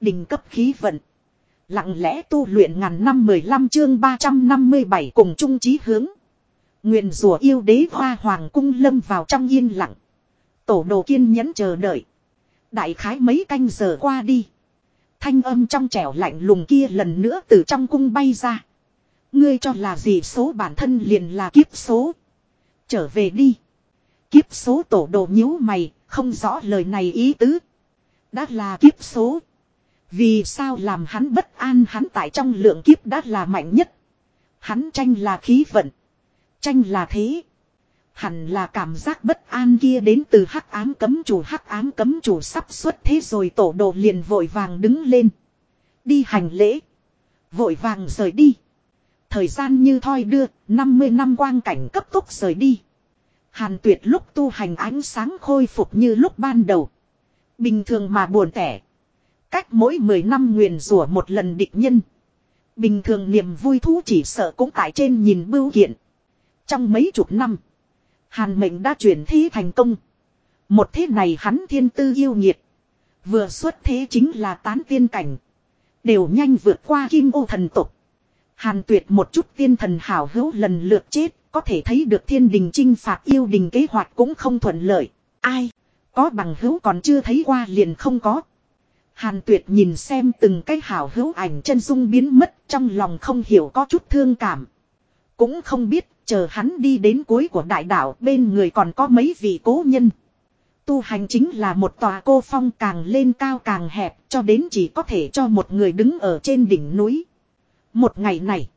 Đình cấp khí vận. Lặng lẽ tu luyện ngàn năm 15 chương 357 cùng chung chí hướng. Nguyện rùa yêu đế hoa hoàng cung lâm vào trong yên lặng. Tổ đồ kiên nhẫn chờ đợi. Đại khái mấy canh giờ qua đi. Thanh âm trong trẻo lạnh lùng kia lần nữa từ trong cung bay ra. Ngươi cho là gì số bản thân liền là kiếp số. Trở về đi. Kiếp số tổ đồ nhíu mày, không rõ lời này ý tứ. Đã là kiếp số. Vì sao làm hắn bất an hắn tại trong lượng kiếp đã là mạnh nhất. Hắn tranh là khí vận. Tranh là thế. Hẳn là cảm giác bất an kia đến từ hắc ám cấm chủ hắc ám cấm chủ sắp xuất thế rồi tổ đồ liền vội vàng đứng lên. Đi hành lễ. Vội vàng rời đi. Thời gian như thoi đưa, 50 năm quang cảnh cấp tốc rời đi. Hàn tuyệt lúc tu hành ánh sáng khôi phục như lúc ban đầu. Bình thường mà buồn tẻ. Cách mỗi 10 năm nguyền rủa một lần địch nhân. Bình thường niềm vui thú chỉ sợ cũng tại trên nhìn bưu kiện. Trong mấy chục năm. Hàn mệnh đã chuyển thế thành công. Một thế này hắn thiên tư yêu nhiệt. Vừa xuất thế chính là tán tiên cảnh. Đều nhanh vượt qua kim ô thần tục. Hàn tuyệt một chút tiên thần hảo hữu lần lượt chết. Có thể thấy được thiên đình chinh phạt yêu đình kế hoạch cũng không thuận lợi. Ai? Có bằng hữu còn chưa thấy qua liền không có. Hàn tuyệt nhìn xem từng cái hảo hữu ảnh chân dung biến mất trong lòng không hiểu có chút thương cảm. Cũng không biết chờ hắn đi đến cuối của đại đạo bên người còn có mấy vị cố nhân. Tu hành chính là một tòa cô phong càng lên cao càng hẹp cho đến chỉ có thể cho một người đứng ở trên đỉnh núi. Một ngày này,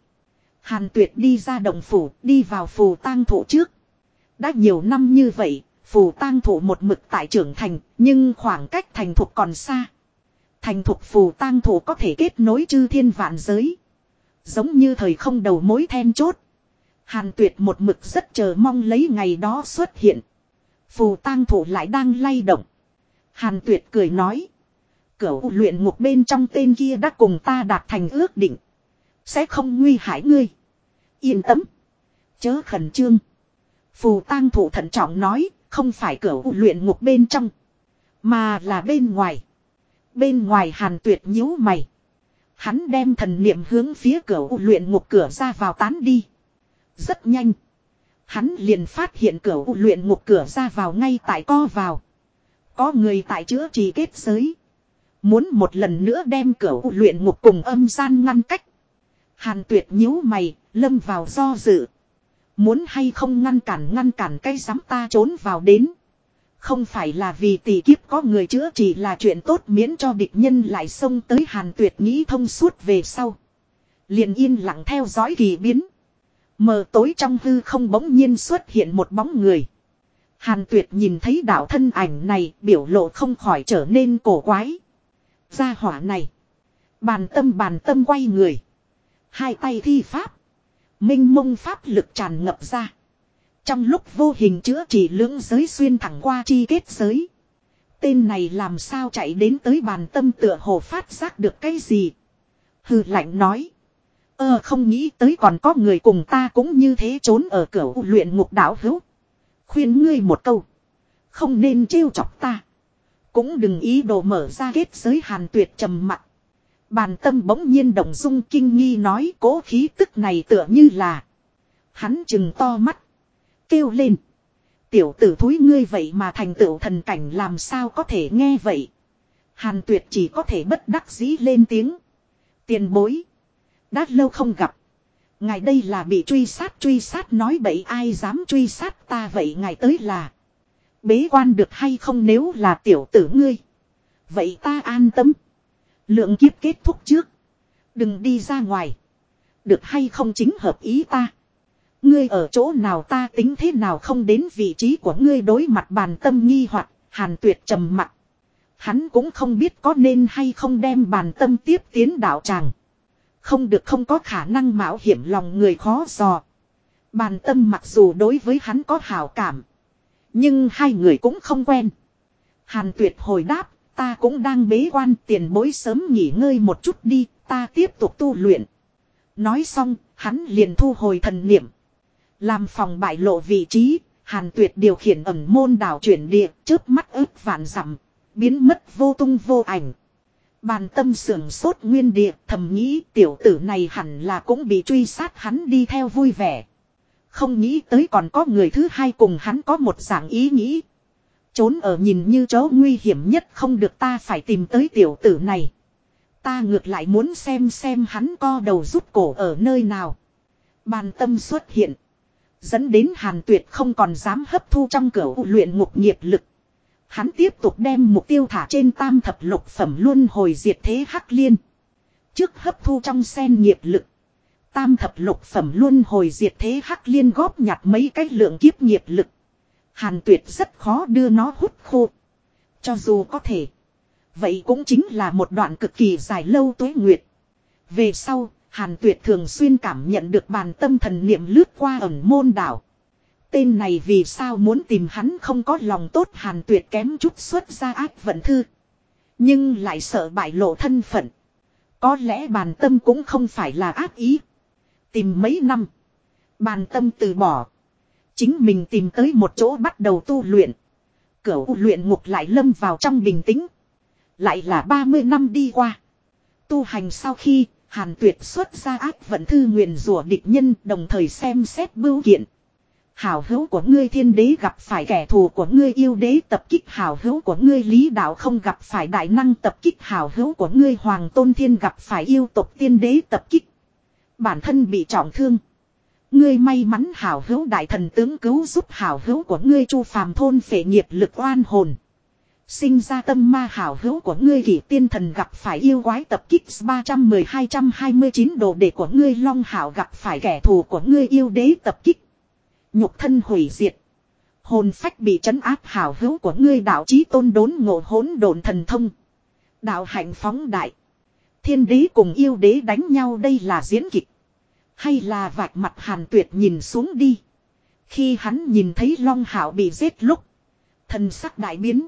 Hàn Tuyệt đi ra đồng phủ, đi vào phù tang thụ trước. Đã nhiều năm như vậy, phù tang thụ một mực tại trưởng thành, nhưng khoảng cách thành thục còn xa. Thành thục phù tang thủ có thể kết nối chư thiên vạn giới. Giống như thời không đầu mối then chốt. Hàn tuyệt một mực rất chờ mong lấy ngày đó xuất hiện. Phù tang thủ lại đang lay động. Hàn tuyệt cười nói. Cửu luyện ngục bên trong tên kia đã cùng ta đạt thành ước định. Sẽ không nguy hại ngươi. Yên tâm. Chớ khẩn trương. Phù tang thủ thận trọng nói. Không phải cửu luyện ngục bên trong. Mà là bên ngoài. Bên ngoài hàn tuyệt nhíu mày. Hắn đem thần niệm hướng phía cửa u luyện ngục cửa ra vào tán đi. Rất nhanh. Hắn liền phát hiện cửa u luyện ngục cửa ra vào ngay tại co vào. Có người tại chữa trị kết giới. Muốn một lần nữa đem cửa u luyện ngục cùng âm gian ngăn cách. Hàn tuyệt nhíu mày, lâm vào do dự. Muốn hay không ngăn cản ngăn cản cây sắm ta trốn vào đến. Không phải là vì tỷ kiếp có người chữa chỉ là chuyện tốt miễn cho địch nhân lại xông tới hàn tuyệt nghĩ thông suốt về sau. Liền yên lặng theo dõi kỳ biến. Mờ tối trong hư không bỗng nhiên xuất hiện một bóng người. Hàn tuyệt nhìn thấy đạo thân ảnh này biểu lộ không khỏi trở nên cổ quái. Gia hỏa này. Bàn tâm bàn tâm quay người. Hai tay thi pháp. Minh mông pháp lực tràn ngập ra. Trong lúc vô hình chữa trị lưỡng giới xuyên thẳng qua chi kết giới. Tên này làm sao chạy đến tới bàn tâm tựa hồ phát giác được cái gì. Hừ lạnh nói. Ơ không nghĩ tới còn có người cùng ta cũng như thế trốn ở cửa luyện ngục đảo hữu. Khuyên ngươi một câu. Không nên trêu chọc ta. Cũng đừng ý đồ mở ra kết giới hàn tuyệt trầm mặt Bàn tâm bỗng nhiên động dung kinh nghi nói cố khí tức này tựa như là. Hắn chừng to mắt. Kêu lên. Tiểu tử thúi ngươi vậy mà thành tựu thần cảnh làm sao có thể nghe vậy. Hàn tuyệt chỉ có thể bất đắc dĩ lên tiếng. Tiền bối. Đã lâu không gặp. Ngài đây là bị truy sát truy sát nói bậy ai dám truy sát ta vậy ngài tới là. Bế quan được hay không nếu là tiểu tử ngươi. Vậy ta an tâm. Lượng kiếp kết thúc trước. Đừng đi ra ngoài. Được hay không chính hợp ý ta. Ngươi ở chỗ nào ta tính thế nào không đến vị trí của ngươi đối mặt bàn tâm nghi hoặc hàn tuyệt trầm mặt. Hắn cũng không biết có nên hay không đem bàn tâm tiếp tiến đạo tràng. Không được không có khả năng mạo hiểm lòng người khó dò. Bàn tâm mặc dù đối với hắn có hảo cảm. Nhưng hai người cũng không quen. Hàn tuyệt hồi đáp, ta cũng đang bế quan tiền bối sớm nghỉ ngơi một chút đi, ta tiếp tục tu luyện. Nói xong, hắn liền thu hồi thần niệm. Làm phòng bại lộ vị trí, hàn tuyệt điều khiển ẩn môn đảo chuyển địa, chớp mắt ức vạn dặm biến mất vô tung vô ảnh. Bàn tâm sưởng sốt nguyên địa thầm nghĩ tiểu tử này hẳn là cũng bị truy sát hắn đi theo vui vẻ. Không nghĩ tới còn có người thứ hai cùng hắn có một dạng ý nghĩ. Trốn ở nhìn như chỗ nguy hiểm nhất không được ta phải tìm tới tiểu tử này. Ta ngược lại muốn xem xem hắn co đầu rút cổ ở nơi nào. Bàn tâm xuất hiện. Dẫn đến hàn tuyệt không còn dám hấp thu trong cửa luyện ngục nghiệp lực. Hắn tiếp tục đem mục tiêu thả trên tam thập lục phẩm luân hồi diệt thế hắc liên. Trước hấp thu trong sen nghiệp lực. Tam thập lục phẩm luân hồi diệt thế hắc liên góp nhặt mấy cái lượng kiếp nghiệp lực. Hàn tuyệt rất khó đưa nó hút khô. Cho dù có thể. Vậy cũng chính là một đoạn cực kỳ dài lâu tuế nguyệt. Về sau, Hàn tuyệt thường xuyên cảm nhận được bàn tâm thần niệm lướt qua ẩn môn đảo. Tên này vì sao muốn tìm hắn không có lòng tốt hàn tuyệt kém chút xuất ra ác vận thư. Nhưng lại sợ bại lộ thân phận. Có lẽ bàn tâm cũng không phải là ác ý. Tìm mấy năm. Bàn tâm từ bỏ. Chính mình tìm tới một chỗ bắt đầu tu luyện. Cửu luyện ngục lại lâm vào trong bình tĩnh. Lại là 30 năm đi qua. Tu hành sau khi Hàn tuyệt xuất ra ác vận thư nguyền rủa địch nhân, đồng thời xem xét bưu kiện. Hảo hữu của ngươi thiên đế gặp phải kẻ thù của ngươi yêu đế tập kích hảo hữu của ngươi lý đạo không gặp phải đại năng tập kích hảo hữu của ngươi hoàng tôn thiên gặp phải yêu tộc tiên đế tập kích. Bản thân bị trọng thương. Ngươi may mắn hảo hữu đại thần tướng cứu giúp hảo hữu của ngươi chu phàm thôn phệ nghiệp lực oan hồn. Sinh ra tâm ma hảo hữu của ngươi kỷ tiên thần gặp phải yêu quái tập kích 310-229 đồ đệ của ngươi long hảo gặp phải kẻ thù của ngươi yêu đế tập kích. Nhục thân hủy diệt. Hồn phách bị trấn áp hảo hữu của ngươi đạo chí tôn đốn ngộ hỗn độn thần thông. Đạo hạnh phóng đại. Thiên đế cùng yêu đế đánh nhau đây là diễn kịch. Hay là vạch mặt hàn tuyệt nhìn xuống đi. Khi hắn nhìn thấy Long Hảo bị giết lúc. Thần sắc đại biến.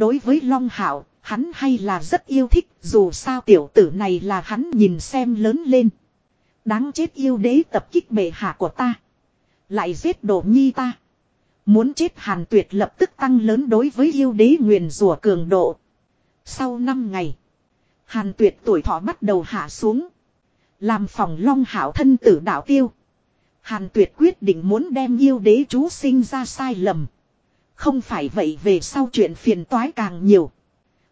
Đối với Long Hảo, hắn hay là rất yêu thích dù sao tiểu tử này là hắn nhìn xem lớn lên. Đáng chết yêu đế tập kích bệ hạ của ta. Lại giết đổ nhi ta. Muốn chết hàn tuyệt lập tức tăng lớn đối với yêu đế nguyền rủa cường độ. Sau 5 ngày. Hàn tuyệt tuổi thọ bắt đầu hạ xuống. Làm phòng long hảo thân tử đạo tiêu. Hàn tuyệt quyết định muốn đem yêu đế chú sinh ra sai lầm. Không phải vậy về sau chuyện phiền toái càng nhiều.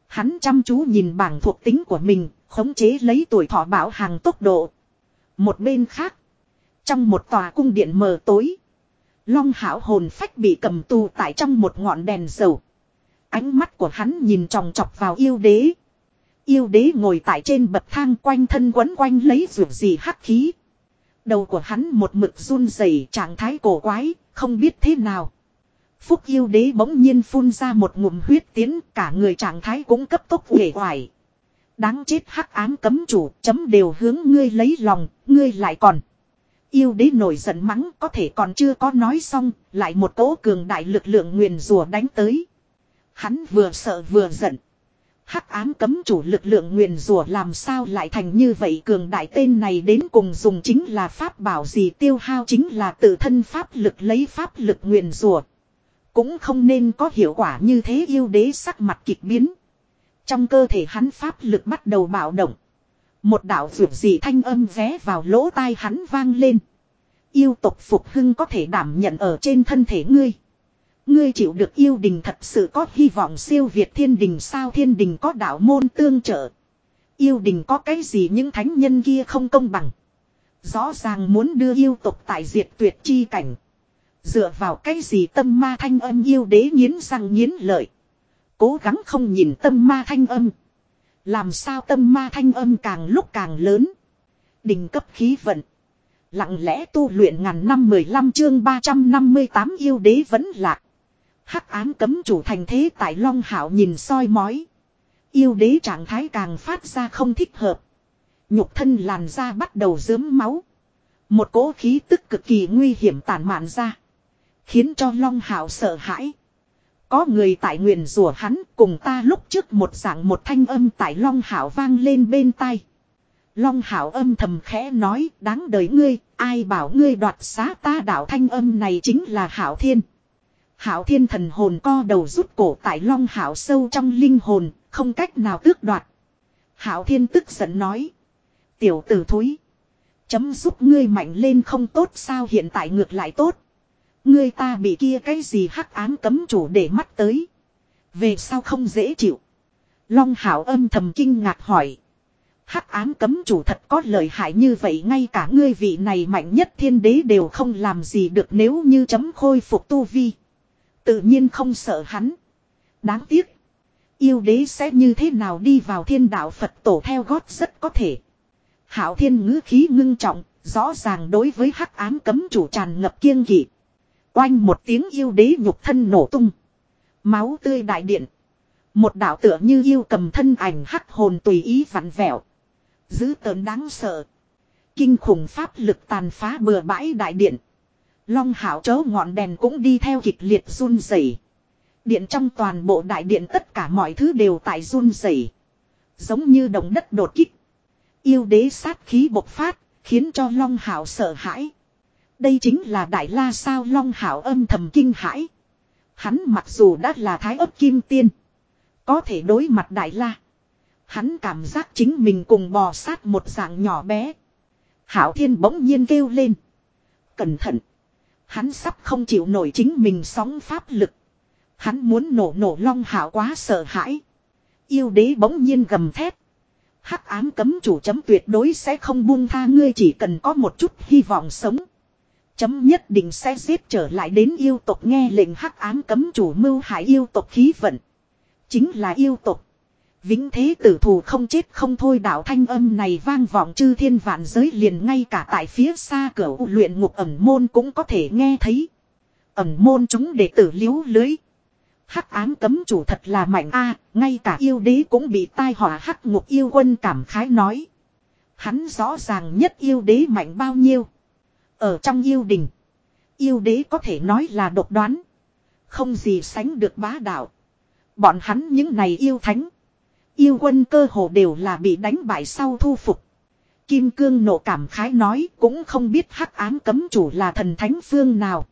Hắn chăm chú nhìn bảng thuộc tính của mình, khống chế lấy tuổi thọ bảo hàng tốc độ. Một bên khác, trong một tòa cung điện mờ tối. Long hảo hồn phách bị cầm tù tại trong một ngọn đèn dầu. Ánh mắt của hắn nhìn tròng trọc vào yêu đế. Yêu đế ngồi tại trên bậc thang quanh thân quấn quanh lấy ruột gì hắc khí. Đầu của hắn một mực run rẩy trạng thái cổ quái, không biết thế nào. Phúc yêu đế bỗng nhiên phun ra một ngụm huyết tiến, cả người trạng thái cũng cấp tốc uể hoài. Đáng chết hắc ám cấm chủ, chấm đều hướng ngươi lấy lòng, ngươi lại còn. Yêu đế nổi giận mắng có thể còn chưa có nói xong, lại một cỗ cường đại lực lượng nguyền rùa đánh tới. Hắn vừa sợ vừa giận. Hắc ám cấm chủ lực lượng nguyền rùa làm sao lại thành như vậy cường đại tên này đến cùng dùng chính là pháp bảo gì tiêu hao chính là tự thân pháp lực lấy pháp lực nguyền rùa. Cũng không nên có hiệu quả như thế yêu đế sắc mặt kịch biến. Trong cơ thể hắn pháp lực bắt đầu bạo động. Một đạo vượt dị thanh âm vé vào lỗ tai hắn vang lên. Yêu tộc phục hưng có thể đảm nhận ở trên thân thể ngươi. Ngươi chịu được yêu đình thật sự có hy vọng siêu việt thiên đình sao thiên đình có đạo môn tương trợ. Yêu đình có cái gì những thánh nhân kia không công bằng. Rõ ràng muốn đưa yêu tộc tại diệt tuyệt chi cảnh. Dựa vào cái gì tâm ma thanh âm yêu đế nghiến răng nghiến lợi. Cố gắng không nhìn tâm ma thanh âm. Làm sao tâm ma thanh âm càng lúc càng lớn. Đình cấp khí vận. Lặng lẽ tu luyện ngàn năm 15 chương 358 yêu đế vẫn lạc. Hắc ám cấm chủ thành thế tại Long Hảo nhìn soi mói. Yêu đế trạng thái càng phát ra không thích hợp. Nhục thân làn da bắt đầu dướm máu. Một cỗ khí tức cực kỳ nguy hiểm tản mạn ra. Khiến cho Long Hạo sợ hãi. Có người tại nguyền rủa hắn cùng ta lúc trước một dạng một thanh âm tại Long Hảo vang lên bên tai. Long Hảo âm thầm khẽ nói đáng đời ngươi, ai bảo ngươi đoạt xá ta đạo thanh âm này chính là Hảo Thiên. Hảo Thiên thần hồn co đầu rút cổ tại Long Hảo sâu trong linh hồn, không cách nào tước đoạt. Hảo thiên tức giận nói. Tiểu tử thúi. Chấm giúp ngươi mạnh lên không tốt sao hiện tại ngược lại tốt. Ngươi ta bị kia cái gì hắc ám cấm chủ để mắt tới. Về sao không dễ chịu. Long hảo âm thầm kinh ngạc hỏi. Hắc ám cấm chủ thật có lợi hại như vậy ngay cả ngươi vị này mạnh nhất thiên đế đều không làm gì được nếu như chấm khôi phục tu vi. Tự nhiên không sợ hắn. Đáng tiếc. Yêu đế sẽ như thế nào đi vào thiên đạo Phật tổ theo gót rất có thể. Hảo thiên ngữ khí ngưng trọng, rõ ràng đối với hắc ám cấm chủ tràn ngập kiêng kỵ. Oanh một tiếng yêu đế nhục thân nổ tung. Máu tươi đại điện. Một đạo tựa như yêu cầm thân ảnh hắc hồn tùy ý vặn vẹo. Dữ tợn đáng sợ. Kinh khủng pháp lực tàn phá bừa bãi đại điện. Long hảo chớ ngọn đèn cũng đi theo kịch liệt run rẩy. Điện trong toàn bộ đại điện tất cả mọi thứ đều tại run rẩy, Giống như động đất đột kích. Yêu đế sát khí bộc phát, khiến cho Long Hảo sợ hãi. Đây chính là đại la sao Long Hảo âm thầm kinh hãi. Hắn mặc dù đã là thái ấp kim tiên. Có thể đối mặt đại la. Hắn cảm giác chính mình cùng bò sát một dạng nhỏ bé. Hảo thiên bỗng nhiên kêu lên. Cẩn thận. Hắn sắp không chịu nổi chính mình sóng pháp lực. Hắn muốn nổ nổ long hảo quá sợ hãi. Yêu đế bỗng nhiên gầm thét. Hắc ám cấm chủ chấm tuyệt đối sẽ không buông tha ngươi, chỉ cần có một chút hy vọng sống. Chấm nhất định sẽ giết trở lại đến yêu tộc nghe lệnh hắc ám cấm chủ mưu hại yêu tộc khí vận. Chính là yêu tộc. Vĩnh thế tử thù không chết không thôi đạo thanh âm này vang vọng chư thiên vạn giới liền ngay cả tại phía xa cửa luyện ngục ẩm môn cũng có thể nghe thấy. Ẩm môn chúng đệ tử liếu lưới. Hắc ám cấm chủ thật là mạnh a, ngay cả yêu đế cũng bị tai họa hắc ngục yêu quân cảm khái nói. Hắn rõ ràng nhất yêu đế mạnh bao nhiêu. Ở trong yêu đình, yêu đế có thể nói là độc đoán. Không gì sánh được bá đạo. Bọn hắn những này yêu thánh. Yêu quân cơ hồ đều là bị đánh bại sau thu phục. Kim cương nộ cảm khái nói cũng không biết hắc ám cấm chủ là thần thánh phương nào.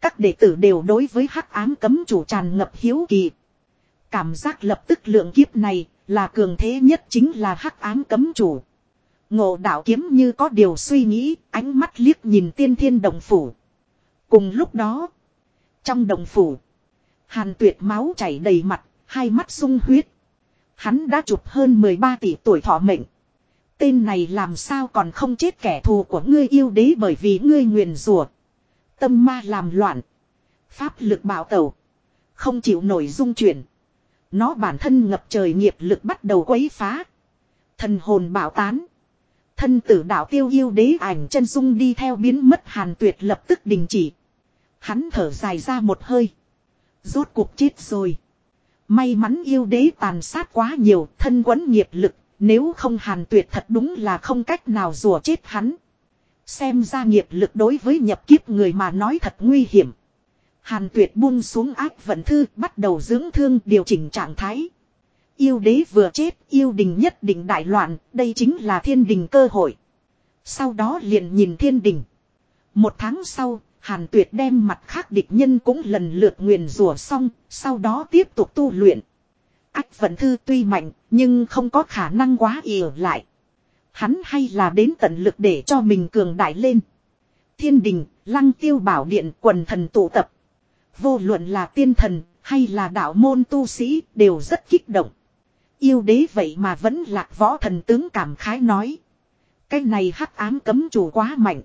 Các đệ tử đều đối với hắc ám cấm chủ tràn ngập hiếu kỳ. Cảm giác lập tức lượng kiếp này là cường thế nhất chính là hắc ám cấm chủ. Ngộ đạo kiếm như có điều suy nghĩ, ánh mắt liếc nhìn tiên thiên đồng phủ. Cùng lúc đó, trong đồng phủ, hàn tuyệt máu chảy đầy mặt, hai mắt sung huyết. Hắn đã chụp hơn 13 tỷ tuổi thọ mệnh. Tên này làm sao còn không chết kẻ thù của ngươi yêu đế bởi vì ngươi nguyền rủa Tâm ma làm loạn. Pháp lực bảo tẩu. Không chịu nổi dung chuyển. Nó bản thân ngập trời nghiệp lực bắt đầu quấy phá. Thần hồn bảo tán. Thân tử đạo tiêu yêu đế ảnh chân dung đi theo biến mất hàn tuyệt lập tức đình chỉ. Hắn thở dài ra một hơi. Rốt cuộc chết rồi. May mắn yêu đế tàn sát quá nhiều, thân quấn nghiệp lực. Nếu không hàn tuyệt thật đúng là không cách nào rùa chết hắn. Xem ra nghiệp lực đối với nhập kiếp người mà nói thật nguy hiểm. Hàn tuyệt buông xuống ác vận thư, bắt đầu dưỡng thương, điều chỉnh trạng thái. Yêu đế vừa chết yêu đình nhất định đại loạn đây chính là thiên đình cơ hội. Sau đó liền nhìn thiên đình. Một tháng sau Hàn tuyệt đem mặt khác địch nhân cũng lần lượt nguyền rủa xong sau đó tiếp tục tu luyện. Ách vận thư tuy mạnh nhưng không có khả năng quá ỉ lại. Hắn hay là đến tận lực để cho mình cường đại lên. Thiên đình, lăng tiêu bảo điện quần thần tụ tập. Vô luận là tiên thần, hay là đạo môn tu sĩ, đều rất kích động. Yêu đế vậy mà vẫn lạc võ thần tướng cảm khái nói. Cái này hắc ám cấm chủ quá mạnh.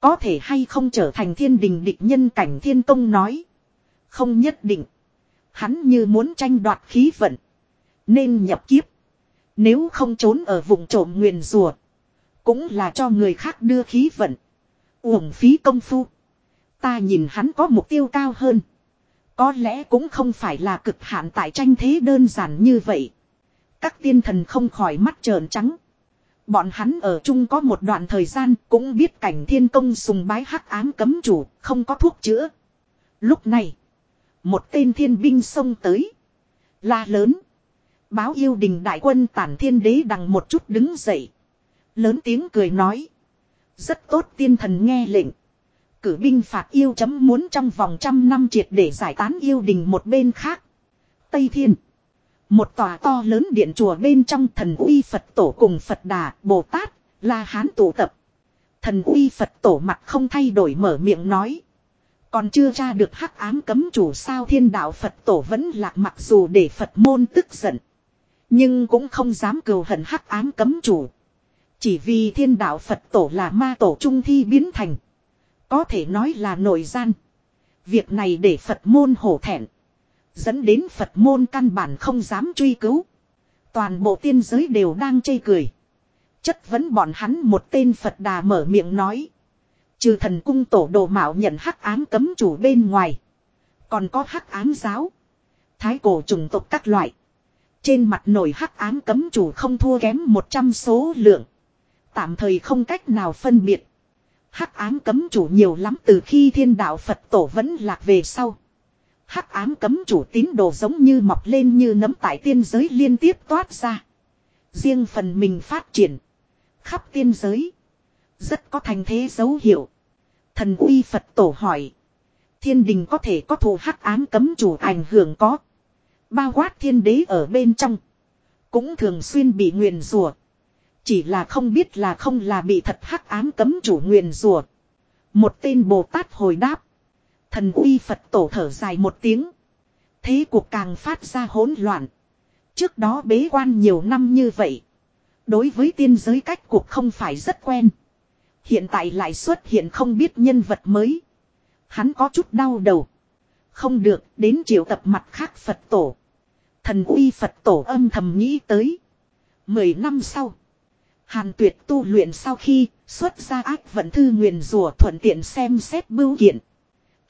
Có thể hay không trở thành thiên đình địch nhân cảnh thiên công nói. Không nhất định. Hắn như muốn tranh đoạt khí vận. Nên nhập kiếp. Nếu không trốn ở vùng trộm nguyền rùa. Cũng là cho người khác đưa khí vận. Uổng phí công phu. Ta nhìn hắn có mục tiêu cao hơn. Có lẽ cũng không phải là cực hạn tại tranh thế đơn giản như vậy. Các tiên thần không khỏi mắt trợn trắng. Bọn hắn ở chung có một đoạn thời gian cũng biết cảnh thiên công sùng bái hắc ám cấm chủ, không có thuốc chữa. Lúc này, một tên thiên binh xông tới. La lớn. Báo yêu đình đại quân tản thiên đế đằng một chút đứng dậy. Lớn tiếng cười nói. Rất tốt tiên thần nghe lệnh. Cử binh phạt yêu chấm muốn trong vòng trăm năm triệt để giải tán yêu đình một bên khác. Tây Thiên. Một tòa to lớn điện chùa bên trong thần uy Phật tổ cùng Phật Đà, Bồ Tát, La Hán tụ tập. Thần uy Phật tổ mặt không thay đổi mở miệng nói. Còn chưa tra được hắc ám cấm chủ sao thiên đạo Phật tổ vẫn lạc mặc dù để Phật môn tức giận. Nhưng cũng không dám cầu hận hắc ám cấm chủ. Chỉ vì thiên đạo Phật tổ là ma tổ trung thi biến thành. Có thể nói là nội gian. Việc này để Phật môn hổ thẹn. Dẫn đến Phật môn căn bản không dám truy cứu. Toàn bộ tiên giới đều đang chê cười. Chất vấn bọn hắn một tên Phật đà mở miệng nói. Trừ thần cung tổ đồ mạo nhận hắc ám cấm chủ bên ngoài. Còn có hắc ám giáo. Thái cổ trùng tộc các loại. Trên mặt nổi hắc ám cấm chủ không thua kém 100 số lượng. Tạm thời không cách nào phân biệt. Hắc ám cấm chủ nhiều lắm từ khi thiên đạo Phật tổ vẫn lạc về sau. Hắc ám cấm chủ tín đồ giống như mọc lên như nấm tại tiên giới liên tiếp toát ra. Riêng phần mình phát triển. Khắp tiên giới. Rất có thành thế dấu hiệu. Thần uy Phật tổ hỏi. Thiên đình có thể có thù hắc ám cấm chủ ảnh hưởng có. Bao quát thiên đế ở bên trong. Cũng thường xuyên bị nguyền rùa. Chỉ là không biết là không là bị thật hắc ám cấm chủ nguyền rùa. Một tên Bồ Tát hồi đáp. Thần uy Phật tổ thở dài một tiếng. Thế cuộc càng phát ra hỗn loạn. Trước đó bế quan nhiều năm như vậy. Đối với tiên giới cách cuộc không phải rất quen. Hiện tại lại xuất hiện không biết nhân vật mới. Hắn có chút đau đầu. Không được, đến triệu tập mặt khác Phật tổ. Thần uy Phật tổ âm thầm nghĩ tới. Mười năm sau. Hàn tuyệt tu luyện sau khi xuất ra ác vận thư nguyền rùa thuận tiện xem xét bưu kiện.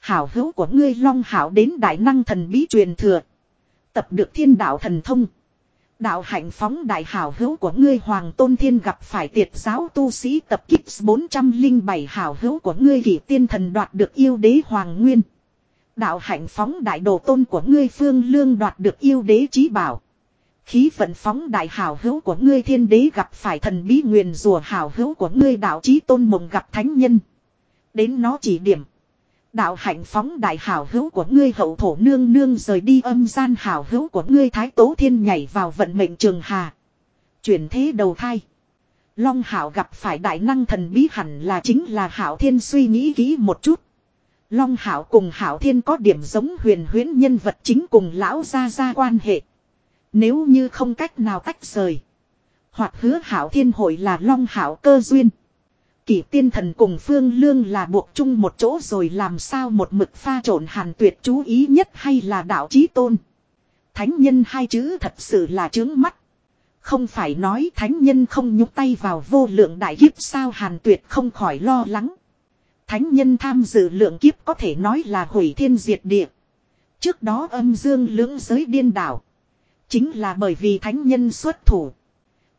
Hảo hữu của ngươi long hảo đến đại năng thần bí truyền thừa. Tập được thiên đạo thần thông. Đạo hạnh phóng đại hảo hữu của ngươi hoàng tôn thiên gặp phải tiệt giáo tu sĩ tập kích 407 hảo hữu của ngươi kỷ tiên thần đoạt được yêu đế hoàng nguyên. Đạo hạnh phóng đại đồ tôn của ngươi phương lương đoạt được yêu đế trí bảo. Khí vận phóng đại hảo hữu của ngươi thiên đế gặp phải thần bí nguyền rùa hảo hữu của ngươi đạo trí tôn mộng gặp thánh nhân. Đến nó chỉ điểm. Đạo hạnh phóng đại hảo hữu của ngươi hậu thổ nương nương rời đi âm gian hảo hữu của ngươi thái tố thiên nhảy vào vận mệnh trường hà. Chuyển thế đầu thai. Long hảo gặp phải đại năng thần bí hẳn là chính là hảo thiên suy nghĩ kỹ một chút. Long hảo cùng hảo thiên có điểm giống huyền huyễn nhân vật chính cùng lão gia gia quan hệ. Nếu như không cách nào tách rời. Hoặc hứa hảo thiên hội là long hảo cơ duyên. Kỷ tiên thần cùng phương lương là buộc chung một chỗ rồi làm sao một mực pha trộn hàn tuyệt chú ý nhất hay là đạo chí tôn. Thánh nhân hai chữ thật sự là trướng mắt. Không phải nói thánh nhân không nhúc tay vào vô lượng đại kiếp sao hàn tuyệt không khỏi lo lắng. Thánh nhân tham dự lượng kiếp có thể nói là hủy thiên diệt địa. Trước đó âm dương lưỡng giới điên đảo. Chính là bởi vì thánh nhân xuất thủ.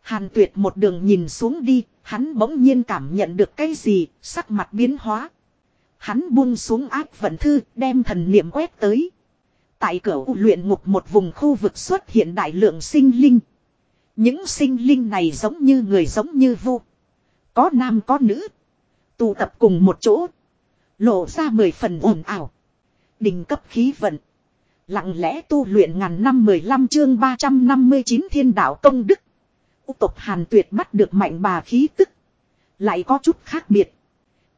Hàn tuyệt một đường nhìn xuống đi, hắn bỗng nhiên cảm nhận được cái gì, sắc mặt biến hóa. Hắn buông xuống áp vận thư, đem thần niệm quét tới. Tại cửa luyện ngục một vùng khu vực xuất hiện đại lượng sinh linh. Những sinh linh này giống như người giống như vu. Có nam có nữ. Tụ tập cùng một chỗ. Lộ ra mười phần ồn ảo Đình cấp khí vận. Lặng lẽ tu luyện ngàn năm 15 chương 359 thiên đạo công đức. U tộc Hàn Tuyệt bắt được mạnh bà khí tức. Lại có chút khác biệt.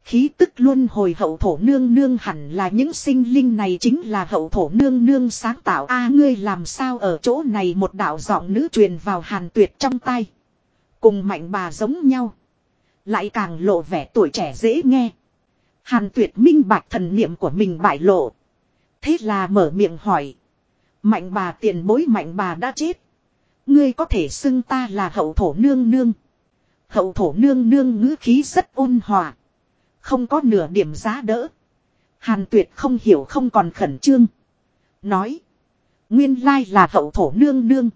Khí tức luôn hồi hậu thổ nương nương hẳn là những sinh linh này chính là hậu thổ nương nương sáng tạo. a, ngươi làm sao ở chỗ này một đạo giọng nữ truyền vào Hàn Tuyệt trong tay. Cùng mạnh bà giống nhau. Lại càng lộ vẻ tuổi trẻ dễ nghe. Hàn Tuyệt minh bạch thần niệm của mình bại lộ. Thế là mở miệng hỏi. Mạnh bà tiền bối, mạnh bà đã chết. Ngươi có thể xưng ta là hậu thổ nương nương. Hậu thổ nương nương ngữ khí rất ôn hòa. Không có nửa điểm giá đỡ. Hàn tuyệt không hiểu không còn khẩn trương. Nói. Nguyên lai là hậu thổ nương nương.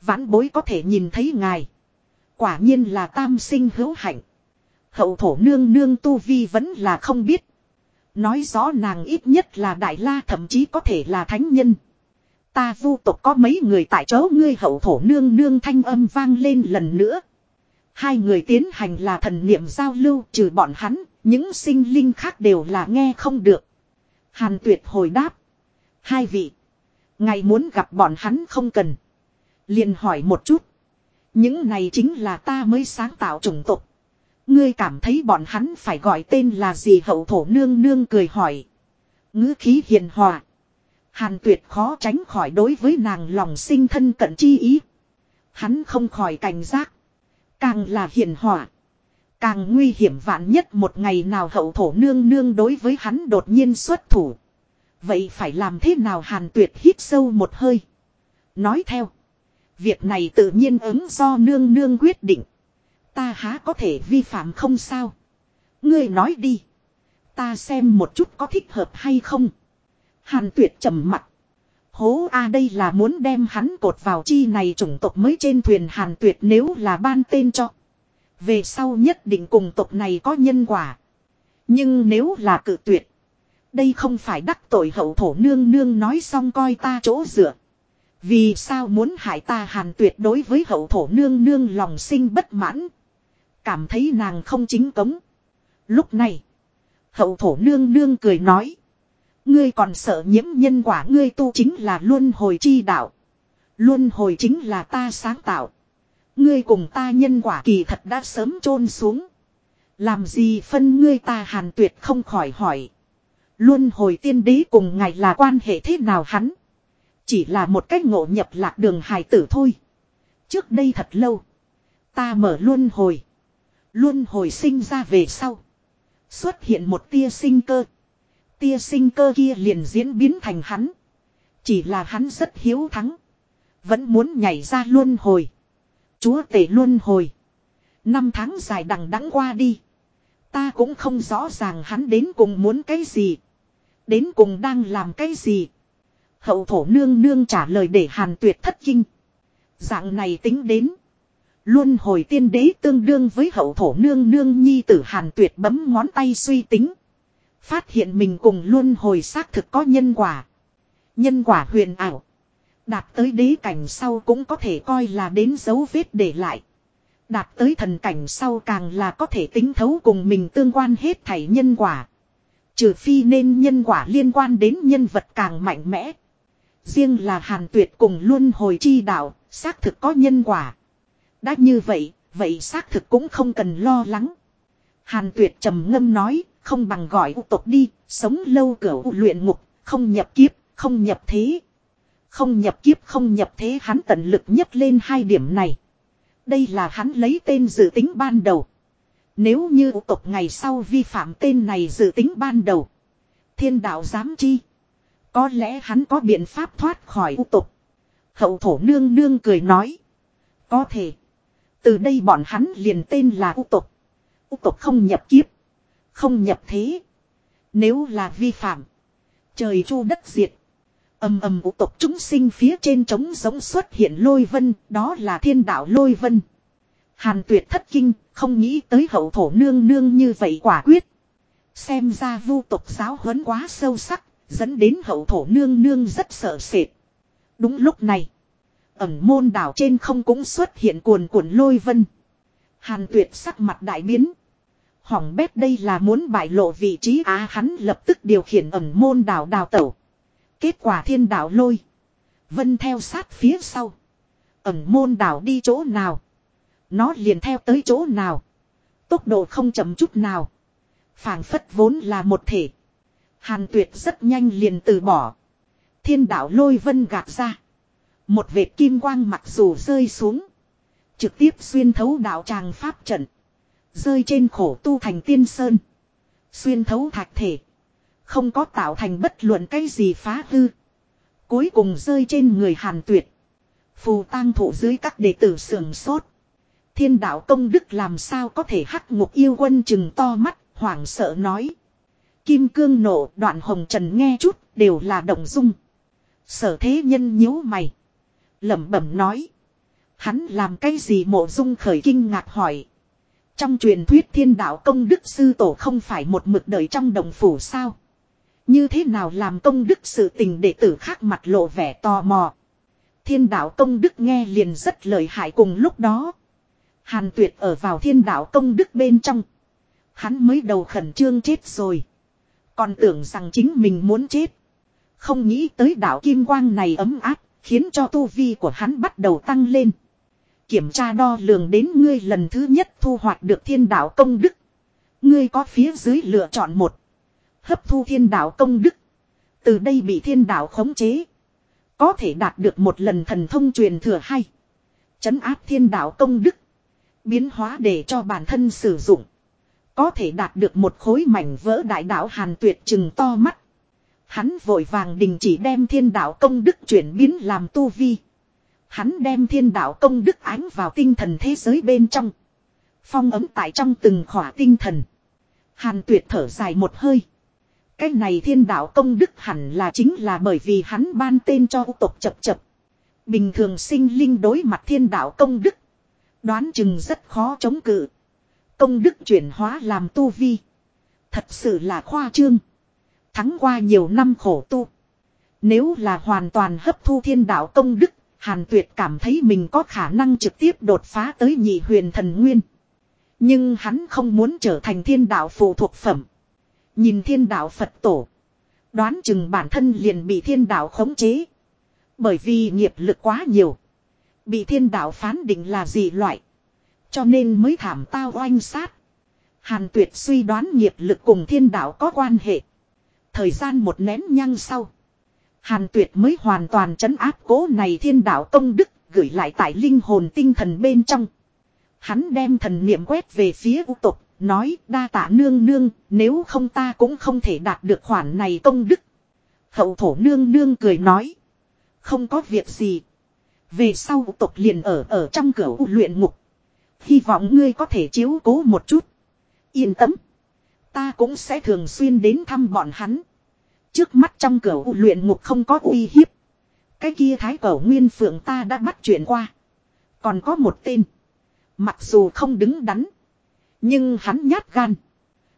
Vãn bối có thể nhìn thấy ngài. Quả nhiên là tam sinh hữu hạnh. Hậu thổ nương nương tu vi vẫn là không biết. Nói rõ nàng ít nhất là đại la thậm chí có thể là thánh nhân. Ta vu tộc có mấy người tại chỗ ngươi hậu thổ nương nương thanh âm vang lên lần nữa. Hai người tiến hành là thần niệm giao lưu trừ bọn hắn, những sinh linh khác đều là nghe không được. Hàn tuyệt hồi đáp. Hai vị. Ngày muốn gặp bọn hắn không cần. liền hỏi một chút. Những này chính là ta mới sáng tạo chủng tộc. Ngươi cảm thấy bọn hắn phải gọi tên là gì hậu thổ nương nương cười hỏi. ngữ khí hiền hòa. Hàn tuyệt khó tránh khỏi đối với nàng lòng sinh thân cận chi ý. Hắn không khỏi cảnh giác. Càng là hiền hòa. Càng nguy hiểm vạn nhất một ngày nào hậu thổ nương nương đối với hắn đột nhiên xuất thủ. Vậy phải làm thế nào hàn tuyệt hít sâu một hơi. Nói theo. Việc này tự nhiên ứng do nương nương quyết định. Ta há có thể vi phạm không sao. Ngươi nói đi. Ta xem một chút có thích hợp hay không. Hàn tuyệt trầm mặt. Hố a đây là muốn đem hắn cột vào chi này chủng tộc mới trên thuyền hàn tuyệt nếu là ban tên cho. Về sau nhất định cùng tộc này có nhân quả. Nhưng nếu là cự tuyệt. Đây không phải đắc tội hậu thổ nương nương nói xong coi ta chỗ dựa. Vì sao muốn hại ta hàn tuyệt đối với hậu thổ nương nương lòng sinh bất mãn. Cảm thấy nàng không chính cống. Lúc này. Hậu thổ nương nương cười nói. Ngươi còn sợ nhiễm nhân quả ngươi tu chính là luân hồi chi đạo. Luân hồi chính là ta sáng tạo. Ngươi cùng ta nhân quả kỳ thật đã sớm chôn xuống. Làm gì phân ngươi ta hàn tuyệt không khỏi hỏi. Luân hồi tiên đế cùng ngài là quan hệ thế nào hắn. Chỉ là một cách ngộ nhập lạc đường hài tử thôi. Trước đây thật lâu. Ta mở luân hồi. Luân hồi sinh ra về sau. Xuất hiện một tia sinh cơ. Tia sinh cơ kia liền diễn biến thành hắn. Chỉ là hắn rất hiếu thắng. Vẫn muốn nhảy ra luân hồi. Chúa tể luân hồi. Năm tháng dài đằng đẵng qua đi. Ta cũng không rõ ràng hắn đến cùng muốn cái gì. Đến cùng đang làm cái gì. Hậu thổ nương nương trả lời để hàn tuyệt thất kinh. Dạng này tính đến. Luân hồi tiên đế tương đương với hậu thổ nương nương nhi tử hàn tuyệt bấm ngón tay suy tính. Phát hiện mình cùng luân hồi xác thực có nhân quả. Nhân quả huyền ảo. Đạt tới đế cảnh sau cũng có thể coi là đến dấu vết để lại. Đạt tới thần cảnh sau càng là có thể tính thấu cùng mình tương quan hết thảy nhân quả. Trừ phi nên nhân quả liên quan đến nhân vật càng mạnh mẽ. Riêng là hàn tuyệt cùng luân hồi chi đạo, xác thực có nhân quả. Đã như vậy, vậy xác thực cũng không cần lo lắng. Hàn tuyệt trầm ngâm nói, không bằng gọi u tộc đi, sống lâu cửa u luyện ngục, không nhập kiếp, không nhập thế. Không nhập kiếp không nhập thế hắn tận lực nhất lên hai điểm này. Đây là hắn lấy tên dự tính ban đầu. Nếu như u tộc ngày sau vi phạm tên này dự tính ban đầu. Thiên đạo dám chi. Có lẽ hắn có biện pháp thoát khỏi u tộc. Hậu thổ nương nương cười nói. Có thể. Từ đây bọn hắn liền tên là u tộc. U tộc không nhập kiếp. Không nhập thế. Nếu là vi phạm. Trời chu đất diệt. ầm ầm u tộc chúng sinh phía trên trống giống xuất hiện lôi vân. Đó là thiên đạo lôi vân. Hàn tuyệt thất kinh. Không nghĩ tới hậu thổ nương nương như vậy quả quyết. Xem ra vu tộc giáo huấn quá sâu sắc. Dẫn đến hậu thổ nương nương rất sợ sệt. Đúng lúc này. Ẩm môn đảo trên không cũng xuất hiện cuồn cuộn lôi vân. Hàn tuyệt sắc mặt đại biến. Hỏng bét đây là muốn bại lộ vị trí á, hắn lập tức điều khiển ẩm môn đảo đào tẩu. Kết quả thiên đảo lôi. Vân theo sát phía sau. Ẩm môn đảo đi chỗ nào. Nó liền theo tới chỗ nào. Tốc độ không chậm chút nào. phảng phất vốn là một thể. Hàn tuyệt rất nhanh liền từ bỏ. Thiên đạo lôi vân gạt ra. Một vệt kim quang mặc dù rơi xuống. Trực tiếp xuyên thấu đạo tràng pháp trận. Rơi trên khổ tu thành tiên sơn. Xuyên thấu thạch thể. Không có tạo thành bất luận cái gì phá hư. Cuối cùng rơi trên người hàn tuyệt. Phù tang thụ dưới các đệ tử sườn sốt. Thiên đạo công đức làm sao có thể hắc ngục yêu quân chừng to mắt, hoảng sợ nói. Kim cương nổ đoạn hồng trần nghe chút đều là động dung. Sở thế nhân nhíu mày. lẩm bẩm nói. Hắn làm cái gì mộ dung khởi kinh ngạc hỏi. Trong truyền thuyết thiên đạo công đức sư tổ không phải một mực đời trong đồng phủ sao. Như thế nào làm công đức sự tình đệ tử khác mặt lộ vẻ tò mò. Thiên đạo công đức nghe liền rất lợi hại cùng lúc đó. Hàn tuyệt ở vào thiên đạo công đức bên trong. Hắn mới đầu khẩn trương chết rồi. Còn tưởng rằng chính mình muốn chết. Không nghĩ tới đạo kim quang này ấm áp, Khiến cho tu vi của hắn bắt đầu tăng lên. Kiểm tra đo lường đến ngươi lần thứ nhất thu hoạch được thiên đạo công đức. Ngươi có phía dưới lựa chọn một. Hấp thu thiên đạo công đức. Từ đây bị thiên đạo khống chế. Có thể đạt được một lần thần thông truyền thừa hay. Chấn áp thiên đạo công đức. Biến hóa để cho bản thân sử dụng. Có thể đạt được một khối mảnh vỡ đại đạo hàn tuyệt chừng to mắt. Hắn vội vàng đình chỉ đem thiên đạo công đức chuyển biến làm tu vi. Hắn đem thiên đạo công đức ánh vào tinh thần thế giới bên trong. Phong ấm tại trong từng khỏa tinh thần. Hàn tuyệt thở dài một hơi. Cái này thiên đạo công đức hẳn là chính là bởi vì hắn ban tên cho tộc chập chập. Bình thường sinh linh đối mặt thiên đạo công đức. Đoán chừng rất khó chống cự. Công đức chuyển hóa làm tu vi. Thật sự là khoa trương. Thắng qua nhiều năm khổ tu. Nếu là hoàn toàn hấp thu thiên đạo công đức, Hàn Tuyệt cảm thấy mình có khả năng trực tiếp đột phá tới nhị huyền thần nguyên. Nhưng hắn không muốn trở thành thiên đạo phụ thuộc phẩm. Nhìn thiên đạo Phật tổ. Đoán chừng bản thân liền bị thiên đạo khống chế. Bởi vì nghiệp lực quá nhiều. Bị thiên đạo phán định là gì loại. Cho nên mới thảm tao oanh sát. Hàn tuyệt suy đoán nghiệp lực cùng thiên đạo có quan hệ. Thời gian một nén nhăng sau. Hàn tuyệt mới hoàn toàn chấn áp cố này thiên đạo công đức gửi lại tại linh hồn tinh thần bên trong. Hắn đem thần niệm quét về phía u tục, nói đa tạ nương nương, nếu không ta cũng không thể đạt được khoản này công đức. Hậu thổ nương nương cười nói. Không có việc gì. Về sau tục liền ở ở trong cửa luyện ngục. Hy vọng ngươi có thể chiếu cố một chút. Yên tâm. Ta cũng sẽ thường xuyên đến thăm bọn hắn. Trước mắt trong cửa luyện ngục không có uy hiếp. Cái kia thái cổ nguyên phượng ta đã bắt chuyện qua. Còn có một tên. Mặc dù không đứng đắn. Nhưng hắn nhát gan.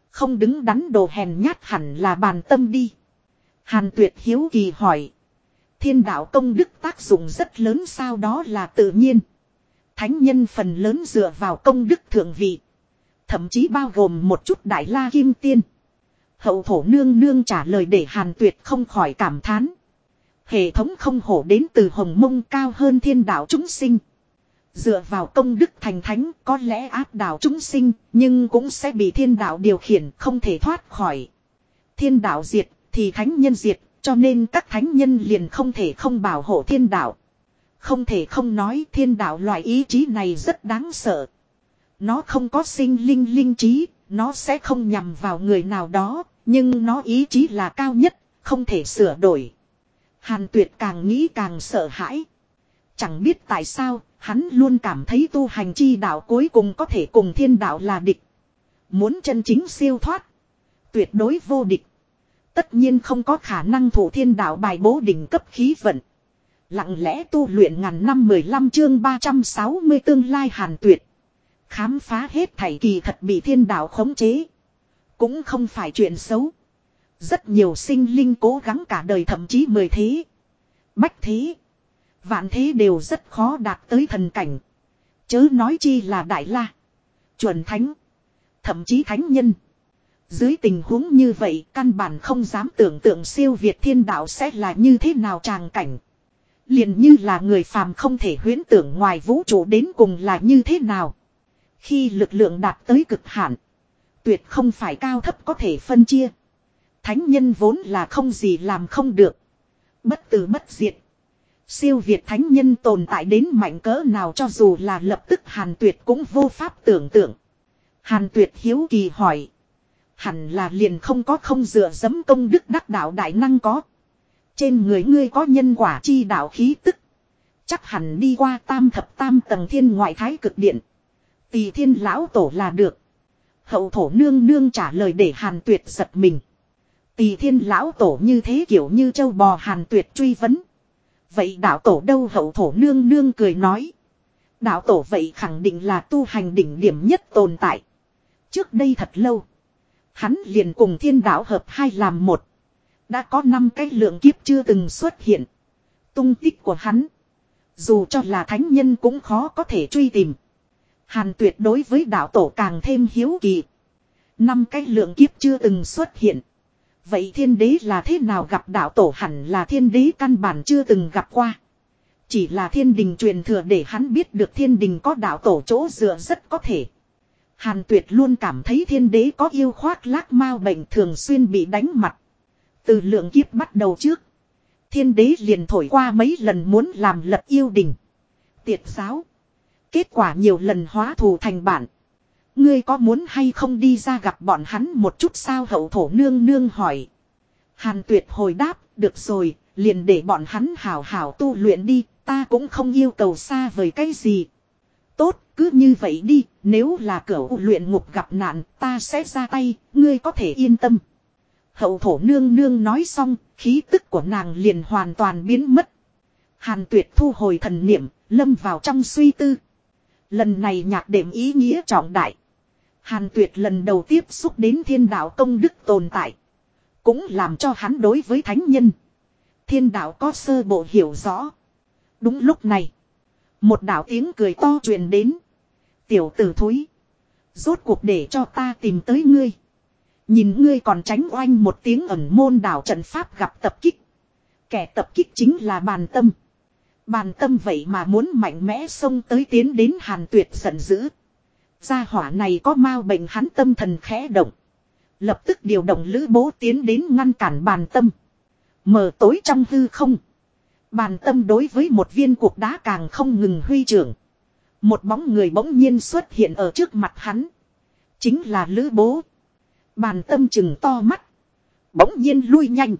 Không đứng đắn đồ hèn nhát hẳn là bàn tâm đi. Hàn tuyệt hiếu kỳ hỏi. Thiên đạo công đức tác dụng rất lớn sao đó là tự nhiên. Thánh nhân phần lớn dựa vào công đức thượng vị. Thậm chí bao gồm một chút đại la kim tiên. Hậu thổ nương nương trả lời để hàn tuyệt không khỏi cảm thán. Hệ thống không hổ đến từ hồng mông cao hơn thiên đạo chúng sinh. Dựa vào công đức thành thánh có lẽ áp đảo chúng sinh nhưng cũng sẽ bị thiên đạo điều khiển không thể thoát khỏi. Thiên đạo diệt thì thánh nhân diệt cho nên các thánh nhân liền không thể không bảo hộ thiên đạo. Không thể không nói thiên đạo loại ý chí này rất đáng sợ. Nó không có sinh linh linh trí, nó sẽ không nhằm vào người nào đó, nhưng nó ý chí là cao nhất, không thể sửa đổi. Hàn tuyệt càng nghĩ càng sợ hãi. Chẳng biết tại sao, hắn luôn cảm thấy tu hành chi đạo cuối cùng có thể cùng thiên đạo là địch. Muốn chân chính siêu thoát. Tuyệt đối vô địch. Tất nhiên không có khả năng thủ thiên đạo bài bố đỉnh cấp khí vận. Lặng lẽ tu luyện ngàn năm 15 chương 360 tương lai hàn tuyệt. Khám phá hết thảy kỳ thật bị thiên đạo khống chế. Cũng không phải chuyện xấu. Rất nhiều sinh linh cố gắng cả đời thậm chí mười thế. Bách thế. Vạn thế đều rất khó đạt tới thần cảnh. Chớ nói chi là đại la. Chuẩn thánh. Thậm chí thánh nhân. Dưới tình huống như vậy, căn bản không dám tưởng tượng siêu việt thiên đạo sẽ là như thế nào tràng cảnh. liền như là người phàm không thể huyễn tưởng ngoài vũ trụ đến cùng là như thế nào. Khi lực lượng đạt tới cực hạn. Tuyệt không phải cao thấp có thể phân chia. Thánh nhân vốn là không gì làm không được. Bất tử bất diệt. Siêu Việt thánh nhân tồn tại đến mạnh cỡ nào cho dù là lập tức Hàn Tuyệt cũng vô pháp tưởng tượng. Hàn Tuyệt hiếu kỳ hỏi. Hẳn là liền không có không dựa dẫm công đức đắc đạo đại năng có. Trên người ngươi có nhân quả chi đạo khí tức. Chắc hẳn đi qua tam thập tam tầng thiên ngoại thái cực điện. Tỳ thiên lão tổ là được. Hậu thổ nương nương trả lời để hàn tuyệt giật mình. Tỳ thiên lão tổ như thế kiểu như châu bò hàn tuyệt truy vấn. Vậy đạo tổ đâu hậu thổ nương nương cười nói. Đạo tổ vậy khẳng định là tu hành đỉnh điểm nhất tồn tại. Trước đây thật lâu. Hắn liền cùng thiên đạo hợp hai làm một. Đã có năm cái lượng kiếp chưa từng xuất hiện. Tung tích của hắn. Dù cho là thánh nhân cũng khó có thể truy tìm. Hàn tuyệt đối với đạo tổ càng thêm hiếu kỳ. Năm cái lượng kiếp chưa từng xuất hiện. Vậy thiên đế là thế nào gặp đạo tổ hẳn là thiên đế căn bản chưa từng gặp qua. Chỉ là thiên đình truyền thừa để hắn biết được thiên đình có đạo tổ chỗ dựa rất có thể. Hàn tuyệt luôn cảm thấy thiên đế có yêu khoác lác mau bệnh thường xuyên bị đánh mặt. Từ lượng kiếp bắt đầu trước. Thiên đế liền thổi qua mấy lần muốn làm lật yêu đình. Tiệt giáo. Kết quả nhiều lần hóa thù thành bản. Ngươi có muốn hay không đi ra gặp bọn hắn một chút sao hậu thổ nương nương hỏi. Hàn tuyệt hồi đáp, được rồi, liền để bọn hắn hảo hảo tu luyện đi, ta cũng không yêu cầu xa vời cái gì. Tốt, cứ như vậy đi, nếu là cửa luyện ngục gặp nạn, ta sẽ ra tay, ngươi có thể yên tâm. Hậu thổ nương nương nói xong, khí tức của nàng liền hoàn toàn biến mất. Hàn tuyệt thu hồi thần niệm, lâm vào trong suy tư. Lần này nhạc đệm ý nghĩa trọng đại. Hàn tuyệt lần đầu tiếp xúc đến thiên đạo công đức tồn tại. Cũng làm cho hắn đối với thánh nhân. Thiên đạo có sơ bộ hiểu rõ. Đúng lúc này. Một đạo tiếng cười to truyền đến. Tiểu tử thúi. Rốt cuộc để cho ta tìm tới ngươi. Nhìn ngươi còn tránh oanh một tiếng ẩn môn đảo trận pháp gặp tập kích. Kẻ tập kích chính là bàn tâm. Bàn tâm vậy mà muốn mạnh mẽ xông tới tiến đến hàn tuyệt giận dữ. Gia hỏa này có mau bệnh hắn tâm thần khẽ động. Lập tức điều động lữ bố tiến đến ngăn cản bàn tâm. mở tối trong hư không. Bàn tâm đối với một viên cuộc đá càng không ngừng huy trưởng. Một bóng người bỗng nhiên xuất hiện ở trước mặt hắn. Chính là lữ bố. Bàn tâm chừng to mắt. Bỗng nhiên lui nhanh.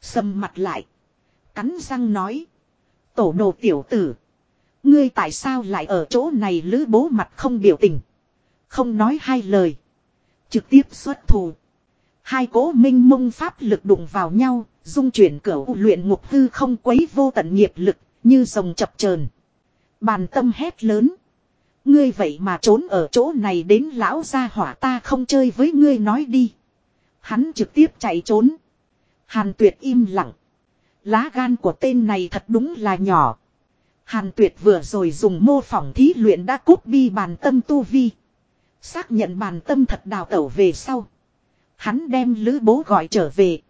Sầm mặt lại. Cắn răng nói. Tổ đồ tiểu tử. Ngươi tại sao lại ở chỗ này lữ bố mặt không biểu tình. Không nói hai lời. Trực tiếp xuất thủ. Hai cố minh mông pháp lực đụng vào nhau, dung chuyển cửa luyện ngục hư không quấy vô tận nghiệp lực, như rồng chập chờn. Bàn tâm hét lớn. Ngươi vậy mà trốn ở chỗ này đến lão gia hỏa ta không chơi với ngươi nói đi. Hắn trực tiếp chạy trốn. Hàn tuyệt im lặng. Lá gan của tên này thật đúng là nhỏ. Hàn tuyệt vừa rồi dùng mô phỏng thí luyện đã cút bi bàn tâm tu vi. Xác nhận bàn tâm thật đào tẩu về sau. Hắn đem lữ bố gọi trở về.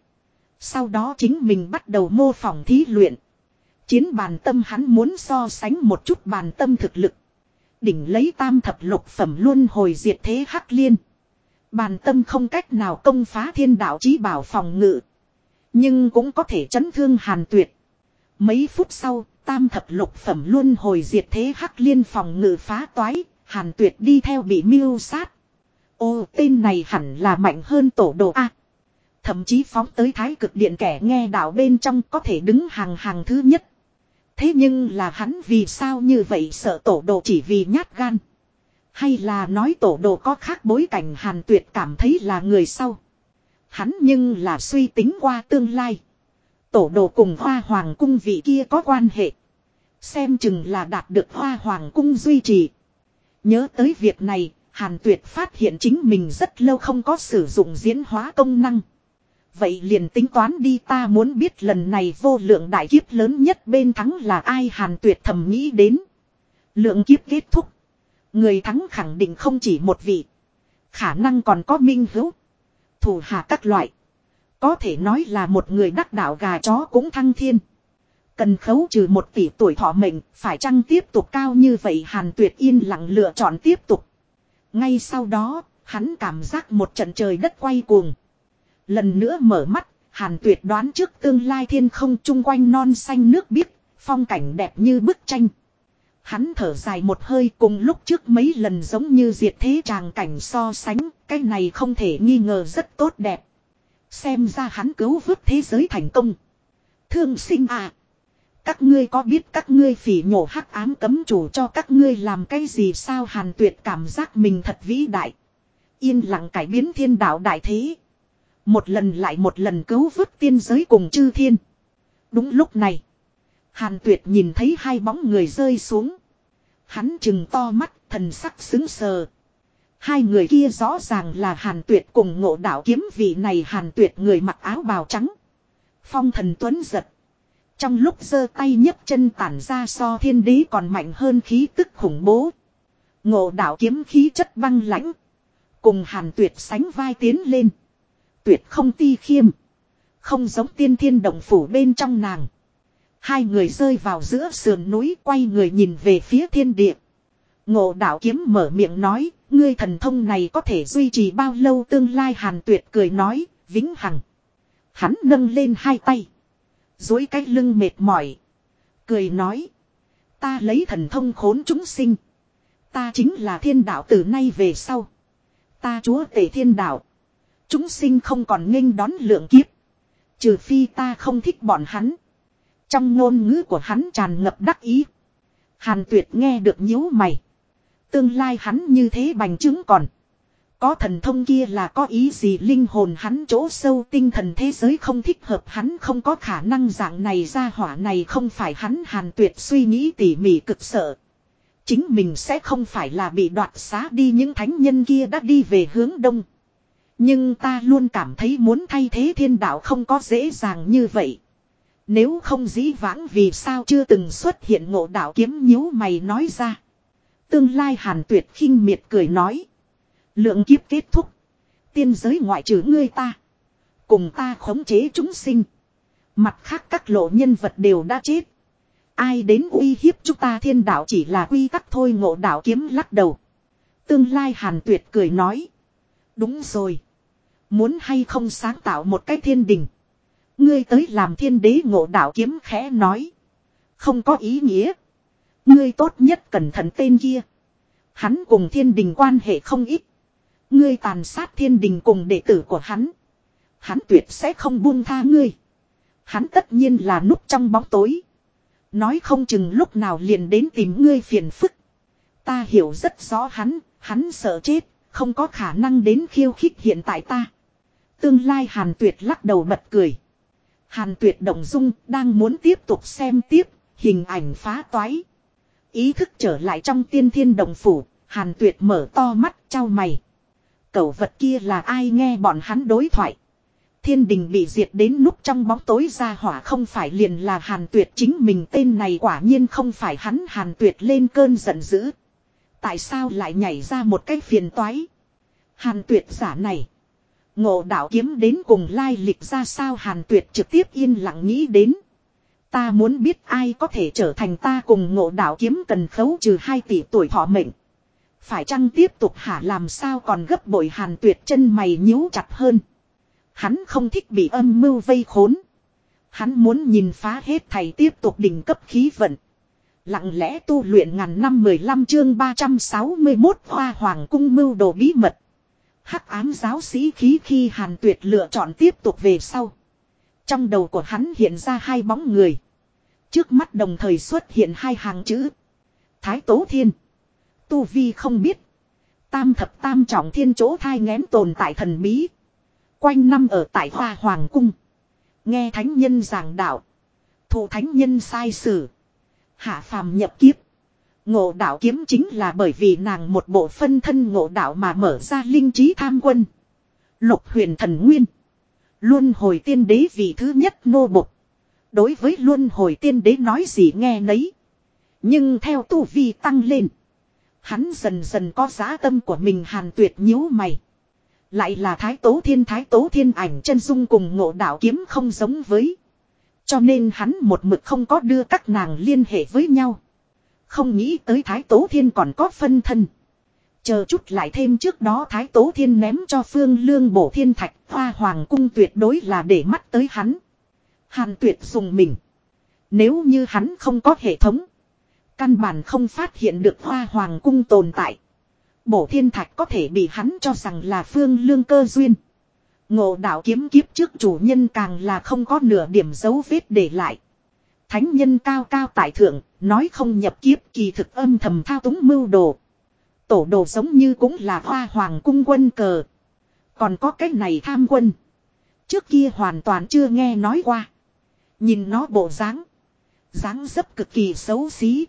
Sau đó chính mình bắt đầu mô phỏng thí luyện. Chiến bàn tâm hắn muốn so sánh một chút bàn tâm thực lực. Đỉnh lấy tam thập lục phẩm luôn hồi diệt thế hắc liên. Bàn tâm không cách nào công phá thiên đạo chí bảo phòng ngự. Nhưng cũng có thể chấn thương hàn tuyệt. Mấy phút sau, tam thập lục phẩm luôn hồi diệt thế hắc liên phòng ngự phá toái, hàn tuyệt đi theo bị miêu sát. Ô tên này hẳn là mạnh hơn tổ đồ A. Thậm chí phóng tới thái cực điện kẻ nghe đạo bên trong có thể đứng hàng hàng thứ nhất. Thế nhưng là hắn vì sao như vậy sợ tổ đồ chỉ vì nhát gan. Hay là nói tổ đồ có khác bối cảnh hàn tuyệt cảm thấy là người sau. Hắn nhưng là suy tính qua tương lai. Tổ đồ cùng hoa hoàng cung vị kia có quan hệ. Xem chừng là đạt được hoa hoàng cung duy trì. Nhớ tới việc này, Hàn Tuyệt phát hiện chính mình rất lâu không có sử dụng diễn hóa công năng. Vậy liền tính toán đi ta muốn biết lần này vô lượng đại kiếp lớn nhất bên thắng là ai Hàn Tuyệt thầm nghĩ đến. Lượng kiếp kết thúc. Người thắng khẳng định không chỉ một vị. Khả năng còn có minh hữu. Thủ hạ các loại. Có thể nói là một người đắc đạo gà chó cũng thăng thiên. Cần khấu trừ một tỷ tuổi thọ mệnh, phải chăng tiếp tục cao như vậy Hàn Tuyệt yên lặng lựa chọn tiếp tục. Ngay sau đó, hắn cảm giác một trận trời đất quay cuồng. Lần nữa mở mắt, Hàn Tuyệt đoán trước tương lai thiên không chung quanh non xanh nước biếc, phong cảnh đẹp như bức tranh. Hắn thở dài một hơi cùng lúc trước mấy lần giống như diệt thế tràng cảnh so sánh, cái này không thể nghi ngờ rất tốt đẹp. Xem ra hắn cứu vớt thế giới thành công. Thương sinh à! Các ngươi có biết các ngươi phỉ nhổ hắc ám cấm chủ cho các ngươi làm cái gì sao hàn tuyệt cảm giác mình thật vĩ đại. Yên lặng cải biến thiên đạo đại thế. Một lần lại một lần cứu vớt tiên giới cùng chư thiên. Đúng lúc này. Hàn tuyệt nhìn thấy hai bóng người rơi xuống. Hắn chừng to mắt, thần sắc xứng sờ. Hai người kia rõ ràng là hàn tuyệt cùng ngộ đạo kiếm vị này hàn tuyệt người mặc áo bào trắng. Phong thần tuấn giật. Trong lúc giơ tay nhấc chân tản ra so thiên đế còn mạnh hơn khí tức khủng bố. Ngộ đạo kiếm khí chất băng lãnh. Cùng hàn tuyệt sánh vai tiến lên. Tuyệt không ti khiêm. Không giống tiên thiên động phủ bên trong nàng. Hai người rơi vào giữa sườn núi quay người nhìn về phía thiên địa. Ngộ đạo kiếm mở miệng nói, ngươi thần thông này có thể duy trì bao lâu tương lai hàn tuyệt cười nói, vĩnh hằng. Hắn nâng lên hai tay. Dối cái lưng mệt mỏi. Cười nói. Ta lấy thần thông khốn chúng sinh. Ta chính là thiên đạo từ nay về sau. Ta chúa tể thiên đạo. Chúng sinh không còn nghênh đón lượng kiếp. Trừ phi ta không thích bọn hắn. Trong ngôn ngữ của hắn tràn ngập đắc ý. Hàn tuyệt nghe được nhíu mày. Tương lai hắn như thế bành chứng còn. Có thần thông kia là có ý gì linh hồn hắn chỗ sâu tinh thần thế giới không thích hợp hắn không có khả năng dạng này ra hỏa này không phải hắn hàn tuyệt suy nghĩ tỉ mỉ cực sợ. Chính mình sẽ không phải là bị đoạt xá đi những thánh nhân kia đã đi về hướng đông. Nhưng ta luôn cảm thấy muốn thay thế thiên đạo không có dễ dàng như vậy. Nếu không dĩ vãng vì sao chưa từng xuất hiện ngộ đạo kiếm nhíu mày nói ra. Tương lai hàn tuyệt khinh miệt cười nói. Lượng kiếp kết thúc. Tiên giới ngoại trừ ngươi ta. Cùng ta khống chế chúng sinh. Mặt khác các lộ nhân vật đều đã chết. Ai đến uy hiếp chúng ta thiên đạo chỉ là quy tắc thôi ngộ đạo kiếm lắc đầu. Tương lai hàn tuyệt cười nói. Đúng rồi. Muốn hay không sáng tạo một cái thiên đình. Ngươi tới làm thiên đế ngộ đạo kiếm khẽ nói. Không có ý nghĩa. Ngươi tốt nhất cẩn thận tên kia. Hắn cùng thiên đình quan hệ không ít. Ngươi tàn sát thiên đình cùng đệ tử của hắn. Hắn tuyệt sẽ không buông tha ngươi. Hắn tất nhiên là núp trong bóng tối. Nói không chừng lúc nào liền đến tìm ngươi phiền phức. Ta hiểu rất rõ hắn, hắn sợ chết, không có khả năng đến khiêu khích hiện tại ta. Tương lai Hàn Tuyệt lắc đầu bật cười. Hàn Tuyệt động dung, đang muốn tiếp tục xem tiếp, hình ảnh phá toái. Ý thức trở lại trong tiên thiên đồng phủ, Hàn Tuyệt mở to mắt, trao mày. Cẩu vật kia là ai nghe bọn hắn đối thoại. Thiên đình bị diệt đến núp trong bóng tối ra hỏa không phải liền là hàn tuyệt chính mình tên này quả nhiên không phải hắn hàn tuyệt lên cơn giận dữ. Tại sao lại nhảy ra một cái phiền toái. Hàn tuyệt giả này. Ngộ đạo kiếm đến cùng lai lịch ra sao hàn tuyệt trực tiếp yên lặng nghĩ đến. Ta muốn biết ai có thể trở thành ta cùng ngộ đạo kiếm cần khấu trừ 2 tỷ tuổi thọ mệnh. Phải chăng tiếp tục hả làm sao còn gấp bội hàn tuyệt chân mày nhíu chặt hơn. Hắn không thích bị âm mưu vây khốn. Hắn muốn nhìn phá hết thầy tiếp tục đỉnh cấp khí vận. Lặng lẽ tu luyện ngàn năm 15 chương 361 hoa hoàng cung mưu đồ bí mật. Hắc ám giáo sĩ khí khi hàn tuyệt lựa chọn tiếp tục về sau. Trong đầu của hắn hiện ra hai bóng người. Trước mắt đồng thời xuất hiện hai hàng chữ. Thái Tố Thiên. Tu Vi không biết. Tam thập tam trọng thiên chỗ thai ngén tồn tại thần bí. Quanh năm ở tại Hoa Hoàng Cung. Nghe thánh nhân giảng đạo. thụ thánh nhân sai sử. Hạ phàm nhập kiếp. Ngộ đạo kiếm chính là bởi vì nàng một bộ phân thân ngộ đạo mà mở ra linh trí tham quân. Lục huyền thần nguyên. Luân hồi tiên đế vị thứ nhất nô bục. Đối với luân hồi tiên đế nói gì nghe nấy. Nhưng theo tu vi tăng lên. Hắn dần dần có giá tâm của mình hàn tuyệt nhíu mày. Lại là thái tố thiên, thái tố thiên ảnh chân dung cùng ngộ đạo kiếm không giống với. Cho nên hắn một mực không có đưa các nàng liên hệ với nhau. Không nghĩ tới thái tố thiên còn có phân thân. Chờ chút lại thêm trước đó thái tố thiên ném cho phương lương bổ thiên thạch, hoa hoàng cung tuyệt đối là để mắt tới hắn. Hàn tuyệt dùng mình. Nếu như hắn không có hệ thống. Căn bản không phát hiện được hoa hoàng cung tồn tại. Bổ thiên thạch có thể bị hắn cho rằng là phương lương cơ duyên. Ngộ đạo kiếm kiếp trước chủ nhân càng là không có nửa điểm dấu vết để lại. Thánh nhân cao cao tại thượng, nói không nhập kiếp kỳ thực âm thầm thao túng mưu đồ. Tổ đồ giống như cũng là hoa hoàng cung quân cờ. Còn có cái này tham quân. Trước kia hoàn toàn chưa nghe nói qua. Nhìn nó bộ dáng, dáng dấp cực kỳ xấu xí.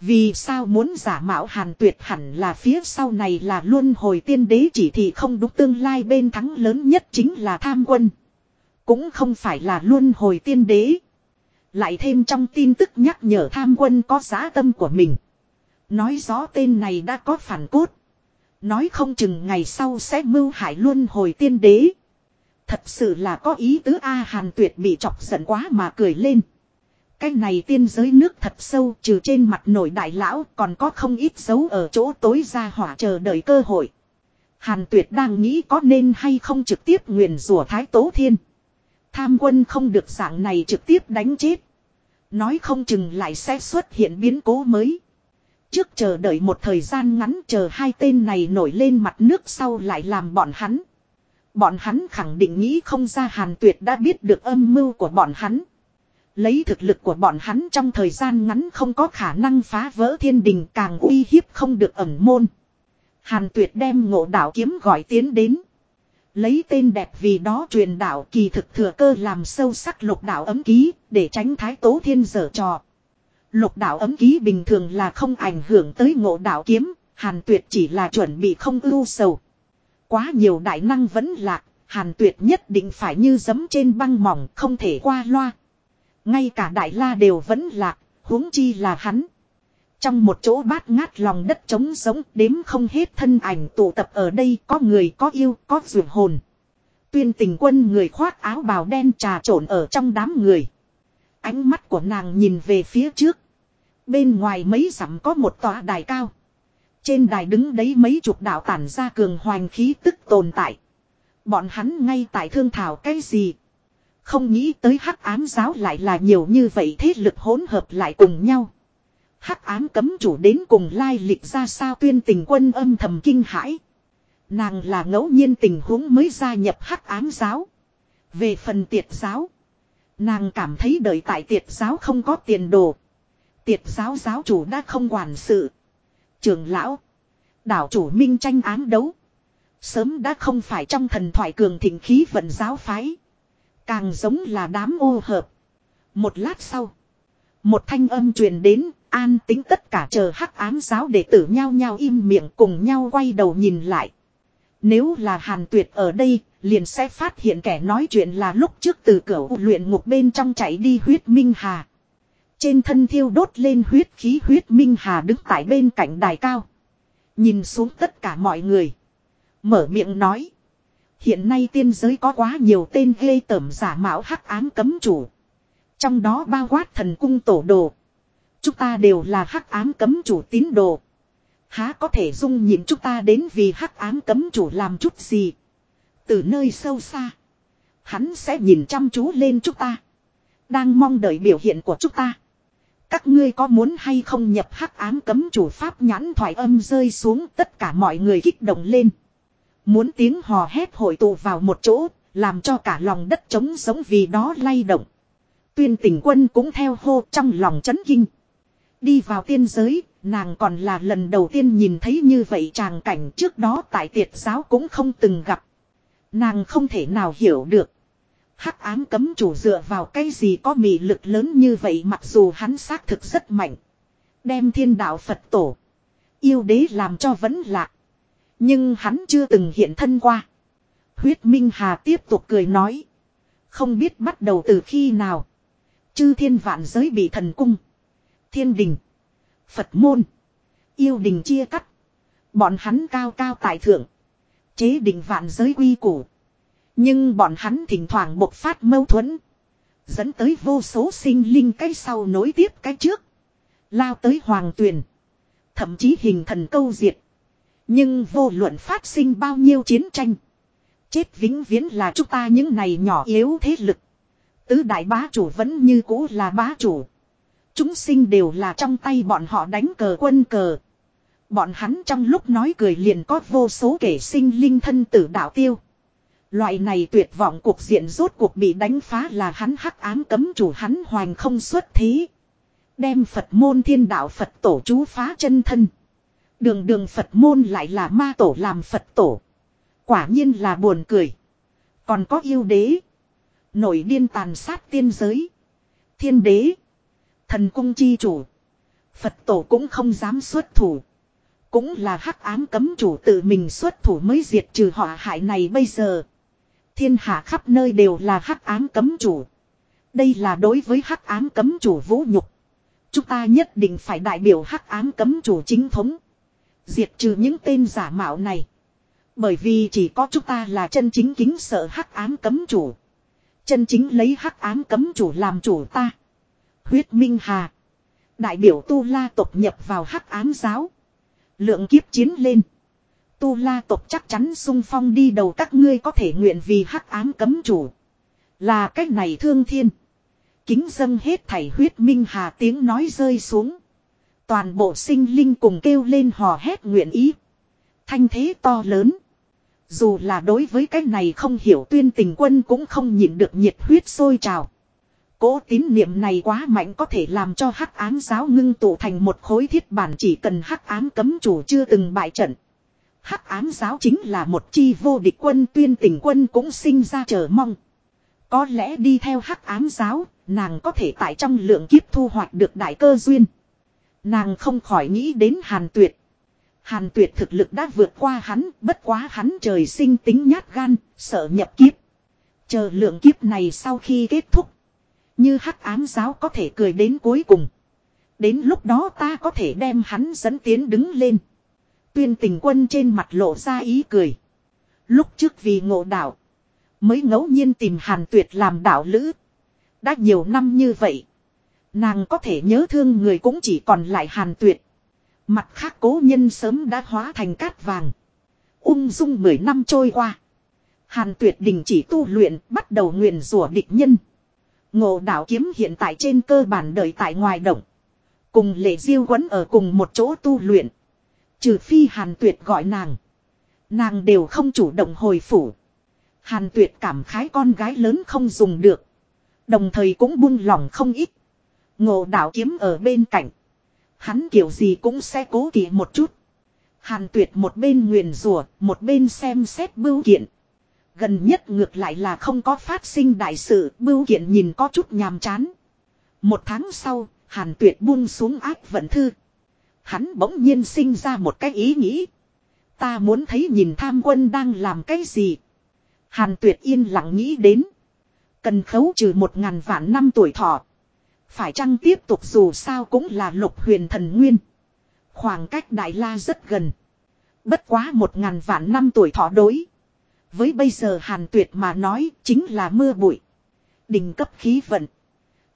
Vì sao muốn giả mạo hàn tuyệt hẳn là phía sau này là luân hồi tiên đế chỉ thị không đúng tương lai bên thắng lớn nhất chính là tham quân. Cũng không phải là luân hồi tiên đế. Lại thêm trong tin tức nhắc nhở tham quân có giá tâm của mình. Nói rõ tên này đã có phản cốt. Nói không chừng ngày sau sẽ mưu hại luân hồi tiên đế. Thật sự là có ý tứ A Hàn tuyệt bị chọc giận quá mà cười lên. Cái này tiên giới nước thật sâu trừ trên mặt nổi đại lão còn có không ít dấu ở chỗ tối ra hỏa chờ đợi cơ hội. Hàn tuyệt đang nghĩ có nên hay không trực tiếp nguyền rủa thái tố thiên. Tham quân không được dạng này trực tiếp đánh chết. Nói không chừng lại sẽ xuất hiện biến cố mới. Trước chờ đợi một thời gian ngắn chờ hai tên này nổi lên mặt nước sau lại làm bọn hắn. Bọn hắn khẳng định nghĩ không ra hàn tuyệt đã biết được âm mưu của bọn hắn. Lấy thực lực của bọn hắn trong thời gian ngắn không có khả năng phá vỡ thiên đình càng uy hiếp không được ẩn môn. Hàn tuyệt đem ngộ đạo kiếm gọi tiến đến. Lấy tên đẹp vì đó truyền đạo kỳ thực thừa cơ làm sâu sắc lục đạo ấm ký để tránh thái tố thiên dở trò. Lục đạo ấm ký bình thường là không ảnh hưởng tới ngộ đạo kiếm, hàn tuyệt chỉ là chuẩn bị không ưu sầu. Quá nhiều đại năng vẫn lạc, hàn tuyệt nhất định phải như giấm trên băng mỏng không thể qua loa. Ngay cả đại la đều vẫn lạc, huống chi là hắn. Trong một chỗ bát ngát lòng đất trống sống đếm không hết thân ảnh tụ tập ở đây, có người có yêu, có dường hồn. Tuyên tình quân người khoác áo bào đen trà trộn ở trong đám người. Ánh mắt của nàng nhìn về phía trước. Bên ngoài mấy dặm có một tòa đài cao. Trên đài đứng đấy mấy chục đạo tản ra cường hoành khí tức tồn tại. Bọn hắn ngay tại thương thảo cái gì. Không nghĩ tới hắc ám giáo lại là nhiều như vậy, thế lực hỗn hợp lại cùng nhau. Hắc ám cấm chủ đến cùng lai lịch ra sao tuyên tình quân âm thầm kinh hãi. Nàng là ngẫu nhiên tình huống mới gia nhập hắc ám giáo. Về phần tiệt giáo. Nàng cảm thấy đợi tại tiệt giáo không có tiền đồ. Tiệt giáo giáo chủ đã không quản sự. Trường lão. Đảo chủ minh tranh ám đấu. Sớm đã không phải trong thần thoại cường thịnh khí vận giáo phái. Càng giống là đám ô hợp. Một lát sau. Một thanh âm truyền đến, an tính tất cả chờ hắc ám giáo đệ tử nhau nhau im miệng cùng nhau quay đầu nhìn lại. Nếu là hàn tuyệt ở đây, liền sẽ phát hiện kẻ nói chuyện là lúc trước từ cửa luyện ngục bên trong chạy đi huyết minh hà. Trên thân thiêu đốt lên huyết khí huyết minh hà đứng tại bên cạnh đài cao. Nhìn xuống tất cả mọi người. Mở miệng nói. Hiện nay tiên giới có quá nhiều tên ghê tởm giả mạo hắc ám cấm chủ. Trong đó bao quát thần cung tổ đồ. Chúng ta đều là hắc ám cấm chủ tín đồ. Há có thể dung nhịn chúng ta đến vì hắc ám cấm chủ làm chút gì. Từ nơi sâu xa. Hắn sẽ nhìn chăm chú lên chúng ta. Đang mong đợi biểu hiện của chúng ta. Các ngươi có muốn hay không nhập hắc ám cấm chủ pháp nhãn thoại âm rơi xuống tất cả mọi người kích động lên. Muốn tiếng hò hét hội tụ vào một chỗ, làm cho cả lòng đất trống giống vì đó lay động. Tuyên tình quân cũng theo hô trong lòng chấn kinh. Đi vào tiên giới, nàng còn là lần đầu tiên nhìn thấy như vậy tràng cảnh trước đó tại tiệt giáo cũng không từng gặp. Nàng không thể nào hiểu được. Hắc ám cấm chủ dựa vào cái gì có mị lực lớn như vậy mặc dù hắn xác thực rất mạnh. Đem thiên đạo Phật tổ. Yêu đế làm cho vẫn lạ Nhưng hắn chưa từng hiện thân qua. Huyết Minh Hà tiếp tục cười nói. Không biết bắt đầu từ khi nào. Chư thiên vạn giới bị thần cung. Thiên đình. Phật môn. Yêu đình chia cắt. Bọn hắn cao cao tại thượng. Chế định vạn giới quy củ. Nhưng bọn hắn thỉnh thoảng bộc phát mâu thuẫn. Dẫn tới vô số sinh linh cái sau nối tiếp cái trước. Lao tới hoàng tuyền. Thậm chí hình thần câu diệt. Nhưng vô luận phát sinh bao nhiêu chiến tranh. Chết vĩnh viễn là chúng ta những này nhỏ yếu thế lực. Tứ đại bá chủ vẫn như cũ là bá chủ. Chúng sinh đều là trong tay bọn họ đánh cờ quân cờ. Bọn hắn trong lúc nói cười liền có vô số kể sinh linh thân tử đạo tiêu. Loại này tuyệt vọng cuộc diện rốt cuộc bị đánh phá là hắn hắc ám cấm chủ hắn hoành không xuất thế. Đem Phật môn thiên đạo Phật tổ chú phá chân thân. Đường đường Phật môn lại là ma tổ làm Phật tổ. Quả nhiên là buồn cười. Còn có yêu đế. Nổi điên tàn sát tiên giới. Thiên đế. Thần cung chi chủ. Phật tổ cũng không dám xuất thủ. Cũng là hắc ám cấm chủ tự mình xuất thủ mới diệt trừ họa hại này bây giờ. Thiên hạ khắp nơi đều là hắc ám cấm chủ. Đây là đối với hắc ám cấm chủ vũ nhục. Chúng ta nhất định phải đại biểu hắc ám cấm chủ chính thống. Diệt trừ những tên giả mạo này. Bởi vì chỉ có chúng ta là chân chính kính sợ hắc ám cấm chủ. Chân chính lấy hắc ám cấm chủ làm chủ ta. Huyết Minh Hà. Đại biểu Tu La tộc nhập vào hắc ám giáo. Lượng kiếp chiến lên. Tu La tộc chắc chắn sung phong đi đầu các ngươi có thể nguyện vì hắc ám cấm chủ. Là cách này thương thiên. Kính dâng hết thảy huyết minh hà tiếng nói rơi xuống. Toàn bộ sinh linh cùng kêu lên hò hét nguyện ý. Thanh thế to lớn. Dù là đối với cái này không hiểu tuyên tình quân cũng không nhịn được nhiệt huyết sôi trào. Cố tín niệm này quá mạnh có thể làm cho hắc ám giáo ngưng tụ thành một khối thiết bản chỉ cần hắc ám cấm chủ chưa từng bại trận. Hắc ám giáo chính là một chi vô địch quân tuyên tình quân cũng sinh ra chờ mong. Có lẽ đi theo hắc ám giáo, nàng có thể tại trong lượng kiếp thu hoạch được đại cơ duyên. Nàng không khỏi nghĩ đến hàn tuyệt. Hàn tuyệt thực lực đã vượt qua hắn, bất quá hắn trời sinh tính nhát gan, sợ nhập kiếp. Chờ lượng kiếp này sau khi kết thúc. Như hắc ám giáo có thể cười đến cuối cùng. Đến lúc đó ta có thể đem hắn dẫn tiến đứng lên. Tuyên tình quân trên mặt lộ ra ý cười. Lúc trước vì ngộ đạo. Mới ngẫu nhiên tìm hàn tuyệt làm đạo lữ. Đã nhiều năm như vậy. Nàng có thể nhớ thương người cũng chỉ còn lại hàn tuyệt. Mặt khác cố nhân sớm đã hóa thành cát vàng. Ung dung mười năm trôi qua. Hàn tuyệt đình chỉ tu luyện, bắt đầu nguyền rủa địch nhân. Ngộ đạo kiếm hiện tại trên cơ bản đợi tại ngoài động. Cùng lệ diêu quấn ở cùng một chỗ tu luyện. Trừ phi hàn tuyệt gọi nàng. Nàng đều không chủ động hồi phủ. Hàn tuyệt cảm khái con gái lớn không dùng được. Đồng thời cũng buông lòng không ít. Ngộ đạo kiếm ở bên cạnh. Hắn kiểu gì cũng sẽ cố kỵ một chút. Hàn tuyệt một bên nguyền rủa, một bên xem xét bưu kiện. Gần nhất ngược lại là không có phát sinh đại sự, bưu kiện nhìn có chút nhàm chán. Một tháng sau, hàn tuyệt buông xuống ác vận thư. Hắn bỗng nhiên sinh ra một cái ý nghĩ. Ta muốn thấy nhìn tham quân đang làm cái gì. Hàn tuyệt yên lặng nghĩ đến. Cần khấu trừ một ngàn vạn năm tuổi thọ. Phải chăng tiếp tục dù sao cũng là lục huyền thần nguyên. Khoảng cách đại la rất gần. Bất quá một ngàn vạn năm tuổi thọ đối. Với bây giờ hàn tuyệt mà nói chính là mưa bụi. Đỉnh cấp khí vận.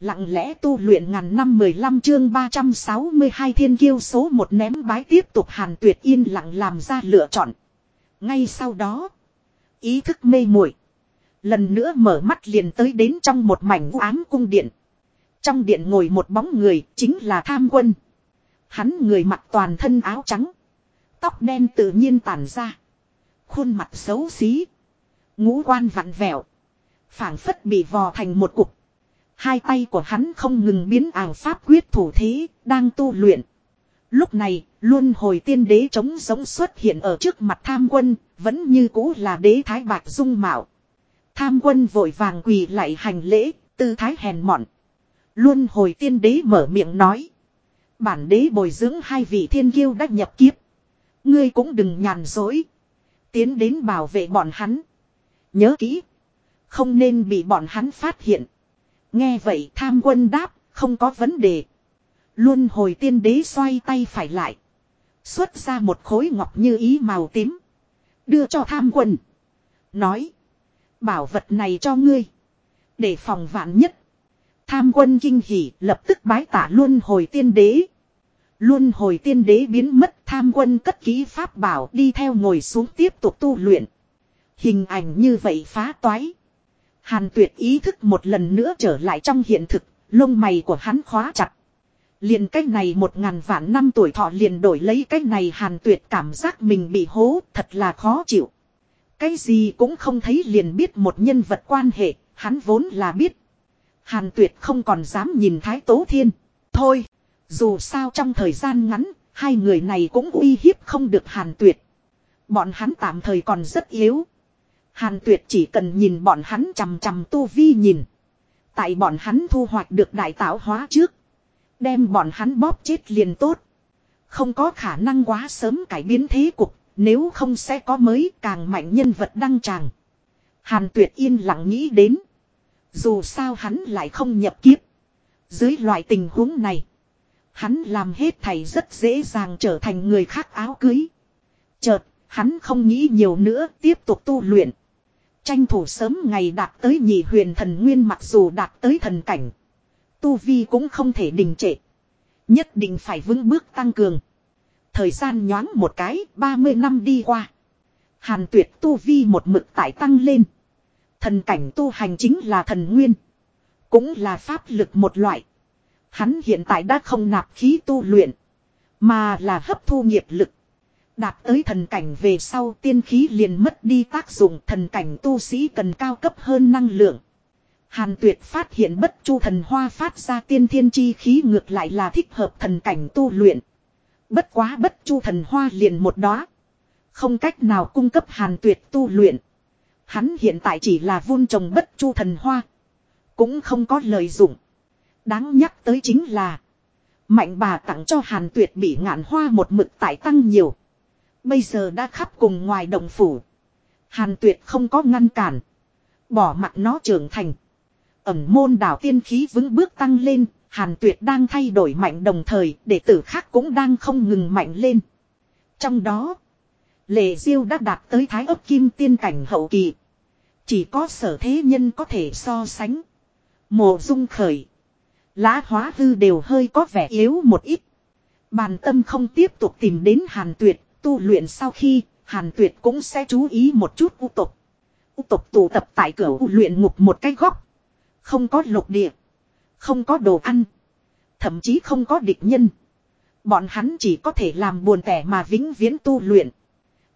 Lặng lẽ tu luyện ngàn năm 15 chương 362 thiên kiêu số một ném bái tiếp tục hàn tuyệt yên lặng làm ra lựa chọn. Ngay sau đó. Ý thức mê muội Lần nữa mở mắt liền tới đến trong một mảnh ám cung điện. Trong điện ngồi một bóng người, chính là tham quân. Hắn người mặc toàn thân áo trắng. Tóc đen tự nhiên tản ra. Khuôn mặt xấu xí. Ngũ quan vặn vẹo. phảng phất bị vò thành một cục. Hai tay của hắn không ngừng biến ảo pháp quyết thủ thế, đang tu luyện. Lúc này, luôn hồi tiên đế chống giống xuất hiện ở trước mặt tham quân, vẫn như cũ là đế thái bạc dung mạo. Tham quân vội vàng quỳ lại hành lễ, tư thái hèn mọn. Luôn hồi tiên đế mở miệng nói. Bản đế bồi dưỡng hai vị thiên kiêu đã nhập kiếp. Ngươi cũng đừng nhàn dối. Tiến đến bảo vệ bọn hắn. Nhớ kỹ. Không nên bị bọn hắn phát hiện. Nghe vậy tham quân đáp, không có vấn đề. luân hồi tiên đế xoay tay phải lại. Xuất ra một khối ngọc như ý màu tím. Đưa cho tham quân. Nói. Bảo vật này cho ngươi. Để phòng vạn nhất. Tham quân kinh hỉ lập tức bái tả luôn hồi tiên đế. Luôn hồi tiên đế biến mất tham quân cất ký pháp bảo đi theo ngồi xuống tiếp tục tu luyện. Hình ảnh như vậy phá toái. Hàn tuyệt ý thức một lần nữa trở lại trong hiện thực, lông mày của hắn khóa chặt. Liền cách này một ngàn vạn năm tuổi thọ liền đổi lấy cách này hàn tuyệt cảm giác mình bị hố, thật là khó chịu. Cái gì cũng không thấy liền biết một nhân vật quan hệ, hắn vốn là biết. Hàn tuyệt không còn dám nhìn Thái Tố Thiên. Thôi, dù sao trong thời gian ngắn, hai người này cũng uy hiếp không được hàn tuyệt. Bọn hắn tạm thời còn rất yếu. Hàn tuyệt chỉ cần nhìn bọn hắn chằm chằm tu vi nhìn. Tại bọn hắn thu hoạch được đại tạo hóa trước. Đem bọn hắn bóp chết liền tốt. Không có khả năng quá sớm cải biến thế cục. Nếu không sẽ có mới càng mạnh nhân vật đăng tràng. Hàn tuyệt yên lặng nghĩ đến. Dù sao hắn lại không nhập kiếp. Dưới loại tình huống này. Hắn làm hết thầy rất dễ dàng trở thành người khác áo cưới. Chợt, hắn không nghĩ nhiều nữa tiếp tục tu luyện. Tranh thủ sớm ngày đạt tới nhị huyền thần nguyên mặc dù đạt tới thần cảnh. Tu Vi cũng không thể đình trệ. Nhất định phải vững bước tăng cường. Thời gian nhoáng một cái, 30 năm đi qua. Hàn tuyệt Tu Vi một mực tải tăng lên. Thần cảnh tu hành chính là thần nguyên. Cũng là pháp lực một loại. Hắn hiện tại đã không nạp khí tu luyện. Mà là hấp thu nghiệp lực. Đạt tới thần cảnh về sau, tiên khí liền mất đi tác dụng, thần cảnh tu sĩ cần cao cấp hơn năng lượng. Hàn tuyệt phát hiện bất chu thần hoa phát ra tiên thiên chi khí ngược lại là thích hợp thần cảnh tu luyện. Bất quá bất chu thần hoa liền một đó. Không cách nào cung cấp hàn tuyệt tu luyện. Hắn hiện tại chỉ là vun trồng bất chu thần hoa. Cũng không có lợi dụng. Đáng nhắc tới chính là. Mạnh bà tặng cho hàn tuyệt bị ngạn hoa một mực tải tăng nhiều. Bây giờ đã khắp cùng ngoài đồng phủ. Hàn tuyệt không có ngăn cản. Bỏ mặt nó trưởng thành. Ẩm môn đảo tiên khí vững bước tăng lên. Hàn tuyệt đang thay đổi mạnh đồng thời, đệ tử khác cũng đang không ngừng mạnh lên. Trong đó. Lệ diêu đã đạt tới thái ấp kim tiên cảnh hậu kỳ. Chỉ có sở thế nhân có thể so sánh. Mộ dung khởi. Lá hóa hư đều hơi có vẻ yếu một ít. Bàn tâm không tiếp tục tìm đến hàn tuyệt, tu luyện sau khi, hàn tuyệt cũng sẽ chú ý một chút u tục. U tục tụ tập tại cửa u luyện ngục một cái góc. Không có lục địa. Không có đồ ăn. Thậm chí không có địch nhân. Bọn hắn chỉ có thể làm buồn tẻ mà vĩnh viễn tu luyện.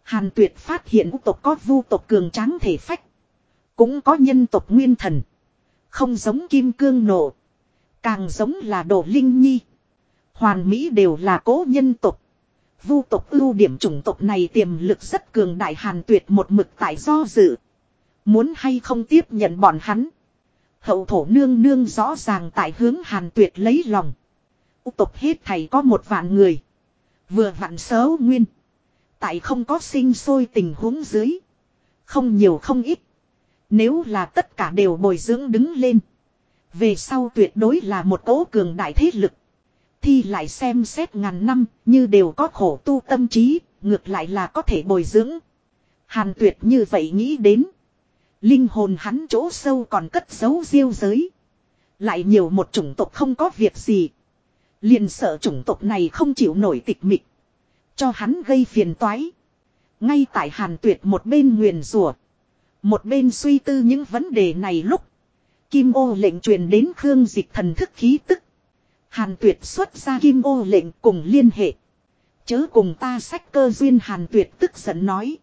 Hàn tuyệt phát hiện u tục có vu tục cường tráng thể phách. Cũng có nhân tục nguyên thần. Không giống kim cương nổ. Càng giống là đồ linh nhi. Hoàn Mỹ đều là cố nhân tộc. Vu tộc ưu điểm chủng tộc này tiềm lực rất cường đại hàn tuyệt một mực tại do dự. Muốn hay không tiếp nhận bọn hắn. Hậu thổ nương nương rõ ràng tại hướng hàn tuyệt lấy lòng. U tộc hết thầy có một vạn người. Vừa vạn xấu nguyên. Tại không có sinh sôi tình huống dưới. Không nhiều không ít. Nếu là tất cả đều bồi dưỡng đứng lên. Về sau tuyệt đối là một tố cường đại thế lực. Thi lại xem xét ngàn năm như đều có khổ tu tâm trí, ngược lại là có thể bồi dưỡng. Hàn tuyệt như vậy nghĩ đến. Linh hồn hắn chỗ sâu còn cất giấu diêu giới. Lại nhiều một chủng tộc không có việc gì. Liền sợ chủng tộc này không chịu nổi tịch mịch. Cho hắn gây phiền toái. Ngay tại hàn tuyệt một bên nguyền rủa Một bên suy tư những vấn đề này lúc. Kim ô lệnh truyền đến Khương Dịch thần thức khí tức. Hàn tuyệt xuất ra kim ô lệnh cùng liên hệ. Chớ cùng ta sách cơ duyên hàn tuyệt tức giận nói.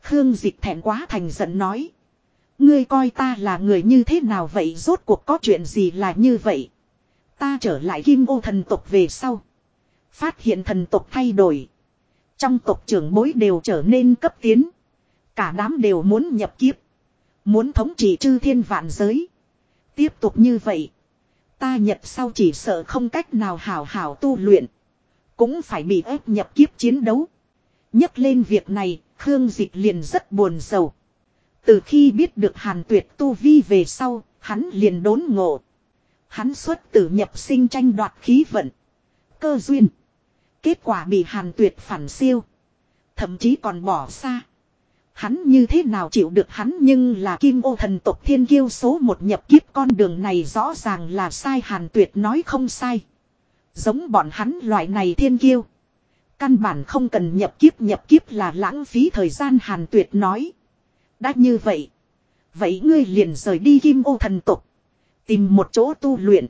Khương Dịch thẹn quá thành giận nói. Ngươi coi ta là người như thế nào vậy rốt cuộc có chuyện gì là như vậy. Ta trở lại kim ô thần tộc về sau. Phát hiện thần tộc thay đổi. Trong tộc trưởng bối đều trở nên cấp tiến. Cả đám đều muốn nhập kiếp. Muốn thống trị chư thiên vạn giới. Tiếp tục như vậy. Ta nhập sau chỉ sợ không cách nào hảo hảo tu luyện. Cũng phải bị ép nhập kiếp chiến đấu. Nhắc lên việc này, Khương Dịch liền rất buồn sầu. Từ khi biết được hàn tuyệt tu vi về sau, hắn liền đốn ngộ. Hắn xuất tử nhập sinh tranh đoạt khí vận. Cơ duyên. Kết quả bị hàn tuyệt phản siêu. Thậm chí còn bỏ xa. Hắn như thế nào chịu được hắn nhưng là kim ô thần tộc thiên kiêu số một nhập kiếp con đường này rõ ràng là sai hàn tuyệt nói không sai. Giống bọn hắn loại này thiên kiêu. Căn bản không cần nhập kiếp nhập kiếp là lãng phí thời gian hàn tuyệt nói. Đã như vậy. Vậy ngươi liền rời đi kim ô thần tộc. Tìm một chỗ tu luyện.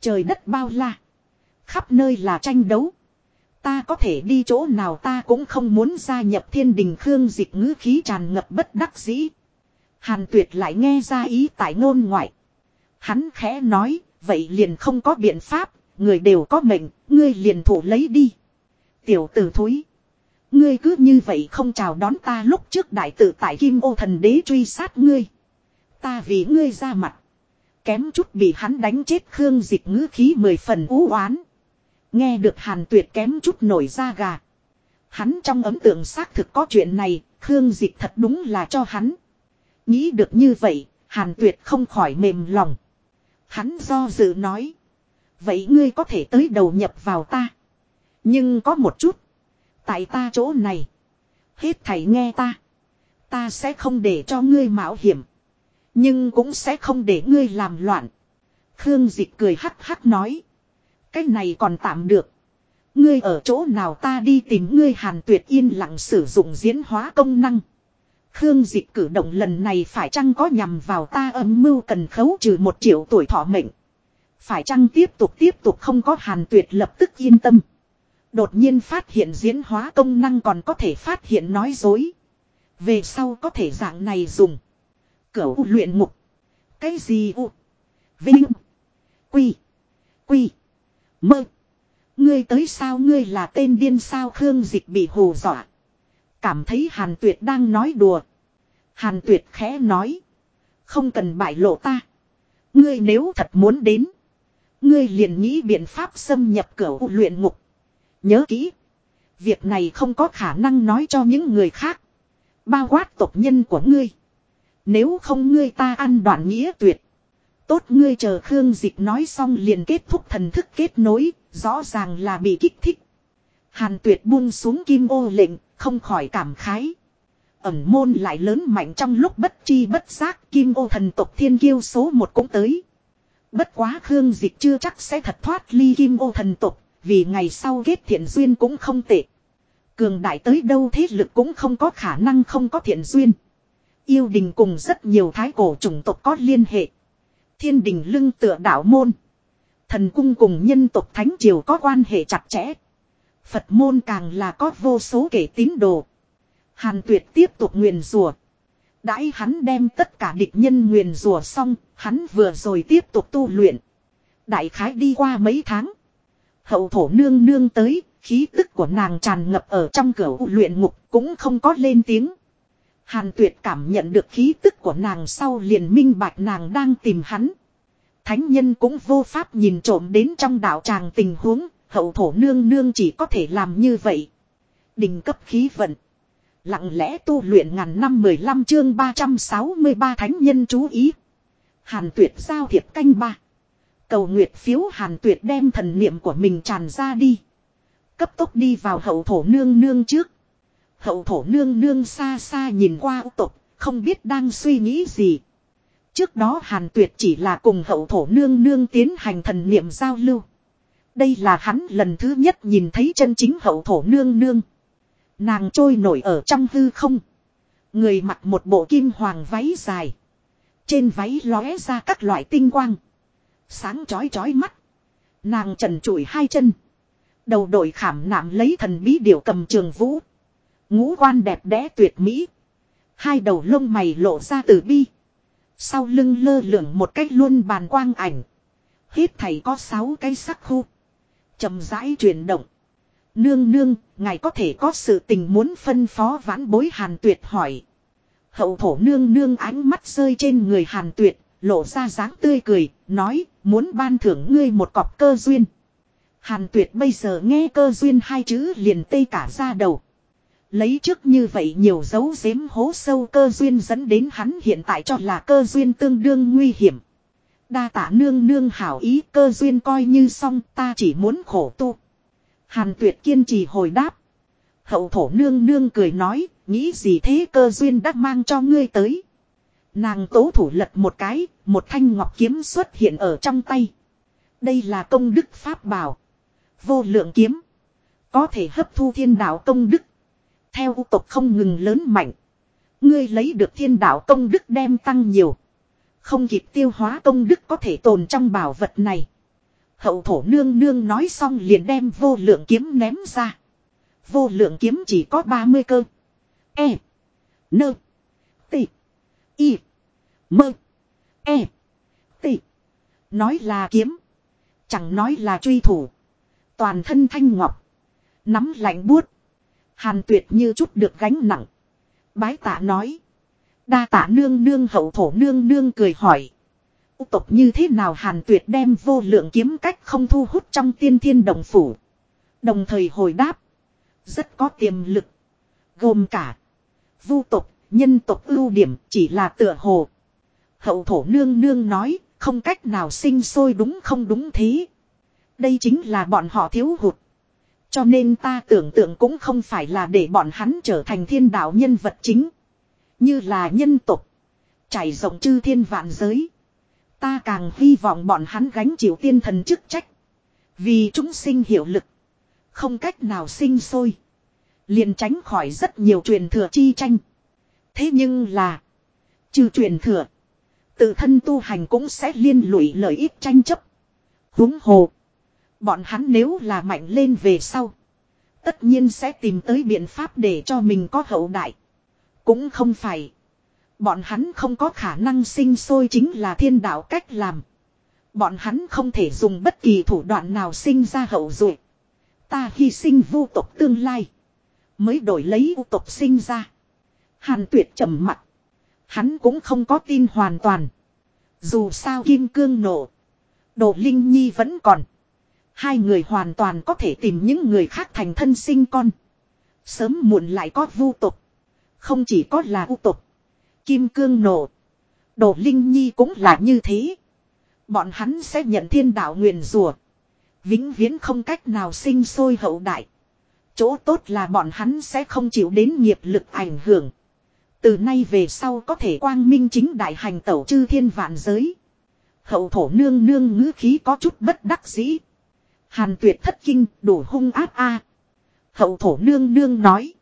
Trời đất bao la. Khắp nơi là tranh đấu. Ta có thể đi chỗ nào ta cũng không muốn gia nhập thiên đình khương dịch ngữ khí tràn ngập bất đắc dĩ. Hàn tuyệt lại nghe ra ý tại ngôn ngoại. Hắn khẽ nói, vậy liền không có biện pháp, người đều có mệnh, ngươi liền thủ lấy đi. Tiểu tử thúi. Ngươi cứ như vậy không chào đón ta lúc trước đại tử tại kim ô thần đế truy sát ngươi. Ta vì ngươi ra mặt. Kém chút bị hắn đánh chết khương dịch ngữ khí mười phần ú oán. Nghe được hàn tuyệt kém chút nổi da gà. Hắn trong ấm tượng xác thực có chuyện này, Khương Dịch thật đúng là cho hắn. Nghĩ được như vậy, hàn tuyệt không khỏi mềm lòng. Hắn do dự nói. Vậy ngươi có thể tới đầu nhập vào ta. Nhưng có một chút. Tại ta chỗ này. Hết thảy nghe ta. Ta sẽ không để cho ngươi mạo hiểm. Nhưng cũng sẽ không để ngươi làm loạn. Khương Dịch cười hắc hắc nói. Cái này còn tạm được. Ngươi ở chỗ nào ta đi tìm ngươi hàn tuyệt yên lặng sử dụng diễn hóa công năng. Khương Dịch cử động lần này phải chăng có nhằm vào ta âm mưu cần khấu trừ một triệu tuổi thọ mệnh. Phải chăng tiếp tục tiếp tục không có hàn tuyệt lập tức yên tâm. Đột nhiên phát hiện diễn hóa công năng còn có thể phát hiện nói dối. Về sau có thể dạng này dùng. Cửu luyện ngục. Cái gì u? Vinh. Quy. Quy. Mơ. Ngươi tới sao ngươi là tên điên sao Khương Dịch bị hù dọa. Cảm thấy Hàn Tuyệt đang nói đùa. Hàn Tuyệt khẽ nói. Không cần bại lộ ta. Ngươi nếu thật muốn đến. Ngươi liền nghĩ biện pháp xâm nhập cửa luyện ngục. Nhớ kỹ. Việc này không có khả năng nói cho những người khác. Bao quát tộc nhân của ngươi. Nếu không ngươi ta ăn đoạn nghĩa tuyệt. Tốt ngươi chờ Khương Dịch nói xong liền kết thúc thần thức kết nối, rõ ràng là bị kích thích. Hàn tuyệt buông xuống kim ô lệnh, không khỏi cảm khái. Ẩm môn lại lớn mạnh trong lúc bất chi bất giác kim ô thần tộc thiên kiêu số một cũng tới. Bất quá Khương Dịch chưa chắc sẽ thật thoát ly kim ô thần tộc, vì ngày sau kết thiện duyên cũng không tệ. Cường đại tới đâu thế lực cũng không có khả năng không có thiện duyên. Yêu đình cùng rất nhiều thái cổ chủng tộc có liên hệ. Thiên đình lưng tựa đạo môn. Thần cung cùng nhân tộc thánh triều có quan hệ chặt chẽ. Phật môn càng là có vô số kể tín đồ. Hàn tuyệt tiếp tục nguyền rùa. Đãi hắn đem tất cả địch nhân nguyền rùa xong, hắn vừa rồi tiếp tục tu luyện. Đại khái đi qua mấy tháng. Hậu thổ nương nương tới, khí tức của nàng tràn ngập ở trong cửa luyện ngục cũng không có lên tiếng. Hàn tuyệt cảm nhận được khí tức của nàng sau liền minh bạch nàng đang tìm hắn. Thánh nhân cũng vô pháp nhìn trộm đến trong đạo tràng tình huống, hậu thổ nương nương chỉ có thể làm như vậy. Đình cấp khí vận. Lặng lẽ tu luyện ngàn năm 15 chương 363 thánh nhân chú ý. Hàn tuyệt giao thiệp canh ba. Cầu nguyệt phiếu hàn tuyệt đem thần niệm của mình tràn ra đi. Cấp tốc đi vào hậu thổ nương nương trước. Hậu thổ nương nương xa xa nhìn qua tục, không biết đang suy nghĩ gì. Trước đó hàn tuyệt chỉ là cùng hậu thổ nương nương tiến hành thần niệm giao lưu. Đây là hắn lần thứ nhất nhìn thấy chân chính hậu thổ nương nương. Nàng trôi nổi ở trong hư không. Người mặc một bộ kim hoàng váy dài. Trên váy lóe ra các loại tinh quang. Sáng chói chói mắt. Nàng trần trụi hai chân. Đầu đội khảm nạm lấy thần bí điệu cầm trường vũ. Ngũ quan đẹp đẽ tuyệt mỹ. Hai đầu lông mày lộ ra từ bi. Sau lưng lơ lửng một cách luôn bàn quang ảnh. Hết thầy có sáu cái sắc khu. chậm rãi chuyển động. Nương nương, ngài có thể có sự tình muốn phân phó vãn bối hàn tuyệt hỏi. Hậu thổ nương nương ánh mắt rơi trên người hàn tuyệt, lộ ra dáng tươi cười, nói, muốn ban thưởng ngươi một cọc cơ duyên. Hàn tuyệt bây giờ nghe cơ duyên hai chữ liền tê cả ra đầu. Lấy trước như vậy nhiều dấu giếm hố sâu cơ duyên dẫn đến hắn hiện tại cho là cơ duyên tương đương nguy hiểm. Đa tả nương nương hảo ý cơ duyên coi như xong ta chỉ muốn khổ tu. Hàn tuyệt kiên trì hồi đáp. Hậu thổ nương nương cười nói, nghĩ gì thế cơ duyên đã mang cho ngươi tới. Nàng tố thủ lật một cái, một thanh ngọc kiếm xuất hiện ở trong tay. Đây là công đức pháp bảo. Vô lượng kiếm. Có thể hấp thu thiên đạo công đức. Theo u tộc không ngừng lớn mạnh. Ngươi lấy được thiên đạo công đức đem tăng nhiều. Không kịp tiêu hóa công đức có thể tồn trong bảo vật này. Hậu thổ nương nương nói xong liền đem vô lượng kiếm ném ra. Vô lượng kiếm chỉ có 30 cơ. E. Nơ. T. Y. Mơ. E. T. Nói là kiếm. Chẳng nói là truy thủ. Toàn thân thanh ngọc. Nắm lạnh buốt. Hàn tuyệt như chút được gánh nặng. Bái tạ nói. Đa tạ nương nương hậu thổ nương nương cười hỏi. U tộc như thế nào hàn tuyệt đem vô lượng kiếm cách không thu hút trong tiên thiên đồng phủ. Đồng thời hồi đáp. Rất có tiềm lực. Gồm cả. Vu tộc, nhân tộc ưu điểm chỉ là tựa hồ. Hậu thổ nương nương nói, không cách nào sinh sôi đúng không đúng thế. Đây chính là bọn họ thiếu hụt. Cho nên ta tưởng tượng cũng không phải là để bọn hắn trở thành thiên đạo nhân vật chính. Như là nhân tộc Trải rộng chư thiên vạn giới. Ta càng hy vọng bọn hắn gánh chịu tiên thần chức trách. Vì chúng sinh hiệu lực. Không cách nào sinh sôi. Liền tránh khỏi rất nhiều truyền thừa chi tranh. Thế nhưng là. Trừ truyền thừa. Tự thân tu hành cũng sẽ liên lụy lợi ích tranh chấp. huống hồ. Bọn hắn nếu là mạnh lên về sau. Tất nhiên sẽ tìm tới biện pháp để cho mình có hậu đại. Cũng không phải. Bọn hắn không có khả năng sinh sôi chính là thiên đạo cách làm. Bọn hắn không thể dùng bất kỳ thủ đoạn nào sinh ra hậu duệ. Ta hy sinh vô tộc tương lai. Mới đổi lấy vô tộc sinh ra. Hàn tuyệt trầm mặt. Hắn cũng không có tin hoàn toàn. Dù sao kim cương nổ. Đồ Linh Nhi vẫn còn. Hai người hoàn toàn có thể tìm những người khác thành thân sinh con. Sớm muộn lại có vu tục. Không chỉ có là vu tục. Kim cương nổ. Đồ Linh Nhi cũng là như thế. Bọn hắn sẽ nhận thiên đạo nguyền rùa. Vĩnh viễn không cách nào sinh sôi hậu đại. Chỗ tốt là bọn hắn sẽ không chịu đến nghiệp lực ảnh hưởng. Từ nay về sau có thể quang minh chính đại hành tẩu chư thiên vạn giới. Hậu thổ nương nương ngữ khí có chút bất đắc dĩ. Hàn tuyệt thất kinh đủ hung áp a. Hậu thổ nương nương nói.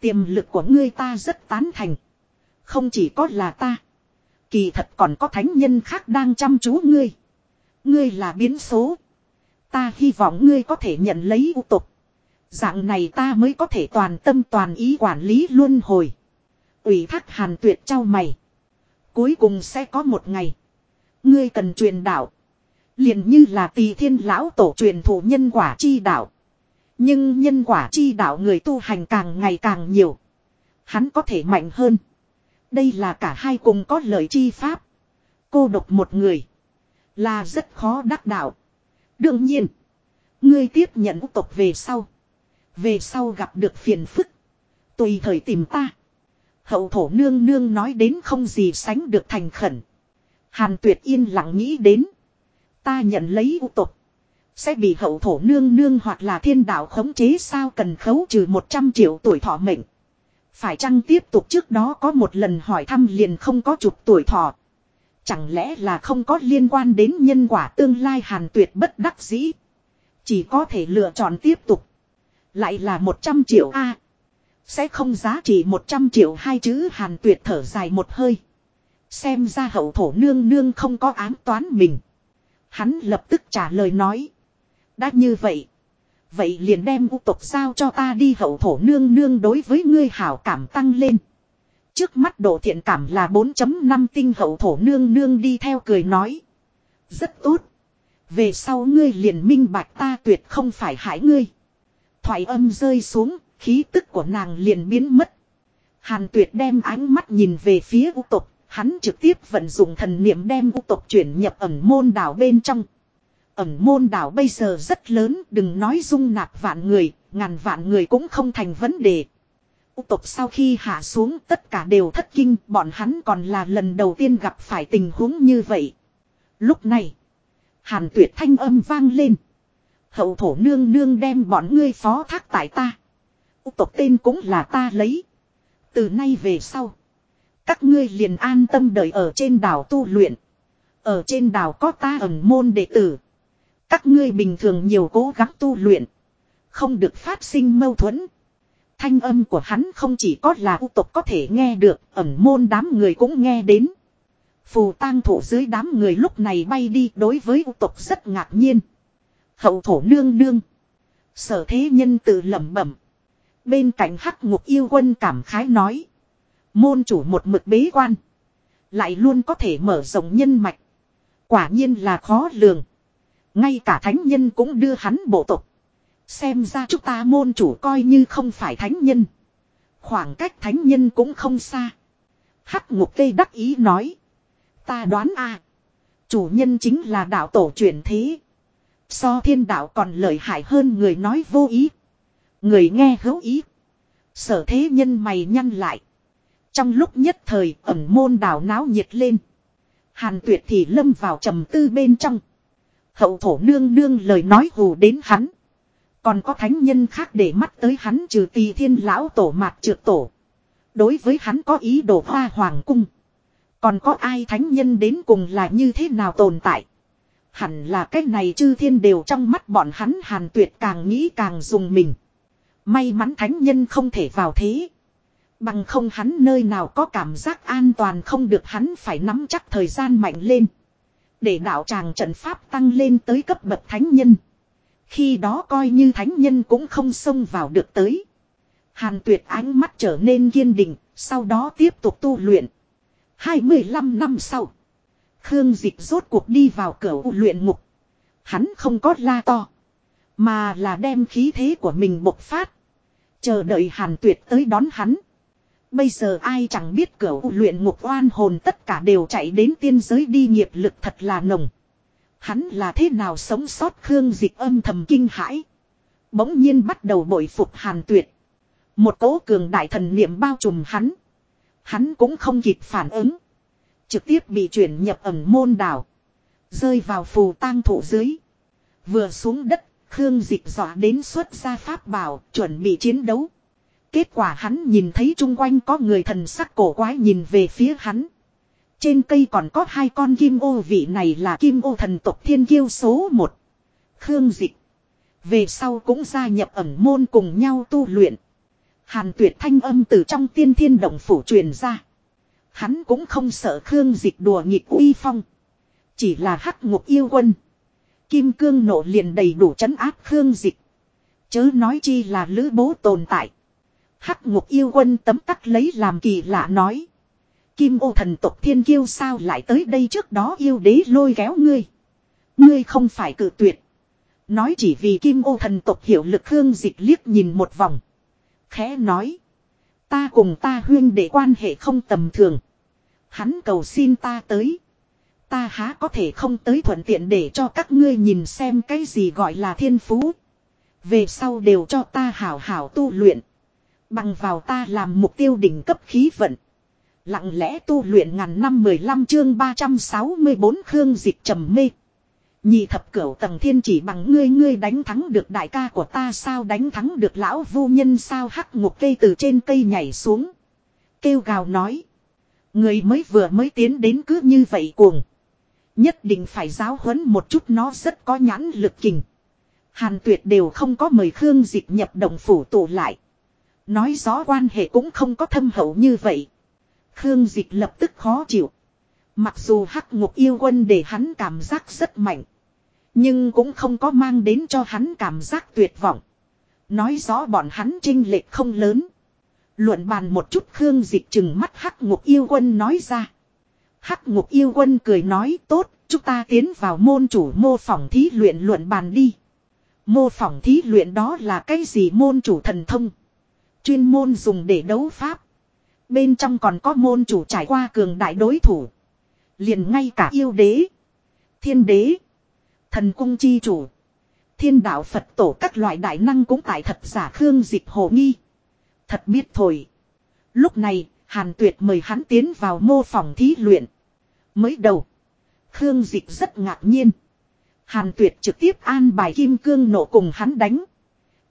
Tiềm lực của ngươi ta rất tán thành. Không chỉ có là ta. Kỳ thật còn có thánh nhân khác đang chăm chú ngươi. Ngươi là biến số. Ta hy vọng ngươi có thể nhận lấy ưu tục. Dạng này ta mới có thể toàn tâm toàn ý quản lý luân hồi. Ủy thác hàn tuyệt trao mày. Cuối cùng sẽ có một ngày. Ngươi cần truyền đạo liền như là tỳ thiên lão tổ truyền thủ nhân quả chi đạo. Nhưng nhân quả chi đạo người tu hành càng ngày càng nhiều. Hắn có thể mạnh hơn. Đây là cả hai cùng có lợi chi pháp. Cô độc một người. Là rất khó đắc đạo. Đương nhiên. Ngươi tiếp nhận tộc về sau. Về sau gặp được phiền phức. Tùy thời tìm ta. Hậu thổ nương nương nói đến không gì sánh được thành khẩn. Hàn tuyệt yên lặng nghĩ đến. Ta nhận lấy ưu tục. Sẽ bị hậu thổ nương nương hoặc là thiên đạo khống chế sao cần khấu trừ 100 triệu tuổi thọ mệnh. Phải chăng tiếp tục trước đó có một lần hỏi thăm liền không có chục tuổi thọ. Chẳng lẽ là không có liên quan đến nhân quả tương lai hàn tuyệt bất đắc dĩ. Chỉ có thể lựa chọn tiếp tục. Lại là 100 triệu A. sẽ không giá trị 100 triệu hai chữ hàn tuyệt thở dài một hơi. Xem ra hậu thổ nương nương không có ám toán mình. Hắn lập tức trả lời nói. Đã như vậy. Vậy liền đem u tộc sao cho ta đi hậu thổ nương nương đối với ngươi hảo cảm tăng lên. Trước mắt độ thiện cảm là 4.5 tinh hậu thổ nương nương đi theo cười nói. Rất tốt. Về sau ngươi liền minh bạch ta tuyệt không phải hại ngươi. Thoại âm rơi xuống, khí tức của nàng liền biến mất. Hàn tuyệt đem ánh mắt nhìn về phía u tộc, hắn trực tiếp vận dụng thần niệm đem u tộc chuyển nhập ẩn môn đảo bên trong. Ẩn môn đảo bây giờ rất lớn, đừng nói dung nạp vạn người, ngàn vạn người cũng không thành vấn đề. U tộc sau khi hạ xuống tất cả đều thất kinh, bọn hắn còn là lần đầu tiên gặp phải tình huống như vậy. Lúc này, hàn tuyệt thanh âm vang lên. Hậu thổ nương nương đem bọn ngươi phó thác tại ta. U tộc tên cũng là ta lấy. Từ nay về sau, các ngươi liền an tâm đợi ở trên đảo tu luyện. Ở trên đảo có ta ẩn môn đệ tử. Các ngươi bình thường nhiều cố gắng tu luyện. Không được phát sinh mâu thuẫn. Thanh âm của hắn không chỉ có là u tộc có thể nghe được, ẩn môn đám người cũng nghe đến. Phù tang thủ dưới đám người lúc này bay đi đối với u tộc rất ngạc nhiên. Hậu thổ nương nương. Sở thế nhân tự lẩm bẩm. Bên cạnh hắc ngục yêu quân cảm khái nói. Môn chủ một mực bế quan. Lại luôn có thể mở rộng nhân mạch. Quả nhiên là khó lường. Ngay cả thánh nhân cũng đưa hắn bộ tộc. Xem ra chúng ta môn chủ coi như không phải thánh nhân. Khoảng cách thánh nhân cũng không xa. Hắc ngục cây đắc ý nói. Ta đoán a Chủ nhân chính là đạo tổ truyền thế. So thiên đạo còn lợi hại hơn người nói vô ý. Người nghe hữu ý. Sở thế nhân mày nhăn lại. Trong lúc nhất thời ẩn môn đảo náo nhiệt lên. Hàn tuyệt thì lâm vào trầm tư bên trong. Hậu thổ nương nương lời nói hù đến hắn. Còn có thánh nhân khác để mắt tới hắn trừ tỳ thiên lão tổ mạc trượt tổ. Đối với hắn có ý đồ hoa hoàng cung. Còn có ai thánh nhân đến cùng là như thế nào tồn tại. Hẳn là cái này chư thiên đều trong mắt bọn hắn hàn tuyệt càng nghĩ càng dùng mình. May mắn thánh nhân không thể vào thế. Bằng không hắn nơi nào có cảm giác an toàn không được hắn phải nắm chắc thời gian mạnh lên. Để đạo tràng trận pháp tăng lên tới cấp bậc thánh nhân. Khi đó coi như thánh nhân cũng không xông vào được tới. Hàn tuyệt ánh mắt trở nên kiên định, sau đó tiếp tục tu luyện. 25 năm sau. Khương Dịch rốt cuộc đi vào cửa luyện ngục. Hắn không có la to. Mà là đem khí thế của mình bộc phát. Chờ đợi hàn tuyệt tới đón hắn. Bây giờ ai chẳng biết cửa luyện ngục oan hồn tất cả đều chạy đến tiên giới đi nghiệp lực thật là nồng. Hắn là thế nào sống sót Khương Dịch âm thầm kinh hãi. Bỗng nhiên bắt đầu bội phục hàn tuyệt. Một cố cường đại thần niệm bao trùm hắn. Hắn cũng không kịp phản ứng. Trực tiếp bị chuyển nhập ẩm môn đảo. Rơi vào phù tang thổ dưới. Vừa xuống đất, Khương Dịch dọa đến xuất ra pháp bảo, chuẩn bị chiến đấu. Kết quả hắn nhìn thấy chung quanh có người thần sắc cổ quái nhìn về phía hắn. Trên cây còn có hai con kim ô, vị này là kim ô thần tộc thiên kiêu số một. Khương Dịch. Về sau cũng gia nhập ẩm môn cùng nhau tu luyện. Hàn tuyệt thanh âm từ trong tiên thiên động phủ truyền ra. Hắn cũng không sợ Khương Dịch đùa nghịch uy phong. Chỉ là hắc ngục yêu quân. Kim cương nộ liền đầy đủ chấn áp Khương Dịch. Chớ nói chi là lữ bố tồn tại. Hắc ngục yêu quân tấm tắc lấy làm kỳ lạ nói. Kim ô thần tộc thiên kiêu sao lại tới đây trước đó yêu đế lôi kéo ngươi. Ngươi không phải cự tuyệt. Nói chỉ vì kim ô thần tộc hiểu lực hương Dịch liếc nhìn một vòng. Khẽ nói. Ta cùng ta huyên để quan hệ không tầm thường. Hắn cầu xin ta tới. Ta há có thể không tới thuận tiện để cho các ngươi nhìn xem cái gì gọi là thiên phú. Về sau đều cho ta hảo hảo tu luyện. Bằng vào ta làm mục tiêu đỉnh cấp khí vận. Lặng lẽ tu luyện ngàn năm 15 chương 364 khương dịch trầm mê. Nhị thập cửu tầng thiên chỉ bằng ngươi ngươi đánh thắng được đại ca của ta sao đánh thắng được lão vô nhân sao hắc ngục cây từ trên cây nhảy xuống. Kêu gào nói. Người mới vừa mới tiến đến cứ như vậy cuồng. Nhất định phải giáo huấn một chút, nó rất có nhãn lực kình. Hàn tuyệt đều không có mời Khương Dịch nhập động phủ tụ lại. Nói rõ quan hệ cũng không có thâm hậu như vậy. Khương Dịch lập tức khó chịu. Mặc dù hắc ngục yêu quân để hắn cảm giác rất mạnh. Nhưng cũng không có mang đến cho hắn cảm giác tuyệt vọng. Nói rõ bọn hắn trinh lệch không lớn. Luận bàn một chút Khương Dịch chừng mắt Hắc Ngục Yêu Quân nói ra. Hắc Ngục Yêu Quân cười nói tốt, chúng ta tiến vào môn chủ mô phỏng thí luyện luận bàn đi. Mô phỏng thí luyện đó là cái gì môn chủ thần thông? Chuyên môn dùng để đấu pháp. Bên trong còn có môn chủ trải qua cường đại đối thủ. Liền ngay cả yêu đế. Thiên đế. Thần cung chi chủ. Thiên đạo Phật tổ các loại đại năng cũng tại thật giả Khương Dịch hồ nghi. Thật biết thôi. Lúc này, Hàn Tuyệt mời hắn tiến vào mô phỏng thí luyện. Mới đầu, Khương Dịch rất ngạc nhiên. Hàn Tuyệt trực tiếp an bài kim cương nổ cùng hắn đánh.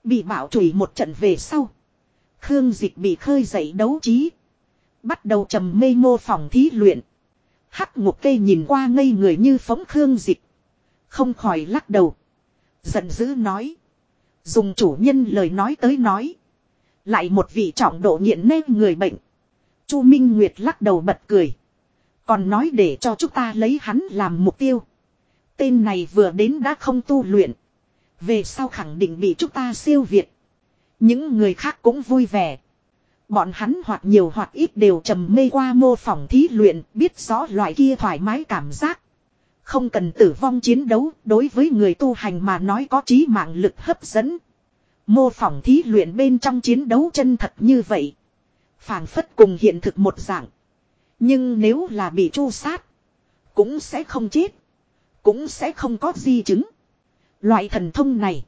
Bị bảo chửi một trận về sau. Khương Dịch bị khơi dậy đấu trí. Bắt đầu trầm mê mô phỏng thí luyện. Hắc ngục cây nhìn qua ngây người như phóng Khương Dịch. Không khỏi lắc đầu. Giận dữ nói. Dùng chủ nhân lời nói tới nói. Lại một vị trọng độ nghiện nê người bệnh. Chu Minh Nguyệt lắc đầu bật cười. Còn nói để cho chúng ta lấy hắn làm mục tiêu. Tên này vừa đến đã không tu luyện. Về sau khẳng định bị chúng ta siêu việt. Những người khác cũng vui vẻ. Bọn hắn hoặc nhiều hoặc ít đều trầm mê qua mô phỏng thí luyện, biết rõ loại kia thoải mái cảm giác. Không cần tử vong chiến đấu, đối với người tu hành mà nói có trí mạng lực hấp dẫn. Mô phỏng thí luyện bên trong chiến đấu chân thật như vậy. phảng phất cùng hiện thực một dạng. Nhưng nếu là bị chu sát. Cũng sẽ không chết. Cũng sẽ không có di chứng. Loại thần thông này.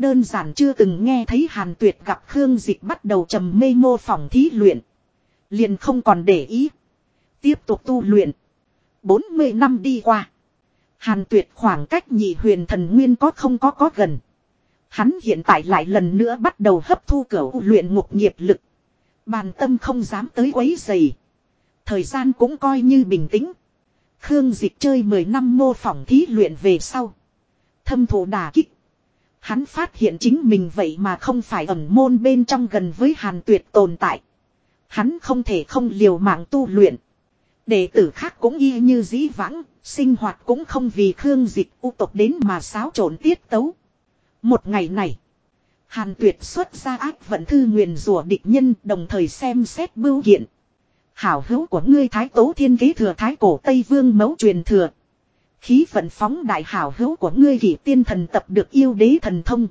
Đơn giản chưa từng nghe thấy Hàn Tuyệt gặp Khương Dịch bắt đầu trầm mê mô phỏng thí luyện. Liền không còn để ý. Tiếp tục tu luyện. 40 năm đi qua. Hàn Tuyệt khoảng cách nhị huyền thần nguyên có không có có gần. Hắn hiện tại lại lần nữa bắt đầu hấp thu cửa luyện ngục nghiệp lực. Bàn tâm không dám tới quấy dày. Thời gian cũng coi như bình tĩnh. Khương Dịch chơi 10 năm mô phỏng thí luyện về sau. Thâm thụ đà kích. Hắn phát hiện chính mình vậy mà không phải ẩn môn bên trong gần với hàn tuyệt tồn tại. Hắn không thể không liều mạng tu luyện. Đệ tử khác cũng y như dĩ vãng, sinh hoạt cũng không vì Khương Dịch u tộc đến mà xáo trộn tiết tấu. Một ngày này, Hàn Tuyệt xuất ra ác vận thư nguyền rủa địch nhân đồng thời xem xét bưu kiện. Hảo hữu của ngươi Thái Tố Thiên kế thừa Thái Cổ Tây Vương mẫu truyền thừa. Khí vận phóng đại hảo hữu của ngươi kỷ tiên thần tập được yêu đế thần thông.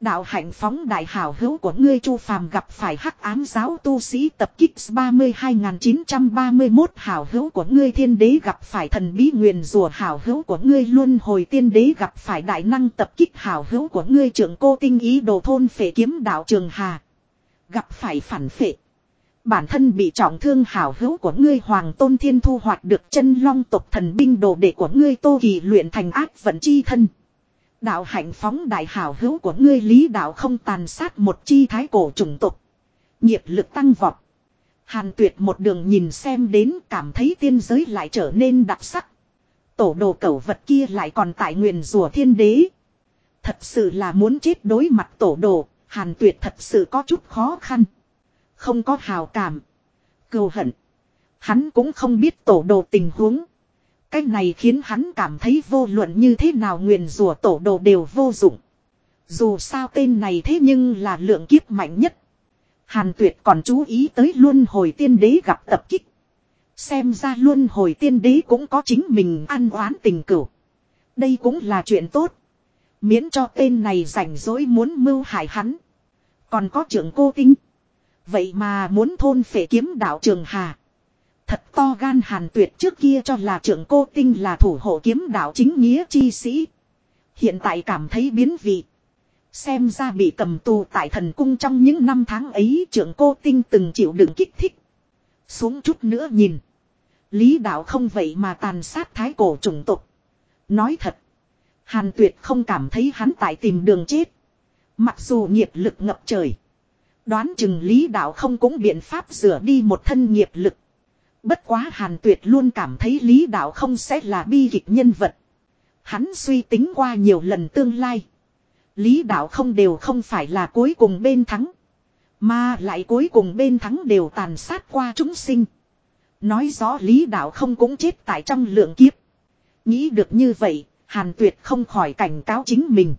Đạo hạnh phóng đại hảo hữu của ngươi Chu Phàm gặp phải hắc ám giáo tu sĩ tập kích 32931 hảo hữu của ngươi thiên đế gặp phải thần bí nguyền rùa hảo hữu của ngươi luân hồi tiên đế gặp phải đại năng tập kích hảo hữu của ngươi trưởng cô tinh ý đồ thôn phệ kiếm đạo trường hà. Gặp phải phản phệ. Bản thân bị trọng thương hảo hữu của ngươi Hoàng Tôn Thiên thu hoạch được chân long tộc thần binh đồ đệ của ngươi Tô Kỳ luyện thành ác vận chi thân. Đạo hạnh phóng đại hảo hữu của ngươi lý đạo không tàn sát một chi thái cổ chủng tộc. Nghiệp lực tăng vọt. Hàn tuyệt một đường nhìn xem đến cảm thấy tiên giới lại trở nên đặc sắc. Tổ đồ cẩu vật kia lại còn tại nguyền rùa thiên đế. Thật sự là muốn chết đối mặt tổ đồ, hàn tuyệt thật sự có chút khó khăn. Không có hào cảm. Cầu hận. Hắn cũng không biết tổ đồ tình huống. Cái này khiến hắn cảm thấy vô luận như thế nào nguyền rủa tổ đồ đều vô dụng. Dù sao tên này thế nhưng là lượng kiếp mạnh nhất. Hàn tuyệt còn chú ý tới luân hồi tiên đế gặp tập kích. Xem ra luân hồi tiên đế cũng có chính mình ăn oán tình cửu. Đây cũng là chuyện tốt. Miễn cho tên này rảnh rỗi muốn mưu hại hắn. Còn có trưởng cô tinh. Vậy mà muốn thôn phệ kiếm đạo trường hà. Thật to gan hàn tuyệt trước kia cho là trưởng cô tinh là thủ hộ kiếm đạo chính nghĩa chi sĩ. Hiện tại cảm thấy biến vị. Xem ra bị cầm tù tại thần cung trong những năm tháng ấy, trưởng cô tinh từng chịu đựng kích thích. Xuống chút nữa nhìn. Lý đạo không vậy mà tàn sát thái cổ chủng tộc. Nói thật. Hàn tuyệt không cảm thấy hắn tại tìm đường chết. Mặc dù nghiệp lực ngập trời. Đoán chừng lý đạo không cũng biện pháp rửa đi một thân nghiệp lực. Bất quá hàn tuyệt luôn cảm thấy lý đạo không sẽ là bi kịch nhân vật. Hắn suy tính qua nhiều lần tương lai. Lý đạo không đều không phải là cuối cùng bên thắng. Mà lại cuối cùng bên thắng đều tàn sát qua chúng sinh. Nói rõ lý đạo không cũng chết tại trong lượng kiếp. Nghĩ được như vậy, hàn tuyệt không khỏi cảnh cáo chính mình.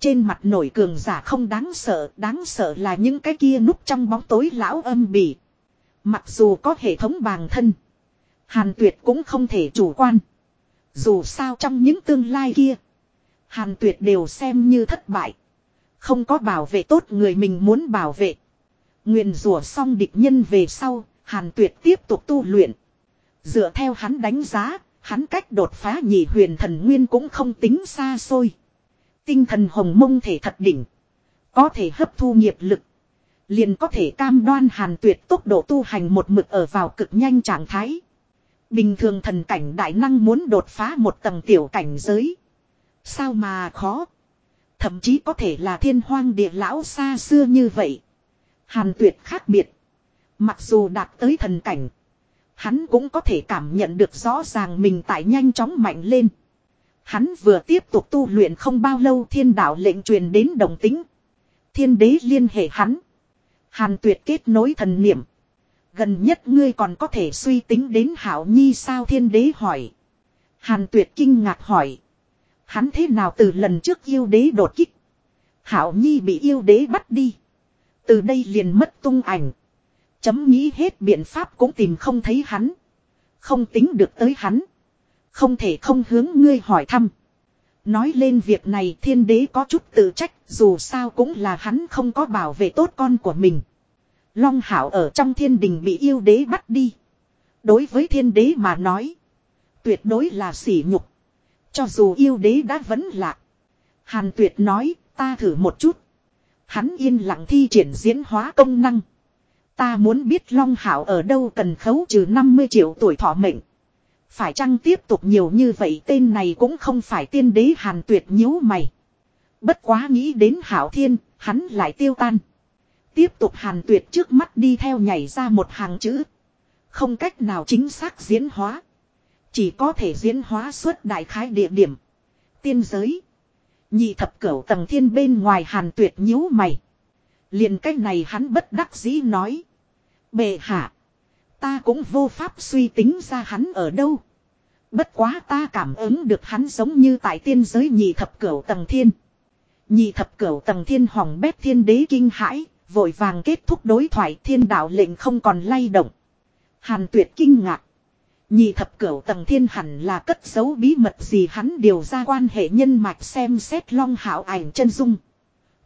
Trên mặt nổi cường giả không đáng sợ, đáng sợ là những cái kia núp trong bóng tối lão âm bỉ. Mặc dù có hệ thống bàng thân. Hàn tuyệt cũng không thể chủ quan. Dù sao trong những tương lai kia. Hàn tuyệt đều xem như thất bại. Không có bảo vệ tốt người mình muốn bảo vệ. Nguyện rủa xong địch nhân về sau. Hàn tuyệt tiếp tục tu luyện. Dựa theo hắn đánh giá. Hắn cách đột phá nhị huyền thần nguyên cũng không tính xa xôi. Tinh thần hồng mông thể thật đỉnh. Có thể hấp thu nghiệp lực. Liền có thể cam đoan hàn tuyệt tốc độ tu hành một mực ở vào cực nhanh trạng thái. Bình thường thần cảnh đại năng muốn đột phá một tầng tiểu cảnh giới. Sao mà khó. Thậm chí có thể là thiên hoang địa lão xa xưa như vậy. Hàn tuyệt khác biệt. Mặc dù đạt tới thần cảnh. Hắn cũng có thể cảm nhận được rõ ràng mình tại nhanh chóng mạnh lên. Hắn vừa tiếp tục tu luyện không bao lâu thiên đạo lệnh truyền đến đồng tính. Thiên đế liên hệ hắn. Hàn tuyệt kết nối thần niệm. Gần nhất ngươi còn có thể suy tính đến hảo nhi sao thiên đế hỏi. Hàn tuyệt kinh ngạc hỏi. Hắn thế nào từ lần trước yêu đế đột kích. Hảo nhi bị yêu đế bắt đi. Từ đây liền mất tung ảnh. Chấm nghĩ hết biện pháp cũng tìm không thấy hắn. Không tính được tới hắn. Không thể không hướng ngươi hỏi thăm. Nói lên việc này thiên đế có chút tự trách, dù sao cũng là hắn không có bảo vệ tốt con của mình. Long hảo ở trong thiên đình bị yêu đế bắt đi. Đối với thiên đế mà nói. Tuyệt đối là sỉ nhục. Cho dù yêu đế đã vẫn lạc. Hàn tuyệt nói, ta thử một chút. Hắn yên lặng thi triển diễn hóa công năng. Ta muốn biết Long Hảo ở đâu cần khấu trừ 50 triệu tuổi thọ mệnh. Phải chăng tiếp tục nhiều như vậy tên này cũng không phải tiên đế hàn tuyệt nhíu mày. Bất quá nghĩ đến hảo thiên, hắn lại tiêu tan. Tiếp tục hàn tuyệt trước mắt đi theo nhảy ra một hàng chữ. Không cách nào chính xác diễn hóa. Chỉ có thể diễn hóa suốt đại khái địa điểm. Tiên giới. Nhị thập cửu tầng thiên bên ngoài hàn tuyệt nhíu mày. liền cách này hắn bất đắc dĩ nói. Bệ hạ. Ta cũng vô pháp suy tính ra hắn ở đâu. Bất quá ta cảm ứng được hắn giống như tại tiên giới nhị thập cửu tầng thiên. Nhị thập cửu tầng thiên hỏng bét thiên đế kinh hãi, vội vàng kết thúc đối thoại thiên đạo lệnh không còn lay động. Hàn tuyệt kinh ngạc. Nhị thập cửu tầng thiên hẳn là cất giấu bí mật gì hắn điều ra quan hệ nhân mạch xem xét long hảo ảnh chân dung.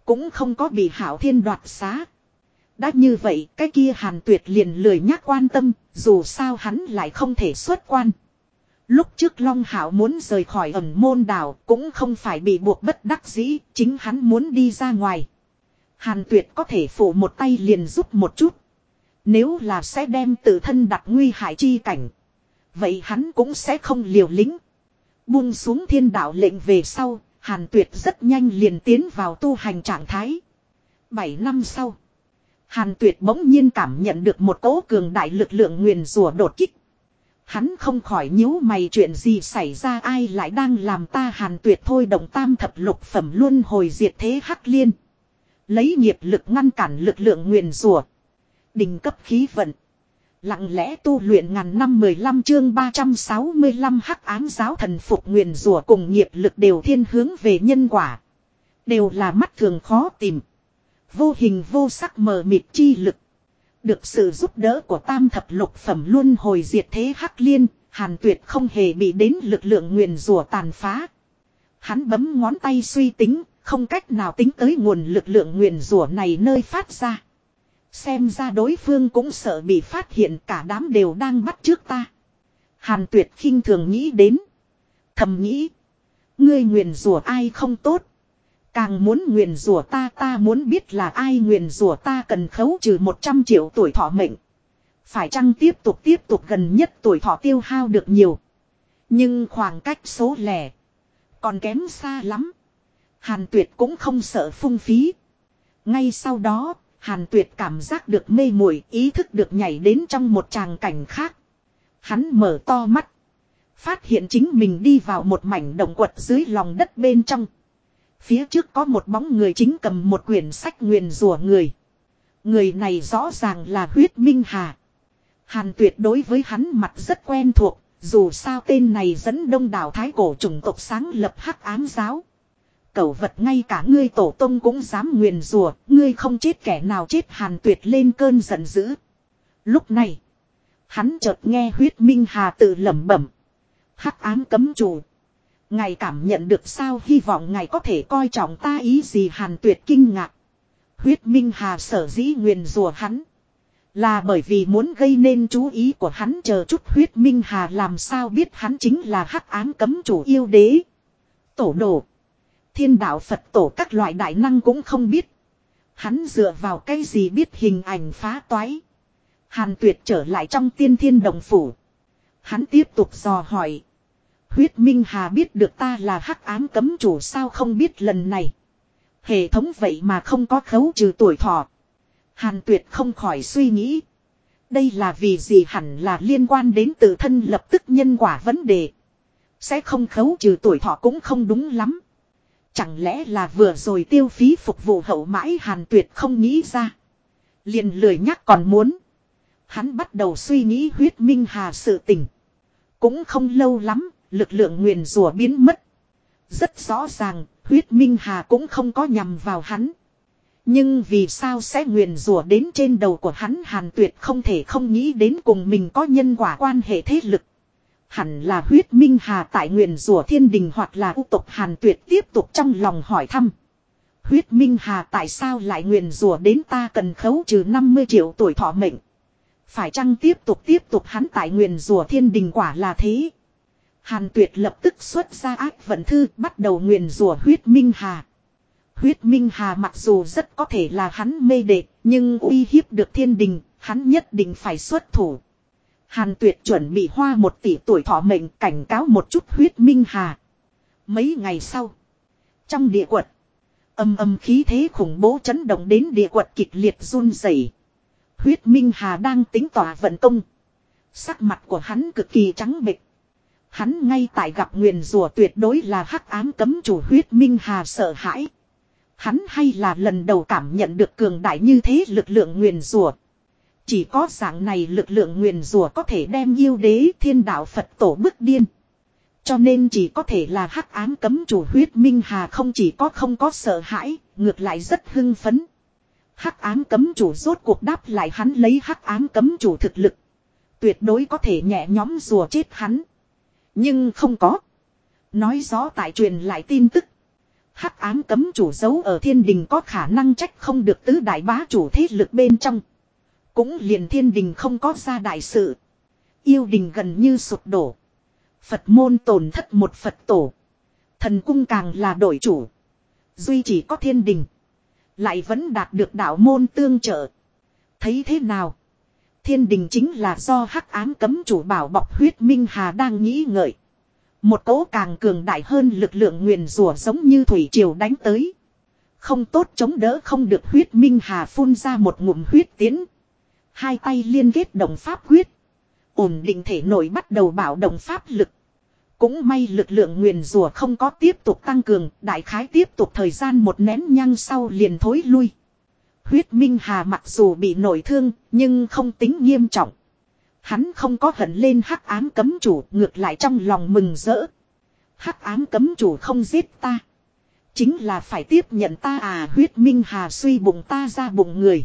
Cũng không có bị hảo thiên đoạt xá. Đã như vậy cái kia hàn tuyệt liền lười nhắc quan tâm, dù sao hắn lại không thể xuất quan. Lúc trước Long Hảo muốn rời khỏi ẩn môn đảo cũng không phải bị buộc bất đắc dĩ, chính hắn muốn đi ra ngoài. Hàn tuyệt có thể phụ một tay liền giúp một chút. Nếu là sẽ đem tự thân đặt nguy hại chi cảnh. Vậy hắn cũng sẽ không liều lĩnh. Buông xuống thiên đạo lệnh về sau, Hàn tuyệt rất nhanh liền tiến vào tu hành trạng thái. Bảy năm sau, Hàn tuyệt bỗng nhiên cảm nhận được một cỗ cường đại lực lượng nguyền Rùa đột kích. Hắn không khỏi nhíu mày chuyện gì xảy ra ai lại đang làm ta hàn tuyệt thôi động tam thập lục phẩm luôn hồi diệt thế hắc liên. Lấy nghiệp lực ngăn cản lực lượng nguyền Rùa, Đình cấp khí vận. Lặng lẽ tu luyện ngàn năm 15 chương 365 hắc ám giáo thần phục nguyền Rùa cùng nghiệp lực đều thiên hướng về nhân quả. Đều là mắt thường khó tìm. Vô hình vô sắc mờ mịt chi lực. Được sự giúp đỡ của tam thập lục phẩm luôn hồi diệt thế hắc liên, hàn tuyệt không hề bị đến lực lượng nguyền rủa tàn phá. Hắn bấm ngón tay suy tính, không cách nào tính tới nguồn lực lượng nguyền rủa này nơi phát ra. Xem ra đối phương cũng sợ bị phát hiện cả đám đều đang bắt trước ta. Hàn tuyệt khinh thường nghĩ đến. Thầm nghĩ. Ngươi nguyền rủa ai không tốt. Càng muốn nguyền rủa ta ta muốn biết là ai nguyền rủa ta cần khấu trừ 100 triệu tuổi thọ mệnh. Phải chăng tiếp tục tiếp tục gần nhất tuổi thọ tiêu hao được nhiều. Nhưng khoảng cách số lẻ. Còn kém xa lắm. Hàn tuyệt cũng không sợ phung phí. Ngay sau đó, Hàn tuyệt cảm giác được mê muội ý thức được nhảy đến trong một tràng cảnh khác. Hắn mở to mắt. Phát hiện chính mình đi vào một mảnh động quật dưới lòng đất bên trong. Phía trước có một bóng người chính cầm một quyển sách nguyền rủa người. Người này rõ ràng là huyết minh hà. Hàn tuyệt đối với hắn mặt rất quen thuộc, dù sao tên này dẫn đông đảo thái cổ chủng tộc sáng lập hắc ám giáo. Cẩu vật ngay cả ngươi tổ tông cũng dám nguyền rủa, ngươi không chết kẻ nào chết hàn tuyệt lên cơn giận dữ. Lúc này, hắn chợt nghe huyết minh hà tự lẩm bẩm. Hắc ám cấm chủ. Ngài cảm nhận được sao hy vọng ngài có thể coi trọng ta ý gì hàn tuyệt kinh ngạc. Huyết Minh Hà sở dĩ nguyền rùa hắn. Là bởi vì muốn gây nên chú ý của hắn chờ chút huyết Minh Hà làm sao biết hắn chính là hắc ám cấm chủ yêu đế. Tổ đồ. Thiên đạo Phật tổ các loại đại năng cũng không biết. Hắn dựa vào cái gì biết hình ảnh phá toái. Hàn tuyệt trở lại trong tiên thiên đồng phủ. Hắn tiếp tục dò hỏi. Huyết Minh Hà biết được ta là hắc ám cấm chủ sao không biết lần này. Hệ thống vậy mà không có khấu trừ tuổi thọ. Hàn tuyệt không khỏi suy nghĩ. Đây là vì gì hẳn là liên quan đến tự thân lập tức nhân quả vấn đề. Sẽ không khấu trừ tuổi thọ cũng không đúng lắm. Chẳng lẽ là vừa rồi tiêu phí phục vụ hậu mãi hàn tuyệt không nghĩ ra. Liền lười nhắc còn muốn. Hắn bắt đầu suy nghĩ huyết minh hà sự tình. Cũng không lâu lắm, lực lượng nguyền rủa biến mất. Rất rõ ràng, huyết minh hà cũng không có nhằm vào hắn. Nhưng vì sao sẽ nguyền rủa đến trên đầu của hắn hàn tuyệt không thể không nghĩ đến cùng mình có nhân quả quan hệ thế lực. Hẳn là huyết minh hà tại nguyền rủa thiên đình hoặc là u tục hàn tuyệt tiếp tục trong lòng hỏi thăm. Huyết minh hà tại sao lại nguyền rủa đến ta cần khấu trừ 50 triệu tuổi thọ mệnh. Phải chăng tiếp tục tiếp tục hắn tại nguyền rủa thiên đình quả là thế. Hàn tuyệt lập tức xuất ra ác vận thư bắt đầu nguyền rủa huyết minh hà. Huyết minh hà mặc dù rất có thể là hắn mê đệ, nhưng uy hiếp được thiên đình, hắn nhất định phải xuất thủ. Hàn tuyệt chuẩn bị hoa một tỷ tuổi thọ mệnh cảnh cáo một chút huyết minh hà. Mấy ngày sau, trong địa quật, âm âm khí thế khủng bố chấn động đến địa quật kịch liệt run rẩy. Huyết minh hà đang tính tỏa vận công. Sắc mặt của hắn cực kỳ trắng bệch. Hắn ngay tại gặp nguyền rủa tuyệt đối là hắc ám cấm chủ huyết minh hà sợ hãi. Hắn hay là lần đầu cảm nhận được cường đại như thế lực lượng nguyền rủa Chỉ có dạng này lực lượng nguyền rủa có thể đem yêu đế thiên đạo Phật tổ bức điên. Cho nên chỉ có thể là hắc ám cấm chủ huyết minh hà không chỉ có không có sợ hãi, ngược lại rất hưng phấn. Hắc ám cấm chủ rốt cuộc đáp lại hắn lấy hắc ám cấm chủ thực lực. Tuyệt đối có thể nhẹ nhóm rùa chết hắn. Nhưng không có. Nói rõ tại truyền lại tin tức. Hắc ám cấm chủ giấu ở thiên đình có khả năng trách không được tứ đại bá chủ thế lực bên trong. Cũng liền thiên đình không có ra đại sự. Yêu đình gần như sụp đổ. Phật môn tổn thất một Phật tổ. Thần cung càng là đổi chủ. Duy chỉ có thiên đình. Lại vẫn đạt được đạo môn tương trợ. Thấy thế nào? Thiên đình chính là do hắc ám cấm chủ bảo bọc huyết minh hà đang nghĩ ngợi. Một cỗ càng cường đại hơn lực lượng nguyền rủa giống như thủy triều đánh tới. Không tốt chống đỡ không được huyết minh hà phun ra một ngụm huyết tiến. Hai tay liên kết động pháp huyết. Ổn định thể nổi bắt đầu bảo động pháp lực. Cũng may lực lượng nguyền rùa không có tiếp tục tăng cường, đại khái tiếp tục thời gian một nén nhăng sau liền thối lui. Huyết Minh Hà mặc dù bị nổi thương, nhưng không tính nghiêm trọng. Hắn không có hận lên hắc ám cấm chủ, ngược lại trong lòng mừng rỡ. Hắc ám cấm chủ không giết ta. Chính là phải tiếp nhận ta à huyết minh hà suy bụng ta ra bụng người.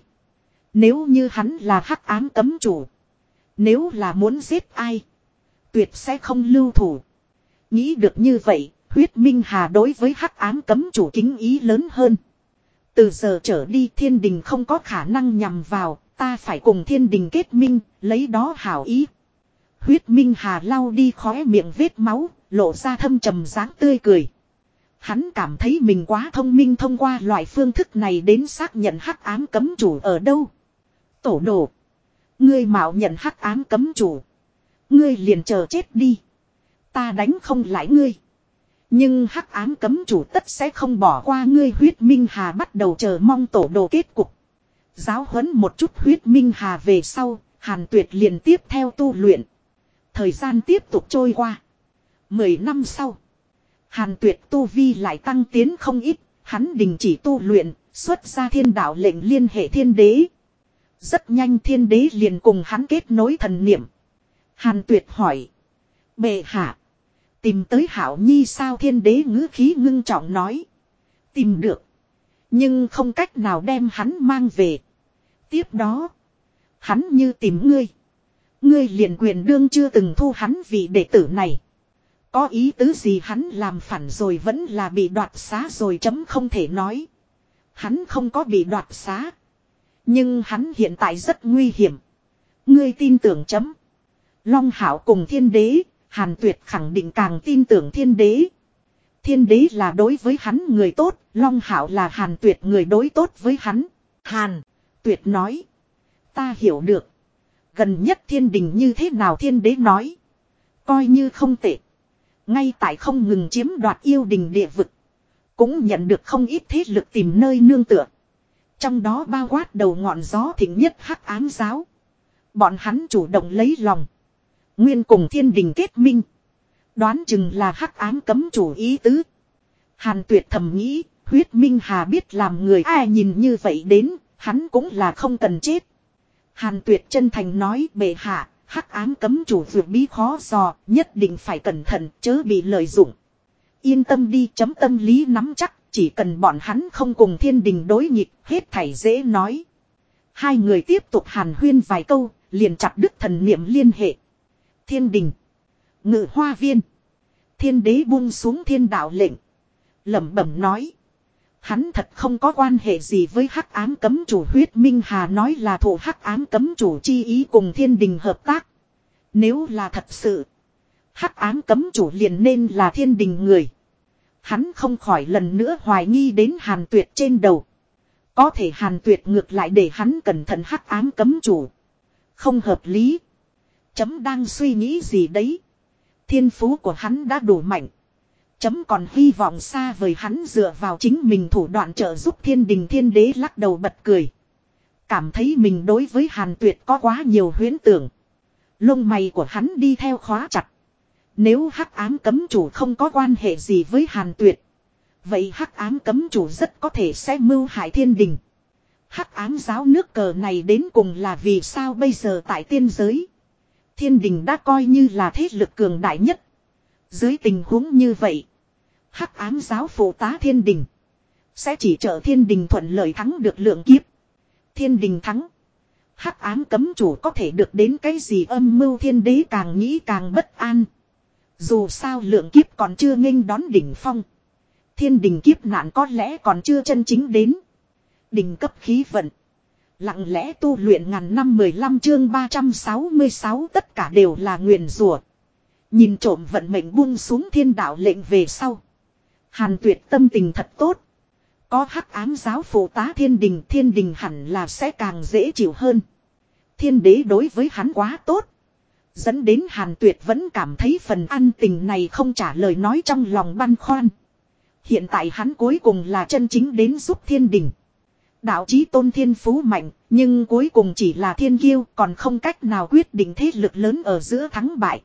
Nếu như hắn là hắc ám cấm chủ. Nếu là muốn giết ai. Tuyệt sẽ không lưu thủ. Nghĩ được như vậy, huyết minh hà đối với hắc ám cấm chủ kính ý lớn hơn. Từ giờ trở đi thiên đình không có khả năng nhằm vào, ta phải cùng thiên đình kết minh, lấy đó hảo ý. Huyết minh hà lau đi khóe miệng vết máu, lộ ra thâm trầm dáng tươi cười. Hắn cảm thấy mình quá thông minh thông qua loại phương thức này đến xác nhận hắc ám cấm chủ ở đâu. Tổ đồ. Ngươi mạo nhận hắc ám cấm chủ. Ngươi liền chờ chết đi. Ta đánh không lại ngươi. Nhưng hắc ám cấm chủ tất sẽ không bỏ qua ngươi huyết minh hà bắt đầu chờ mong tổ đồ kết cục. Giáo huấn một chút huyết minh hà về sau, hàn tuyệt liền tiếp theo tu luyện. Thời gian tiếp tục trôi qua. Mười năm sau, hàn tuyệt tu vi lại tăng tiến không ít, hắn đình chỉ tu luyện, xuất ra thiên đạo lệnh liên hệ thiên đế. Rất nhanh thiên đế liền cùng hắn kết nối thần niệm. Hàn tuyệt hỏi. Bệ hạ. Tìm tới hảo nhi sao thiên đế ngữ khí ngưng trọng nói. Tìm được. Nhưng không cách nào đem hắn mang về. Tiếp đó. Hắn như tìm ngươi. Ngươi liền quyền đương chưa từng thu hắn vì đệ tử này. Có ý tứ gì hắn làm phản rồi vẫn là bị đoạt xá rồi chấm không thể nói. Hắn không có bị đoạt xá. Nhưng hắn hiện tại rất nguy hiểm. Ngươi tin tưởng chấm. Long hảo cùng thiên đế Hàn tuyệt khẳng định càng tin tưởng thiên đế. Thiên đế là đối với hắn người tốt, Long Hảo là hàn tuyệt người đối tốt với hắn. Hàn, tuyệt nói. Ta hiểu được. Gần nhất thiên đình như thế nào thiên đế nói. Coi như không tệ. Ngay tại không ngừng chiếm đoạt yêu đình địa vực. Cũng nhận được không ít thế lực tìm nơi nương tựa. Trong đó bao quát đầu ngọn gió thịnh nhất hắc ám giáo. Bọn hắn chủ động lấy lòng. Nguyên cùng thiên đình kết minh. Đoán chừng là hắc ám cấm chủ ý tứ. Hàn tuyệt thầm nghĩ, huyết minh hà biết làm người ai nhìn như vậy đến, hắn cũng là không cần chết. Hàn tuyệt chân thành nói bệ hạ, hắc ám cấm chủ vượt bí khó dò, nhất định phải cẩn thận, chớ bị lợi dụng. Yên tâm đi chấm tâm lý nắm chắc, chỉ cần bọn hắn không cùng thiên đình đối nghịch, hết thảy dễ nói. Hai người tiếp tục hàn huyên vài câu, liền chặt đứt thần niệm liên hệ thiên đình. Ngự hoa viên. Thiên đế buông xuống thiên đạo lệnh. lẩm bẩm nói. Hắn thật không có quan hệ gì với hắc ám cấm chủ huyết minh hà nói là thủ hắc ám cấm chủ chi ý cùng thiên đình hợp tác. Nếu là thật sự. Hắc ám cấm chủ liền nên là thiên đình người. Hắn không khỏi lần nữa hoài nghi đến hàn tuyệt trên đầu. Có thể hàn tuyệt ngược lại để hắn cẩn thận hắc ám cấm chủ. Không hợp lý. Chấm đang suy nghĩ gì đấy. Thiên phú của hắn đã đủ mạnh. Chấm còn hy vọng xa vời hắn dựa vào chính mình thủ đoạn trợ giúp thiên đình thiên đế lắc đầu bật cười. Cảm thấy mình đối với hàn tuyệt có quá nhiều huyến tưởng. Lông mày của hắn đi theo khóa chặt. Nếu hắc ám cấm chủ không có quan hệ gì với Hàn Tuyệt. Vậy hắc ám cấm chủ rất có thể sẽ mưu hại thiên đình. Hắc ám giáo nước cờ này đến cùng là vì sao bây giờ tại tiên giới. Thiên đình đã coi như là thế lực cường đại nhất. Dưới tình huống như vậy. Hắc ám giáo phụ tá thiên đình. Sẽ chỉ trợ thiên đình thuận lợi thắng được lượng kiếp. Thiên đình thắng. Hắc ám cấm chủ có thể được đến cái gì âm mưu thiên đế càng nghĩ càng bất an. Dù sao lượng kiếp còn chưa nghênh đón đỉnh phong. Thiên đình kiếp nạn có lẽ còn chưa chân chính đến. Đình cấp khí vận. Lặng lẽ tu luyện ngàn năm 15 chương 366 tất cả đều là nguyền rủa Nhìn trộm vận mệnh buông xuống thiên đạo lệnh về sau. Hàn tuyệt tâm tình thật tốt. Có hắc ám giáo phụ tá thiên đình thiên đình hẳn là sẽ càng dễ chịu hơn. Thiên đế đối với hắn quá tốt. Dẫn đến hàn tuyệt vẫn cảm thấy phần ăn tình này không trả lời nói trong lòng băn khoăn. Hiện tại hắn cuối cùng là chân chính đến giúp thiên đình. Đạo chí tôn thiên phú mạnh, nhưng cuối cùng chỉ là thiên kiêu còn không cách nào quyết định thế lực lớn ở giữa thắng bại.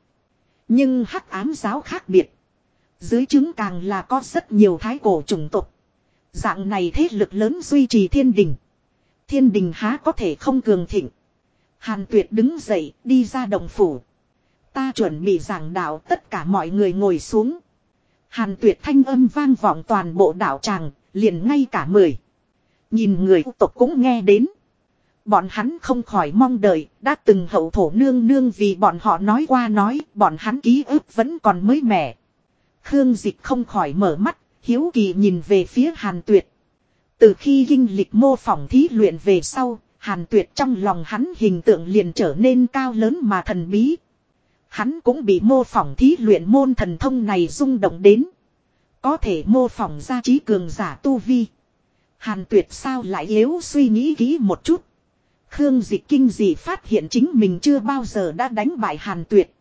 Nhưng hắc ám giáo khác biệt. Dưới chứng càng là có rất nhiều thái cổ chủng tộc. Dạng này thế lực lớn duy trì thiên đình. Thiên đình há có thể không cường thịnh. Hàn tuyệt đứng dậy đi ra đồng phủ. Ta chuẩn bị giảng đạo tất cả mọi người ngồi xuống. Hàn tuyệt thanh âm vang vọng toàn bộ đảo tràng, liền ngay cả mười. Nhìn người tộc cũng nghe đến. Bọn hắn không khỏi mong đợi, đã từng hậu thổ nương nương vì bọn họ nói qua nói, bọn hắn ký ức vẫn còn mới mẻ. Khương Dịch không khỏi mở mắt, hiếu kỳ nhìn về phía Hàn Tuyệt. Từ khi kinh lịch mô phỏng thí luyện về sau, Hàn Tuyệt trong lòng hắn hình tượng liền trở nên cao lớn mà thần bí. Hắn cũng bị mô phỏng thí luyện môn thần thông này rung động đến. Có thể mô phỏng ra trí cường giả tu vi. Hàn tuyệt sao lại yếu suy nghĩ kỹ một chút. Khương dịch kinh dị phát hiện chính mình chưa bao giờ đã đánh bại hàn tuyệt.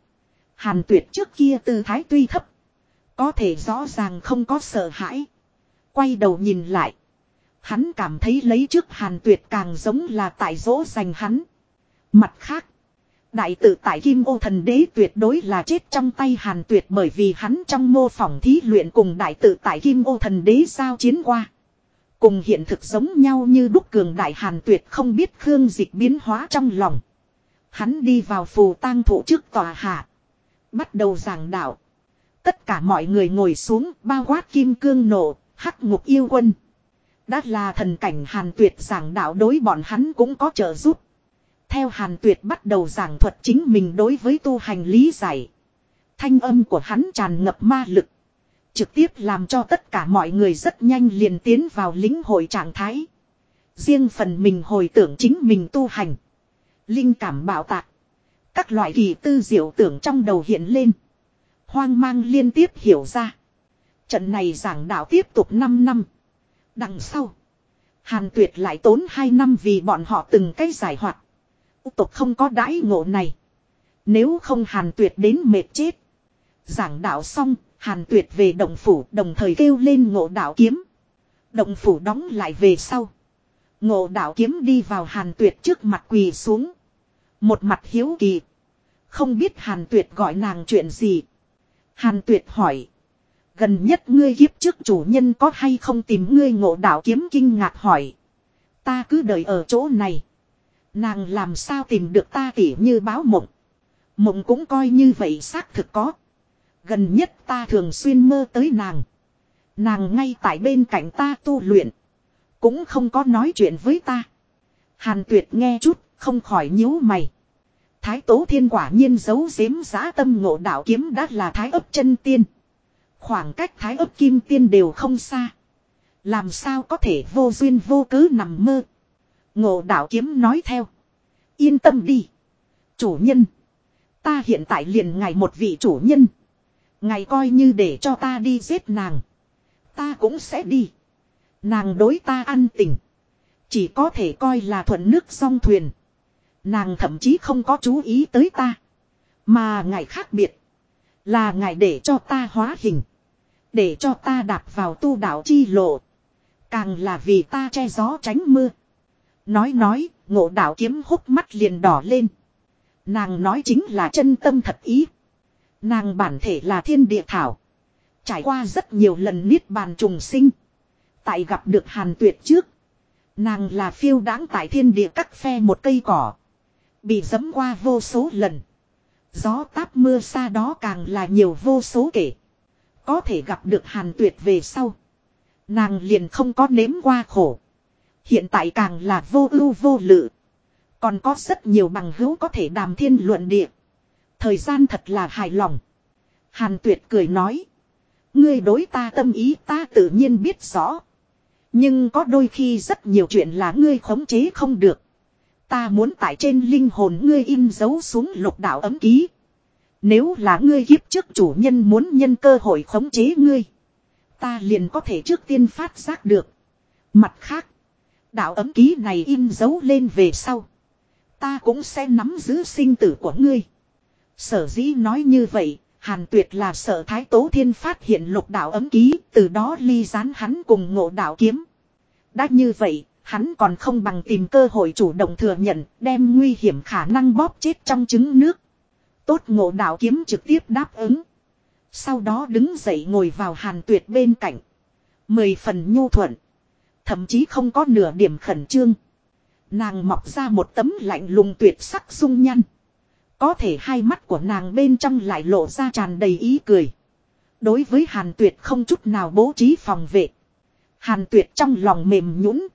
Hàn tuyệt trước kia tư thái tuy thấp. Có thể rõ ràng không có sợ hãi. Quay đầu nhìn lại. Hắn cảm thấy lấy trước hàn tuyệt càng giống là tại dỗ dành hắn. Mặt khác. Đại tự tại Kim ô thần đế tuyệt đối là chết trong tay hàn tuyệt bởi vì hắn trong mô phỏng thí luyện cùng đại tự tại Kim ô thần đế giao chiến qua. Cùng hiện thực giống nhau như đúc cường đại hàn tuyệt không biết khương dịch biến hóa trong lòng. Hắn đi vào phù tang thủ trước tòa hạ. Bắt đầu giảng đạo. Tất cả mọi người ngồi xuống bao quát kim cương nổ, hắc ngục yêu quân. Đã là thần cảnh hàn tuyệt giảng đạo đối bọn hắn cũng có trợ giúp. Theo hàn tuyệt bắt đầu giảng thuật chính mình đối với tu hành lý giải. Thanh âm của hắn tràn ngập ma lực. Trực tiếp làm cho tất cả mọi người rất nhanh liền tiến vào lính hội trạng thái. Riêng phần mình hồi tưởng chính mình tu hành. Linh cảm bảo tạc. Các loại kỳ tư diệu tưởng trong đầu hiện lên. Hoang mang liên tiếp hiểu ra. Trận này giảng đạo tiếp tục 5 năm. Đằng sau. Hàn tuyệt lại tốn 2 năm vì bọn họ từng cái giải hoạt. Tục không có đãi ngộ này. Nếu không hàn tuyệt đến mệt chết. Giảng đạo xong, hàn tuyệt về động phủ, đồng thời kêu lên ngộ đạo kiếm. Động phủ đóng lại về sau. Ngộ đạo kiếm đi vào hàn tuyệt trước mặt quỳ xuống. Một mặt hiếu kỳ. Không biết hàn tuyệt gọi nàng chuyện gì. Hàn tuyệt hỏi. Gần nhất ngươi hiếp trước chủ nhân có hay không tìm ngươi ngộ đạo kiếm kinh ngạc hỏi. Ta cứ đợi ở chỗ này. Nàng làm sao tìm được ta tỉ như báo mộng. Mộng cũng coi như vậy xác thực có. Gần nhất ta thường xuyên mơ tới nàng. Nàng ngay tại bên cạnh ta tu luyện. Cũng không có nói chuyện với ta. Hàn tuyệt nghe chút, không khỏi nhíu mày. Thái tố thiên quả nhiên giấu giếm giá tâm ngộ đạo kiếm đã là thái ấp chân tiên. Khoảng cách thái ấp kim tiên đều không xa. Làm sao có thể vô duyên vô cớ nằm mơ. Ngộ đạo kiếm nói theo. Yên tâm đi. Chủ nhân. Ta hiện tại liền ngày một vị chủ nhân ngày coi như để cho ta đi giết nàng. Ta cũng sẽ đi. Nàng đối ta ăn tình. Chỉ có thể coi là thuận nước song thuyền. Nàng thậm chí không có chú ý tới ta. Mà ngài khác biệt. Là ngài để cho ta hóa hình. Để cho ta đạp vào tu đạo chi lộ. Càng là vì ta che gió tránh mưa. Nói nói, ngộ đạo kiếm hút mắt liền đỏ lên. Nàng nói chính là chân tâm thật ý. Nàng bản thể là thiên địa thảo. Trải qua rất nhiều lần niết bàn trùng sinh. Tại gặp được hàn tuyệt trước. Nàng là phiêu đáng tại thiên địa cắt phe một cây cỏ. Bị dấm qua vô số lần. Gió táp mưa xa đó càng là nhiều vô số kể. Có thể gặp được hàn tuyệt về sau. Nàng liền không có nếm qua khổ. Hiện tại càng là vô ưu vô lự. Còn có rất nhiều bằng hữu có thể đàm thiên luận địa. Thời gian thật là hài lòng. Hàn tuyệt cười nói. Ngươi đối ta tâm ý ta tự nhiên biết rõ. Nhưng có đôi khi rất nhiều chuyện là ngươi khống chế không được. Ta muốn tại trên linh hồn ngươi in dấu xuống lục đạo ấm ký. Nếu là ngươi hiếp trước chủ nhân muốn nhân cơ hội khống chế ngươi. Ta liền có thể trước tiên phát giác được. Mặt khác. Đạo ấm ký này in dấu lên về sau. Ta cũng sẽ nắm giữ sinh tử của ngươi. Sở dĩ nói như vậy, Hàn tuyệt là sợ Thái Tố Thiên phát hiện lục đạo ấm ký, từ đó ly gián hắn cùng ngộ đạo kiếm. Đã như vậy, hắn còn không bằng tìm cơ hội chủ động thừa nhận, đem nguy hiểm khả năng bóp chết trong trứng nước. Tốt ngộ đạo kiếm trực tiếp đáp ứng. Sau đó đứng dậy ngồi vào hàn tuyệt bên cạnh. Mười phần nhu thuận. Thậm chí không có nửa điểm khẩn trương. Nàng mọc ra một tấm lạnh lùng tuyệt sắc sung nhăn. Có thể hai mắt của nàng bên trong lại lộ ra tràn đầy ý cười. Đối với hàn tuyệt không chút nào bố trí phòng vệ. Hàn tuyệt trong lòng mềm nhũn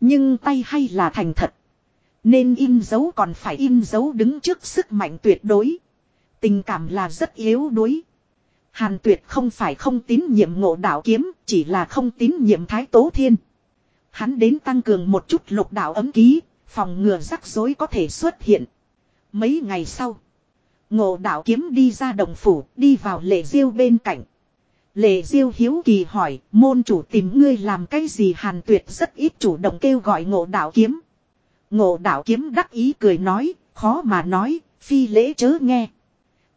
Nhưng tay hay là thành thật. Nên in dấu còn phải in dấu đứng trước sức mạnh tuyệt đối. Tình cảm là rất yếu đuối. Hàn tuyệt không phải không tín nhiệm ngộ đạo kiếm, chỉ là không tín nhiệm thái tố thiên. Hắn đến tăng cường một chút lục đạo ấm ký, phòng ngừa rắc rối có thể xuất hiện. Mấy ngày sau, ngộ đạo kiếm đi ra đồng phủ, đi vào lệ diêu bên cạnh. Lệ diêu hiếu kỳ hỏi, môn chủ tìm ngươi làm cái gì hàn tuyệt rất ít chủ động kêu gọi ngộ đạo kiếm. Ngộ đạo kiếm đắc ý cười nói, khó mà nói, phi lễ chớ nghe.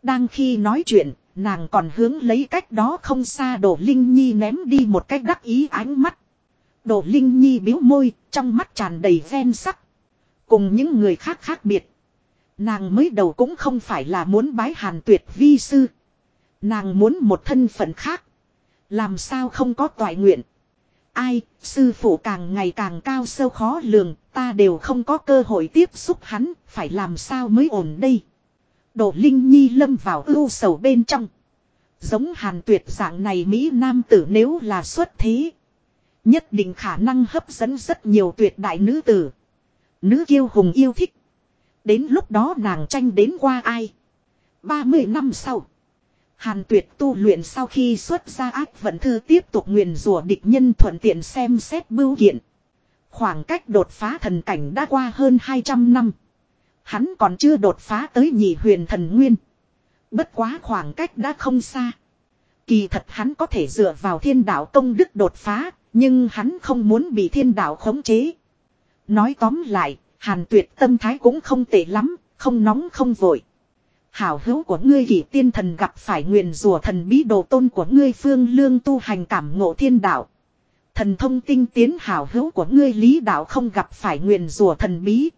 Đang khi nói chuyện, nàng còn hướng lấy cách đó không xa đổ Linh Nhi ném đi một cách đắc ý ánh mắt. Đổ Linh Nhi biếu môi, trong mắt tràn đầy ven sắc. Cùng những người khác khác biệt. Nàng mới đầu cũng không phải là muốn bái hàn tuyệt vi sư. Nàng muốn một thân phận khác. Làm sao không có toại nguyện. Ai, sư phụ càng ngày càng cao sâu khó lường, ta đều không có cơ hội tiếp xúc hắn, phải làm sao mới ổn đây. Đổ Linh Nhi lâm vào ưu sầu bên trong. Giống hàn tuyệt dạng này Mỹ Nam tử nếu là xuất thế. Nhất định khả năng hấp dẫn rất nhiều tuyệt đại nữ tử. Nữ kiêu hùng yêu thích. Đến lúc đó nàng tranh đến qua ai. 30 năm sau. Hàn tuyệt tu luyện sau khi xuất ra ác vận thư tiếp tục nguyền rủa địch nhân thuận tiện xem xét bưu kiện. Khoảng cách đột phá thần cảnh đã qua hơn 200 năm. Hắn còn chưa đột phá tới nhị huyền thần nguyên. Bất quá khoảng cách đã không xa. Kỳ thật hắn có thể dựa vào thiên đạo công đức đột phá, nhưng hắn không muốn bị thiên đạo khống chế. Nói tóm lại, hàn tuyệt tâm thái cũng không tệ lắm, không nóng không vội. Hảo hữu của ngươi kỷ tiên thần gặp phải nguyền rùa thần bí đồ tôn của ngươi phương lương tu hành cảm ngộ thiên đạo. Thần thông tinh tiến hảo hữu của ngươi lý đạo không gặp phải nguyền rùa thần bí.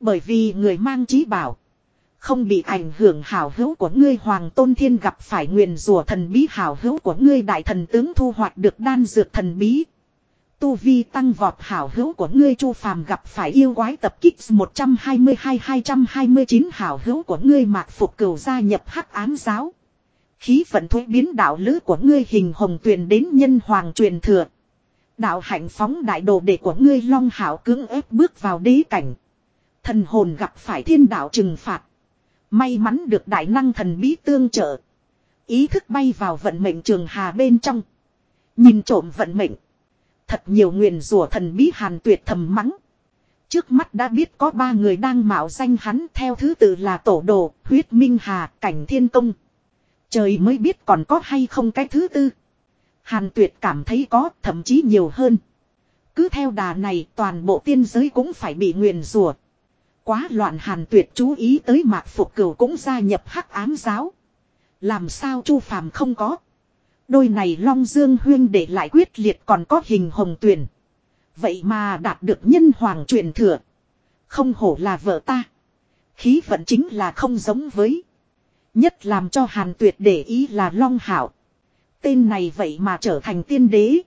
Bởi vì người mang trí bảo. Không bị ảnh hưởng hảo hữu của ngươi hoàng tôn thiên gặp phải nguyền rùa thần bí hảo hữu của ngươi đại thần tướng thu hoạch được đan dược thần bí. Tu vi tăng vọt hảo hữu của ngươi, chu phàm gặp phải yêu quái tập kích 122-229 hảo hữu của ngươi mạc phục cửu gia nhập hắc ám giáo. Khí vận thuế biến đạo lữ của ngươi hình hồng tuyền đến nhân hoàng truyền thừa. Đạo hạnh phóng đại đồ đệ của ngươi long hảo cưỡng ép bước vào đế cảnh. Thần hồn gặp phải thiên đạo trừng phạt. May mắn được đại năng thần bí tương trợ. Ý thức bay vào vận mệnh trường hà bên trong. Nhìn trộm vận mệnh. Thật nhiều nguyền rủa thần bí hàn tuyệt thầm mắng. Trước mắt đã biết có ba người đang mạo danh hắn theo thứ tự là tổ đồ, huyết minh hà, cảnh thiên công. Trời mới biết còn có hay không cái thứ tư. Hàn tuyệt cảm thấy có, thậm chí nhiều hơn. Cứ theo đà này toàn bộ tiên giới cũng phải bị nguyền rủa Quá loạn hàn tuyệt chú ý tới mạc phục cửu cũng gia nhập hắc ám giáo. Làm sao chu phàm không có. Đôi này long dương huyên để lại quyết liệt còn có hình hồng tuyển. Vậy mà đạt được nhân hoàng truyền thừa. Không hổ là vợ ta. Khí vận chính là không giống với. Nhất làm cho Hàn Tuyệt để ý là Long Hảo. Tên này vậy mà trở thành tiên đế.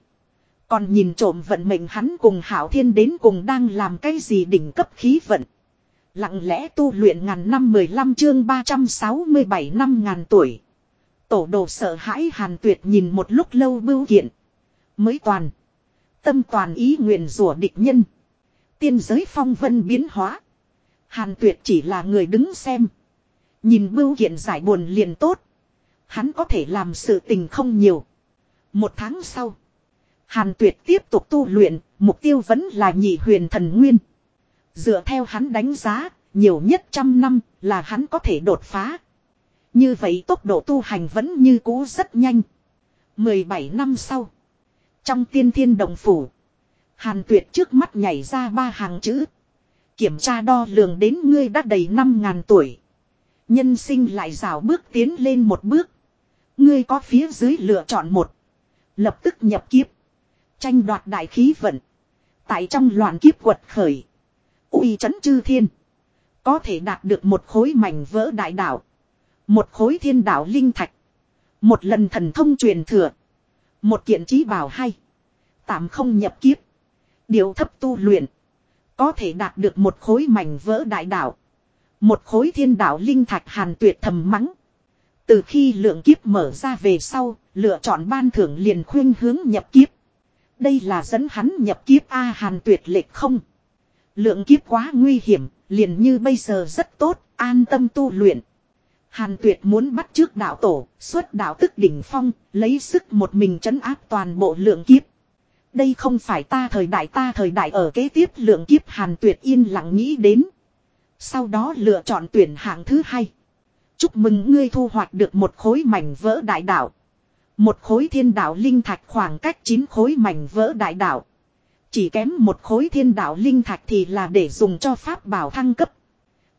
Còn nhìn trộm vận mệnh hắn cùng Hảo Thiên đến cùng đang làm cái gì đỉnh cấp khí vận. Lặng lẽ tu luyện ngàn năm 15 chương 367 năm ngàn tuổi. Tổ đồ sợ hãi Hàn Tuyệt nhìn một lúc lâu bưu kiện. Mới toàn. Tâm toàn ý nguyện rủa địch nhân. Tiên giới phong vân biến hóa. Hàn tuyệt chỉ là người đứng xem. Nhìn bưu kiện giải buồn liền tốt. Hắn có thể làm sự tình không nhiều. Một tháng sau. Hàn tuyệt tiếp tục tu luyện. Mục tiêu vẫn là nhị huyền thần nguyên. Dựa theo hắn đánh giá. Nhiều nhất trăm năm là hắn có thể đột phá. Như vậy tốc độ tu hành vẫn như cũ rất nhanh. 17 năm sau. Trong tiên thiên đồng phủ. Hàn tuyệt trước mắt nhảy ra ba hàng chữ. Kiểm tra đo lường đến ngươi đã đầy năm ngàn tuổi. Nhân sinh lại rào bước tiến lên một bước. Ngươi có phía dưới lựa chọn một. Lập tức nhập kiếp. Tranh đoạt đại khí vận. Tại trong loạn kiếp quật khởi. uy chấn chư thiên. Có thể đạt được một khối mảnh vỡ đại đạo. Một khối thiên đạo linh thạch. Một lần thần thông truyền thừa. Một kiện trí bảo hay. Tạm không nhập kiếp. Điều thấp tu luyện. Có thể đạt được một khối mảnh vỡ đại đạo. Một khối thiên đạo linh thạch hàn tuyệt thầm mắng. Từ khi lượng kiếp mở ra về sau, lựa chọn ban thưởng liền khuyên hướng nhập kiếp. Đây là dẫn hắn nhập kiếp A hàn tuyệt lệch không. Lượng kiếp quá nguy hiểm, liền như bây giờ rất tốt, an tâm tu luyện. Hàn tuyệt muốn bắt trước đạo tổ, xuất đạo tức đỉnh phong, lấy sức một mình trấn áp toàn bộ lượng kiếp. Đây không phải ta thời đại ta thời đại ở kế tiếp lượng kiếp hàn tuyệt yên lặng nghĩ đến. Sau đó lựa chọn tuyển hạng thứ hai. Chúc mừng ngươi thu hoạch được một khối mảnh vỡ đại đạo. Một khối thiên đạo linh thạch khoảng cách 9 khối mảnh vỡ đại đạo. Chỉ kém một khối thiên đạo linh thạch thì là để dùng cho pháp bảo thăng cấp.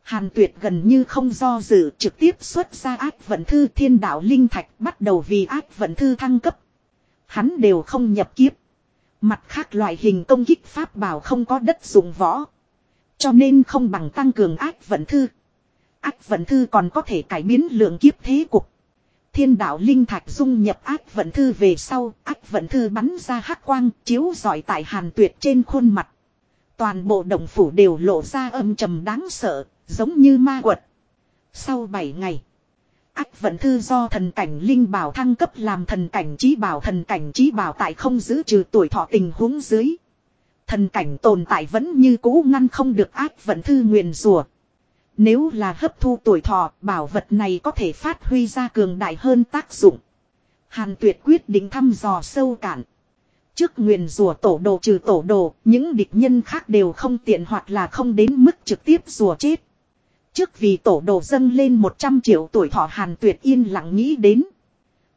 Hàn tuyệt gần như không do dự trực tiếp xuất ra ác vận thư thiên đạo linh thạch bắt đầu vì ác vận thư thăng cấp. Hắn đều không nhập kiếp. Mặt khác loại hình công kích pháp bảo không có đất dụng võ. Cho nên không bằng tăng cường ác vận thư. Ác vận thư còn có thể cải biến lượng kiếp thế cục. Thiên đạo linh thạch dung nhập ác vận thư về sau, ác vận thư bắn ra hắc quang, chiếu rọi tại hàn tuyệt trên khuôn mặt. Toàn bộ đồng phủ đều lộ ra âm trầm đáng sợ, giống như ma quật. Sau 7 ngày, ác vận thư do thần cảnh linh bảo thăng cấp làm thần cảnh trí bảo thần cảnh trí bảo tại không giữ trừ tuổi thọ tình huống dưới. Thần cảnh tồn tại vẫn như cũ ngăn không được ác vận thư nguyền rùa. Nếu là hấp thu tuổi thọ, bảo vật này có thể phát huy ra cường đại hơn tác dụng. Hàn tuyệt quyết định thăm dò sâu cạn. Trước nguyền rùa tổ đồ trừ tổ đồ, những địch nhân khác đều không tiện hoặc là không đến mức trực tiếp rùa chết. Trước vì tổ đồ dâng lên 100 triệu tuổi thọ hàn tuyệt yên lặng nghĩ đến.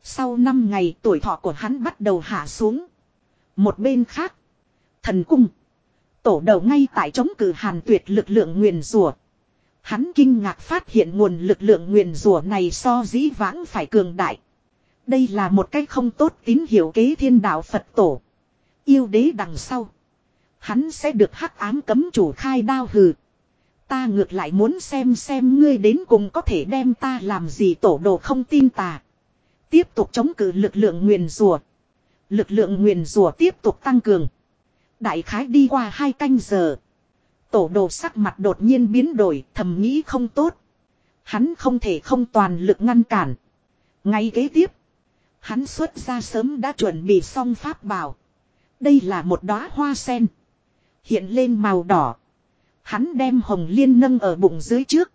Sau 5 ngày tuổi thọ của hắn bắt đầu hạ xuống. Một bên khác. Thần cung. Tổ đầu ngay tại chống cử hàn tuyệt lực lượng nguyền rùa. Hắn kinh ngạc phát hiện nguồn lực lượng nguyền rùa này so dĩ vãng phải cường đại. Đây là một cách không tốt tín hiệu kế thiên đạo Phật tổ. Yêu đế đằng sau. Hắn sẽ được hắc ám cấm chủ khai đao hừ. Ta ngược lại muốn xem xem ngươi đến cùng có thể đem ta làm gì tổ đồ không tin tà. Tiếp tục chống cự lực lượng nguyền rùa. Lực lượng nguyền rùa tiếp tục tăng cường. Đại khái đi qua hai canh giờ. Tổ đồ sắc mặt đột nhiên biến đổi, thầm nghĩ không tốt. Hắn không thể không toàn lực ngăn cản. Ngay kế tiếp. Hắn xuất ra sớm đã chuẩn bị xong pháp bảo. Đây là một đóa hoa sen. Hiện lên màu đỏ. Hắn đem hồng liên nâng ở bụng dưới trước.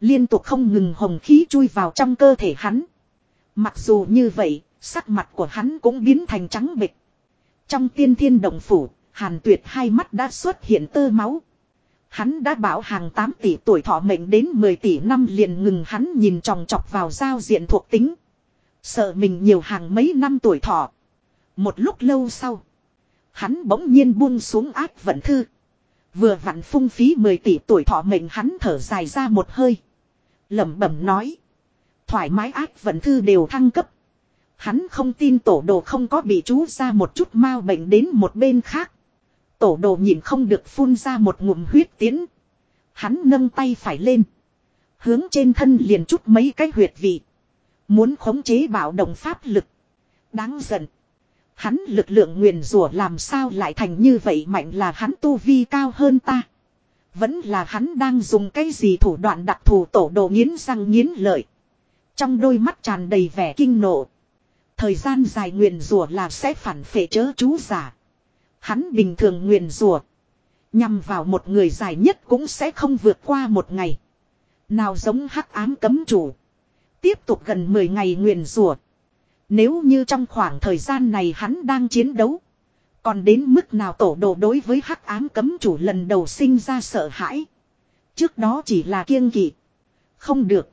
Liên tục không ngừng hồng khí chui vào trong cơ thể hắn. Mặc dù như vậy, sắc mặt của hắn cũng biến thành trắng bệch. Trong tiên thiên động phủ, hàn tuyệt hai mắt đã xuất hiện tơ máu. Hắn đã bảo hàng 8 tỷ tuổi thọ mệnh đến 10 tỷ năm liền ngừng hắn nhìn tròng chọc vào giao diện thuộc tính. Sợ mình nhiều hàng mấy năm tuổi thọ. Một lúc lâu sau. Hắn bỗng nhiên buông xuống ác vận thư. Vừa vặn phung phí 10 tỷ tuổi thọ mệnh hắn thở dài ra một hơi. lẩm bẩm nói. Thoải mái ác vận thư đều thăng cấp. Hắn không tin tổ đồ không có bị chú ra một chút mau bệnh đến một bên khác. Tổ đồ nhìn không được phun ra một ngụm huyết tiến. Hắn nâng tay phải lên. Hướng trên thân liền chút mấy cái huyệt vị. Muốn khống chế bảo động pháp lực. Đáng giận. Hắn lực lượng nguyền rủa làm sao lại thành như vậy mạnh là hắn tu vi cao hơn ta. Vẫn là hắn đang dùng cái gì thủ đoạn đặc thù tổ đồ nghiến răng nghiến lợi. Trong đôi mắt tràn đầy vẻ kinh nộ. Thời gian dài nguyền rủa là sẽ phản phệ chớ chú giả. Hắn bình thường nguyền rủa nhằm vào một người dài nhất cũng sẽ không vượt qua một ngày. Nào giống hắc ám cấm chủ. Tiếp tục gần 10 ngày nguyền rủa nếu như trong khoảng thời gian này hắn đang chiến đấu. Còn đến mức nào tổ đồ đối với hắc ám cấm chủ lần đầu sinh ra sợ hãi. Trước đó chỉ là kiêng kỵ. Không được.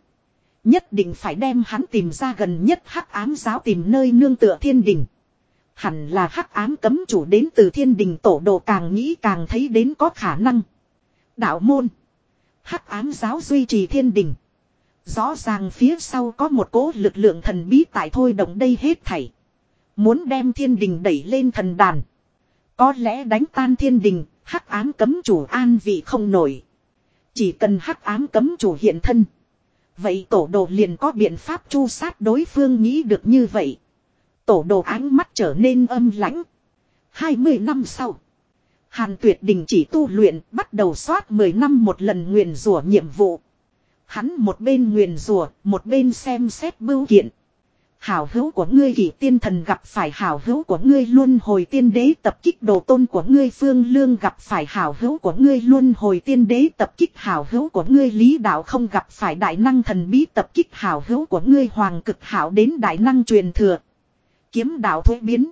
Nhất định phải đem hắn tìm ra gần nhất hắc ám giáo tìm nơi nương tựa thiên đình. Hẳn là hắc ám cấm chủ đến từ thiên đình tổ đồ càng nghĩ càng thấy đến có khả năng. Đạo môn. Hắc ám giáo duy trì thiên đình. Rõ ràng phía sau có một cố lực lượng thần bí tại thôi động đây hết thảy. Muốn đem thiên đình đẩy lên thần đàn. Có lẽ đánh tan thiên đình, hắc ám cấm chủ an vị không nổi. Chỉ cần hắc ám cấm chủ hiện thân. Vậy tổ đồ liền có biện pháp chu sát đối phương nghĩ được như vậy. Tổ đồ ánh mắt trở nên âm lãnh. 20 năm sau. Hàn tuyệt đình chỉ tu luyện bắt đầu soát 10 năm một lần nguyền rủa nhiệm vụ. Hắn một bên nguyền rủa, một bên xem xét bưu kiện. Hảo hữu của ngươi kỷ tiên thần gặp phải hảo hữu của ngươi luôn hồi tiên đế tập kích đồ tôn của ngươi phương lương gặp phải hảo hữu của ngươi luôn hồi tiên đế tập kích hảo hữu của ngươi lý đạo không gặp phải đại năng thần bí tập kích hảo hữu của ngươi hoàng cực hảo đến đại năng truyền thừa. Kiếm đạo thuế biến.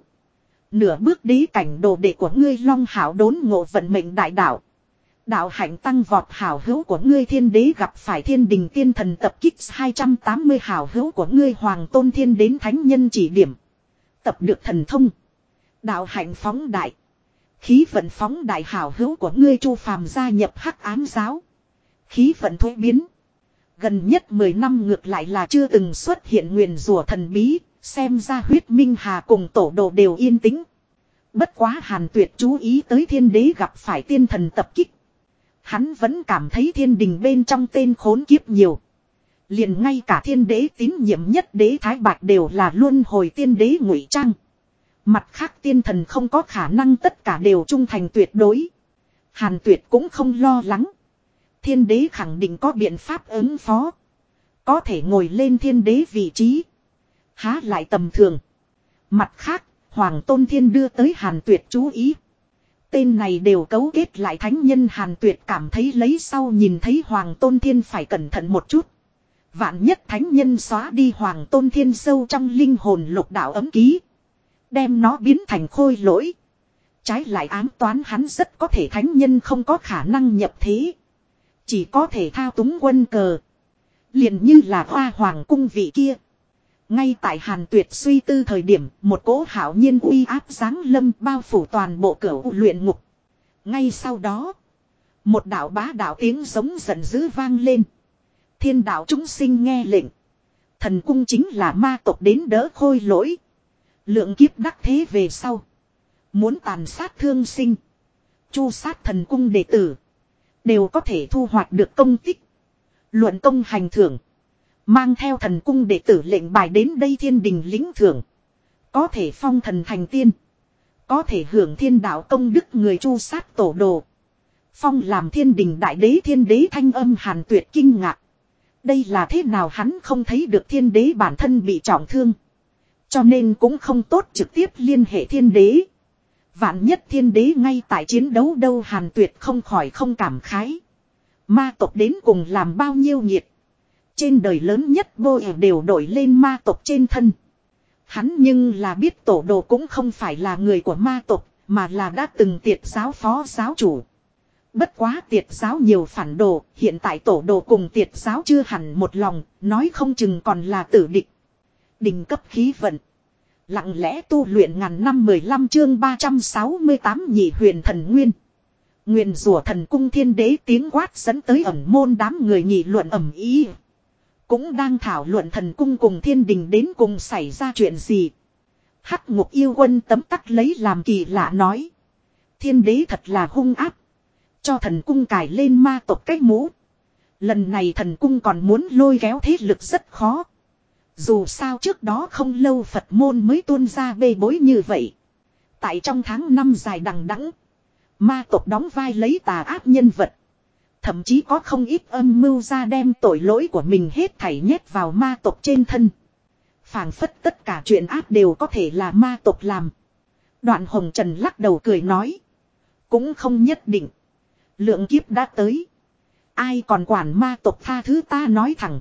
Nửa bước đế cảnh đồ đệ của ngươi long hảo đốn ngộ vận mệnh đại đạo. Đạo hạnh tăng vọt hảo hữu của ngươi thiên đế gặp phải thiên đình tiên thần tập kích 280 hảo hữu của ngươi hoàng tôn thiên đến thánh nhân chỉ điểm. Tập được thần thông. Đạo hạnh phóng đại. Khí vận phóng đại hảo hữu của ngươi chu phàm gia nhập hắc ám giáo. Khí vận thuế biến. Gần nhất 10 năm ngược lại là chưa từng xuất hiện nguyền rùa thần bí, xem ra huyết minh hà cùng tổ đồ đều yên tĩnh. Bất quá hàn tuyệt chú ý tới thiên đế gặp phải tiên thần tập kích. Hắn vẫn cảm thấy thiên đình bên trong tên khốn kiếp nhiều. Liền ngay cả thiên đế tín nhiệm nhất đế Thái Bạch đều là luôn hồi tiên đế ngụy trang. Mặt khác tiên thần không có khả năng tất cả đều trung thành tuyệt đối. Hàn tuyệt cũng không lo lắng. Thiên đế khẳng định có biện pháp ứng phó. Có thể ngồi lên thiên đế vị trí. Há lại tầm thường. Mặt khác, Hoàng Tôn Thiên đưa tới Hàn tuyệt chú ý. Tên này đều cấu kết lại thánh nhân hàn tuyệt cảm thấy lấy sau nhìn thấy Hoàng Tôn Thiên phải cẩn thận một chút. Vạn nhất thánh nhân xóa đi Hoàng Tôn Thiên sâu trong linh hồn lục đạo ấm ký. Đem nó biến thành khôi lỗi. Trái lại ám toán hắn rất có thể thánh nhân không có khả năng nhập thế. Chỉ có thể thao túng quân cờ. liền như là hoa hoàng cung vị kia. Ngay tại Hàn Tuyệt suy tư thời điểm, một cỗ hảo nhiên uy áp giáng lâm bao phủ toàn bộ cửa luyện ngục. Ngay sau đó, một đạo bá đạo tiếng giống giận dữ vang lên. Thiên đạo chúng sinh nghe lệnh. Thần cung chính là ma tộc đến đỡ khôi lỗi. Lượng kiếp đắc thế về sau. Muốn tàn sát thương sinh. Chu sát thần cung đệ tử. Đều có thể thu hoạch được công tích. Luận công hành thưởng. Mang theo thần cung đệ tử lệnh bài đến đây thiên đình lính thưởng. Có thể phong thần thành tiên. Có thể hưởng thiên đạo công đức người chu sát tổ đồ. Phong làm thiên đình đại đế thiên đế thanh âm hàn tuyệt kinh ngạc. Đây là thế nào hắn không thấy được thiên đế bản thân bị trọng thương. Cho nên cũng không tốt trực tiếp liên hệ thiên đế. Vạn nhất thiên đế ngay tại chiến đấu đâu hàn tuyệt không khỏi không cảm khái. Ma tộc đến cùng làm bao nhiêu nhiệt. Trên đời lớn nhất bôi đều đổi lên ma tộc trên thân. Hắn nhưng là biết tổ đồ cũng không phải là người của ma tộc, mà là đã từng tiệt giáo phó giáo chủ. Bất quá tiệt giáo nhiều phản đồ, hiện tại tổ đồ cùng tiệt giáo chưa hẳn một lòng, nói không chừng còn là tử địch. Đình cấp khí vận. Lặng lẽ tu luyện ngàn năm 15 chương 368 nhị huyền thần nguyên. Nguyện rủa thần cung thiên đế tiếng quát dẫn tới ẩm môn đám người nhị luận ẩm ý. Cũng đang thảo luận thần cung cùng thiên đình đến cùng xảy ra chuyện gì. Hắc ngục yêu quân tấm tắc lấy làm kỳ lạ nói. Thiên đế thật là hung áp. Cho thần cung cài lên ma tộc cách mũ. Lần này thần cung còn muốn lôi kéo thế lực rất khó. Dù sao trước đó không lâu Phật môn mới tuôn ra bê bối như vậy. Tại trong tháng năm dài đằng đẵng, Ma tộc đóng vai lấy tà ác nhân vật. Thậm chí có không ít âm mưu ra đem tội lỗi của mình hết thảy nhét vào ma tộc trên thân. phảng phất tất cả chuyện ác đều có thể là ma tộc làm. Đoạn hồng trần lắc đầu cười nói. Cũng không nhất định. Lượng kiếp đã tới. Ai còn quản ma tộc tha thứ ta nói thẳng.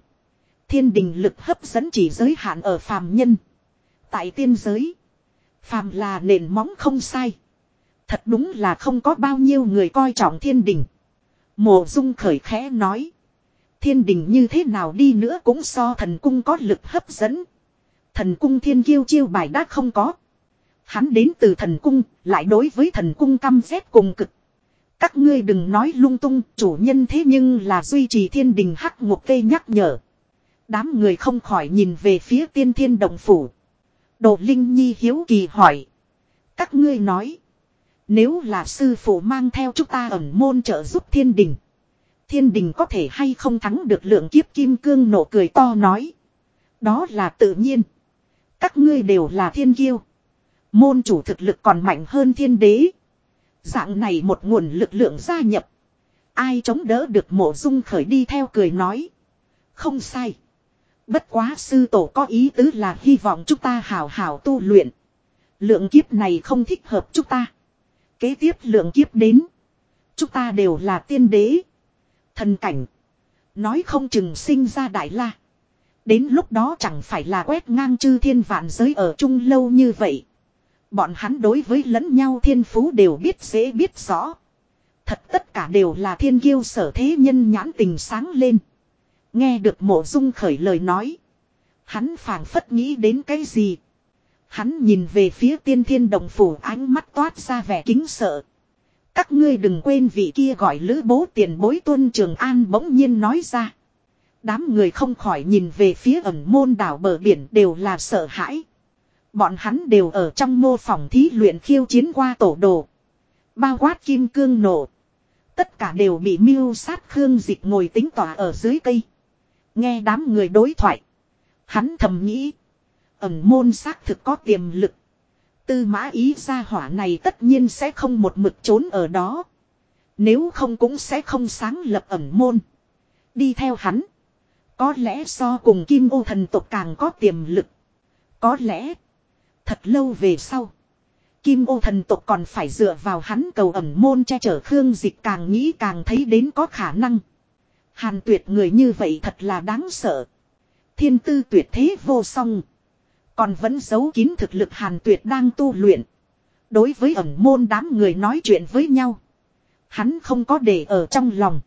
Thiên đình lực hấp dẫn chỉ giới hạn ở phàm nhân. Tại tiên giới. Phàm là nền móng không sai. Thật đúng là không có bao nhiêu người coi trọng thiên đình. Mộ dung khởi khẽ nói. Thiên đình như thế nào đi nữa cũng so thần cung có lực hấp dẫn. Thần cung thiên kiêu chiêu bài đã không có. Hắn đến từ thần cung, lại đối với thần cung căm ghét cùng cực. Các ngươi đừng nói lung tung, chủ nhân thế nhưng là duy trì thiên đình hắc ngục cây nhắc nhở. Đám người không khỏi nhìn về phía tiên thiên động phủ. Đồ Linh Nhi hiếu kỳ hỏi. Các ngươi nói. Nếu là sư phụ mang theo chúng ta ẩn môn trợ giúp thiên đình. Thiên đình có thể hay không thắng được lượng kiếp kim cương nổ cười to nói. Đó là tự nhiên. Các ngươi đều là thiên kiêu. Môn chủ thực lực còn mạnh hơn thiên đế. Dạng này một nguồn lực lượng gia nhập. Ai chống đỡ được mộ dung khởi đi theo cười nói. Không sai. Bất quá sư tổ có ý tứ là hy vọng chúng ta hào hào tu luyện. Lượng kiếp này không thích hợp chúng ta. Kế tiếp lượng kiếp đến. Chúng ta đều là tiên đế. Thần cảnh. Nói không chừng sinh ra đại la. Đến lúc đó chẳng phải là quét ngang chư thiên vạn giới ở chung lâu như vậy. Bọn hắn đối với lẫn nhau thiên phú đều biết dễ biết rõ. Thật tất cả đều là thiên kiêu sở thế nhân nhãn tình sáng lên. Nghe được mộ dung khởi lời nói. Hắn phảng phất nghĩ đến cái gì. Hắn nhìn về phía tiên thiên đồng phủ ánh mắt toát ra vẻ kính sợ. Các ngươi đừng quên vị kia gọi lữ bố tiền bối tuân trường an bỗng nhiên nói ra. Đám người không khỏi nhìn về phía ẩn môn đảo bờ biển đều là sợ hãi. Bọn hắn đều ở trong mô phỏng thí luyện khiêu chiến qua tổ đồ. Bao quát kim cương nổ. Tất cả đều bị miêu sát khương dịch ngồi tính tỏa ở dưới cây. Nghe đám người đối thoại. Hắn thầm nghĩ. Ẩm môn xác thực có tiềm lực. Tư mã ý ra hỏa này tất nhiên sẽ không một mực trốn ở đó. Nếu không cũng sẽ không sáng lập ẩm môn. Đi theo hắn. Có lẽ so cùng kim ô thần tộc càng có tiềm lực. Có lẽ. Thật lâu về sau. Kim ô thần tộc còn phải dựa vào hắn cầu ẩm môn che chở Khương Dịch càng nghĩ càng thấy đến có khả năng. Hàn tuyệt người như vậy thật là đáng sợ. Thiên tư tuyệt thế vô song. Còn vẫn giấu kín thực lực hàn tuyệt đang tu luyện. Đối với ẩn môn đám người nói chuyện với nhau. Hắn không có để ở trong lòng.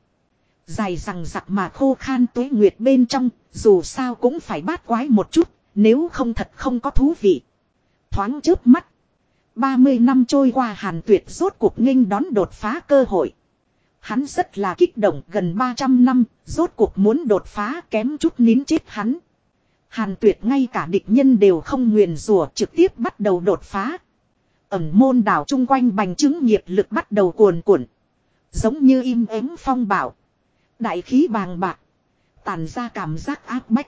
Dài rằng giặc mà khô khan tuế nguyệt bên trong, dù sao cũng phải bát quái một chút, nếu không thật không có thú vị. Thoáng trước mắt. 30 năm trôi qua hàn tuyệt rốt cuộc nghênh đón đột phá cơ hội. Hắn rất là kích động gần 300 năm, rốt cuộc muốn đột phá kém chút nín chết hắn. Hàn tuyệt ngay cả địch nhân đều không nguyền rủa trực tiếp bắt đầu đột phá. Ẩm môn đảo chung quanh bành chứng nghiệp lực bắt đầu cuồn cuộn. Giống như im ắng phong bảo. Đại khí bàng bạc. Tàn ra cảm giác áp bách.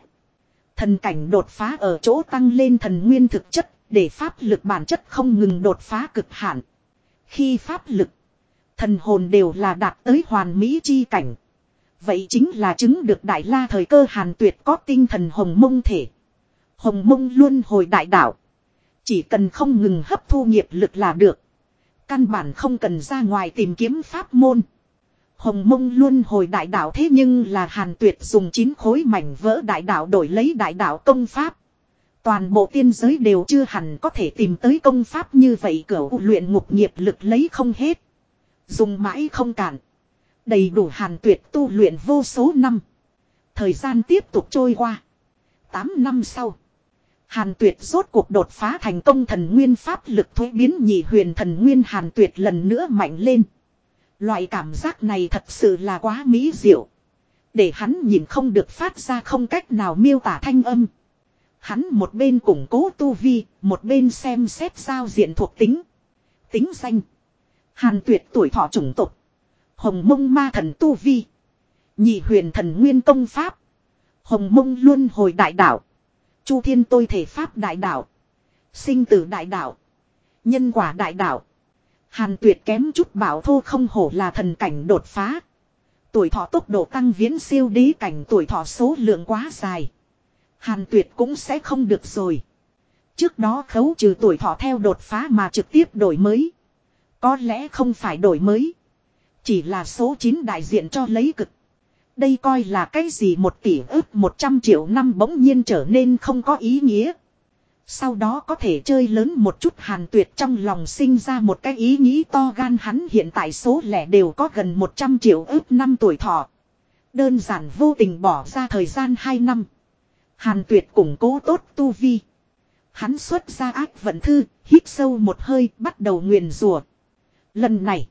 Thần cảnh đột phá ở chỗ tăng lên thần nguyên thực chất, để pháp lực bản chất không ngừng đột phá cực hạn. Khi pháp lực, thần hồn đều là đạt tới hoàn mỹ chi cảnh. Vậy chính là chứng được đại la thời cơ hàn tuyệt có tinh thần hồng mông thể. Hồng mông luôn hồi đại đạo. Chỉ cần không ngừng hấp thu nghiệp lực là được. Căn bản không cần ra ngoài tìm kiếm pháp môn. Hồng mông luôn hồi đại đạo thế nhưng là hàn tuyệt dùng chín khối mảnh vỡ đại đạo đổi lấy đại đạo công pháp. Toàn bộ tiên giới đều chưa hẳn có thể tìm tới công pháp như vậy cửa luyện ngục nghiệp lực lấy không hết. Dùng mãi không cản. Đầy đủ hàn tuyệt tu luyện vô số năm. Thời gian tiếp tục trôi qua. 8 năm sau. Hàn tuyệt rốt cuộc đột phá thành công thần nguyên pháp lực thuế biến nhị huyền thần nguyên hàn tuyệt lần nữa mạnh lên. Loại cảm giác này thật sự là quá mỹ diệu. Để hắn nhìn không được phát ra không cách nào miêu tả thanh âm. Hắn một bên củng cố tu vi, một bên xem xét giao diện thuộc tính. Tính danh. Hàn tuyệt tuổi thọ chủng tục. Hồng mông ma thần tu vi. Nhị huyền thần nguyên công pháp. Hồng mông luôn hồi đại đạo. Chu thiên tôi thể pháp đại đạo. Sinh tử đại đạo. Nhân quả đại đạo. Hàn tuyệt kém chút bảo thô không hổ là thần cảnh đột phá. Tuổi thọ tốc độ tăng viễn siêu đế cảnh tuổi thọ số lượng quá dài. Hàn tuyệt cũng sẽ không được rồi. Trước đó khấu trừ tuổi thọ theo đột phá mà trực tiếp đổi mới. Có lẽ không phải đổi mới. Chỉ là số 9 đại diện cho lấy cực. Đây coi là cái gì một tỷ ước 100 triệu năm bỗng nhiên trở nên không có ý nghĩa. Sau đó có thể chơi lớn một chút hàn tuyệt trong lòng sinh ra một cái ý nghĩ to gan hắn hiện tại số lẻ đều có gần 100 triệu ước năm tuổi thọ. Đơn giản vô tình bỏ ra thời gian 2 năm. Hàn tuyệt củng cố tốt tu vi. Hắn xuất ra ác vận thư, hít sâu một hơi, bắt đầu nguyền rùa. Lần này,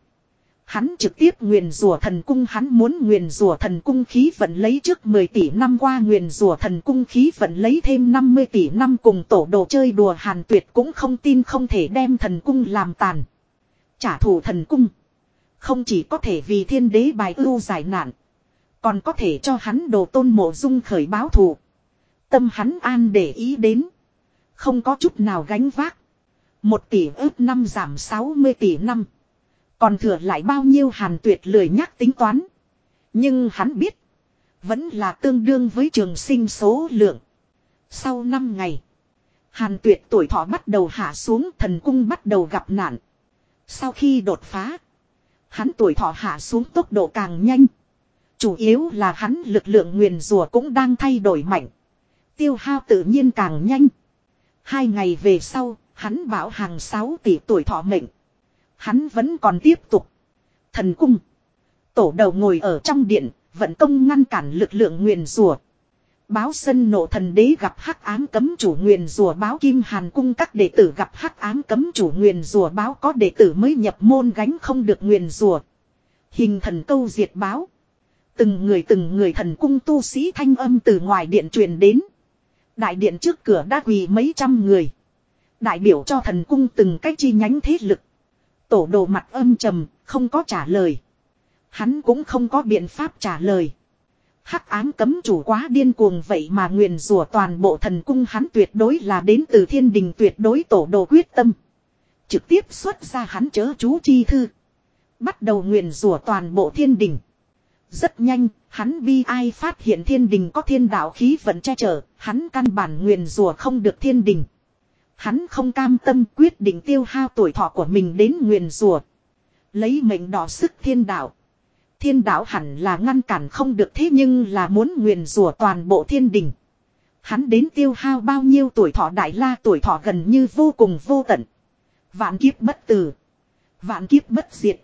hắn trực tiếp nguyền rùa thần cung, hắn muốn nguyền rùa thần cung khí vận lấy trước 10 tỷ năm qua, nguyền rùa thần cung khí vận lấy thêm 50 tỷ năm cùng tổ đồ chơi đùa hàn tuyệt cũng không tin, không thể đem thần cung làm tàn. Trả thù thần cung. Không chỉ có thể vì thiên đế bài ưu giải nạn. Còn có thể cho hắn đồ tôn mộ dung khởi báo thù. Tâm hắn an để ý đến. Không có chút nào gánh vác. Một tỷ ước năm giảm 60 tỷ năm. Còn thừa lại bao nhiêu hàn tuyệt lười nhắc tính toán. Nhưng hắn biết. Vẫn là tương đương với trường sinh số lượng. Sau 5 ngày. Hàn tuyệt tuổi thọ bắt đầu hạ xuống thần cung bắt đầu gặp nạn. Sau khi đột phá. Hắn tuổi thọ hạ xuống tốc độ càng nhanh. Chủ yếu là hắn lực lượng nguyền rùa cũng đang thay đổi mạnh. Tiêu hao tự nhiên càng nhanh. Hai ngày về sau, hắn bảo hàng 6 tỷ tuổi thọ mệnh. Hắn vẫn còn tiếp tục. Thần cung. Tổ đầu ngồi ở trong điện, vận công ngăn cản lực lượng nguyền rùa. Báo sân nộ thần đế gặp hắc ám cấm chủ nguyền rùa báo kim hàn cung các đệ tử gặp hắc ám cấm chủ nguyền rùa báo có đệ tử mới nhập môn gánh không được nguyền rùa. Hình thần câu diệt báo. Từng người từng người thần cung tu sĩ thanh âm từ ngoài điện truyền đến. Đại điện trước cửa đã quỳ mấy trăm người. Đại biểu cho thần cung từng cách chi nhánh thế lực. Tổ đồ mặt âm trầm, không có trả lời. Hắn cũng không có biện pháp trả lời. Hắc ám cấm chủ quá điên cuồng vậy mà nguyền rủa toàn bộ thần cung hắn tuyệt đối là đến từ thiên đình tuyệt đối tổ đồ quyết tâm. Trực tiếp xuất ra hắn chớ chú chi thư. Bắt đầu nguyền rủa toàn bộ thiên đình. Rất nhanh, hắn bi ai phát hiện thiên đình có thiên đạo khí vận che chở, hắn căn bản nguyền rủa không được thiên đình. Hắn không cam tâm quyết định tiêu hao tuổi thọ của mình đến nguyền rùa. Lấy mệnh đỏ sức thiên đạo. Thiên đạo hẳn là ngăn cản không được thế nhưng là muốn nguyền rùa toàn bộ thiên đình. Hắn đến tiêu hao bao nhiêu tuổi thọ đại la tuổi thọ gần như vô cùng vô tận. Vạn kiếp bất tử. Vạn kiếp bất diệt.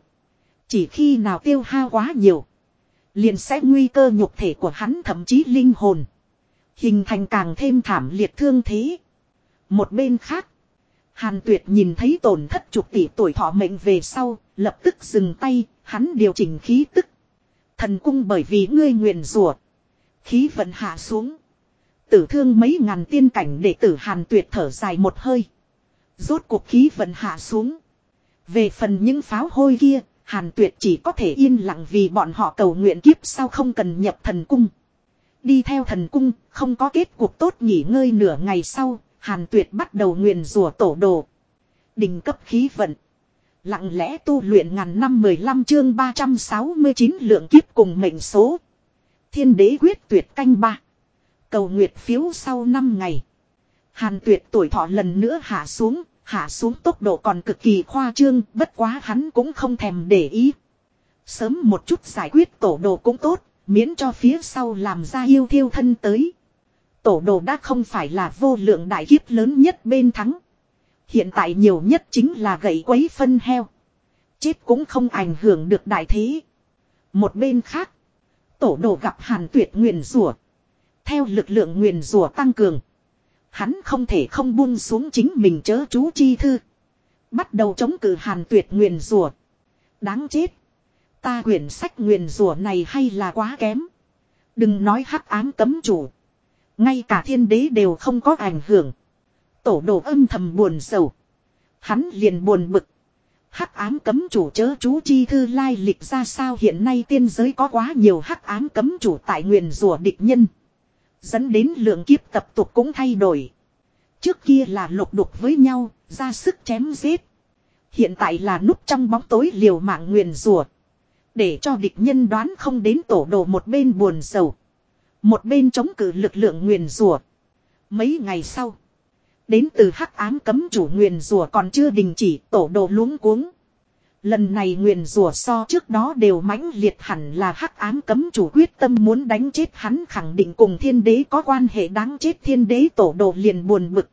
Chỉ khi nào tiêu hao quá nhiều, liền sẽ nguy cơ nhục thể của hắn thậm chí linh hồn. Hình thành càng thêm thảm liệt thương thế. Một bên khác. Hàn tuyệt nhìn thấy tổn thất chục tỷ tuổi thọ mệnh về sau, lập tức dừng tay, hắn điều chỉnh khí tức. Thần cung bởi vì ngươi nguyện rủa Khí vận hạ xuống. Tử thương mấy ngàn tiên cảnh để tử hàn tuyệt thở dài một hơi. Rốt cuộc khí vận hạ xuống. Về phần những pháo hôi kia, Hàn tuyệt chỉ có thể yên lặng vì bọn họ cầu nguyện kiếp sau không cần nhập thần cung. Đi theo thần cung, không có kết cuộc tốt nghỉ ngơi nửa ngày sau, hàn tuyệt bắt đầu nguyền rùa tổ đồ. Đình cấp khí vận. Lặng lẽ tu luyện ngàn năm 15 chương 369 lượng kiếp cùng mệnh số. Thiên đế quyết tuyệt canh ba. Cầu nguyệt phiếu sau 5 ngày. Hàn tuyệt tuổi thọ lần nữa hạ xuống, Hạ xuống tốc độ còn cực kỳ khoa trương, bất quá hắn cũng không thèm để ý. Sớm một chút giải quyết tổ đồ cũng tốt, miễn cho phía sau làm ra yêu thiêu thân tới. Tổ đồ đã không phải là vô lượng đại kiếp lớn nhất bên thắng. Hiện tại nhiều nhất chính là gậy quấy phân heo. Chết cũng không ảnh hưởng được đại thế. Một bên khác, tổ đồ gặp hàn tuyệt nguyền rủa Theo lực lượng nguyền rủa tăng cường. Hắn không thể không buông xuống chính mình chớ chú chi thư. Bắt đầu chống cự hàn tuyệt nguyền rủa Đáng chết. Ta quyển sách nguyền rủa này hay là quá kém. Đừng nói hắc ám cấm chủ. Ngay cả thiên đế đều không có ảnh hưởng. Tổ đồ âm thầm buồn sầu. Hắn liền buồn bực. Hắc ám cấm chủ chớ chú chi thư lai lịch ra sao hiện nay tiên giới có quá nhiều hắc ám cấm chủ tại nguyền rủa địch nhân. Dẫn đến lượng kiếp tập tục cũng thay đổi. Trước kia là lục đục với nhau, ra sức chém giết. Hiện tại là núp trong bóng tối liều mạng nguyền rủa Để cho địch nhân đoán không đến tổ đồ một bên buồn sầu. Một bên chống cử lực lượng nguyền rủa Mấy ngày sau. Đến từ hắc ám cấm chủ nguyền rủa còn chưa đình chỉ, tổ đồ luống cuống. Lần này nguyền rủa so trước đó đều mãnh liệt hẳn là hắc ám cấm chủ quyết tâm muốn đánh chết hắn khẳng định cùng thiên đế có quan hệ đáng chết thiên đế tổ đồ liền buồn bực.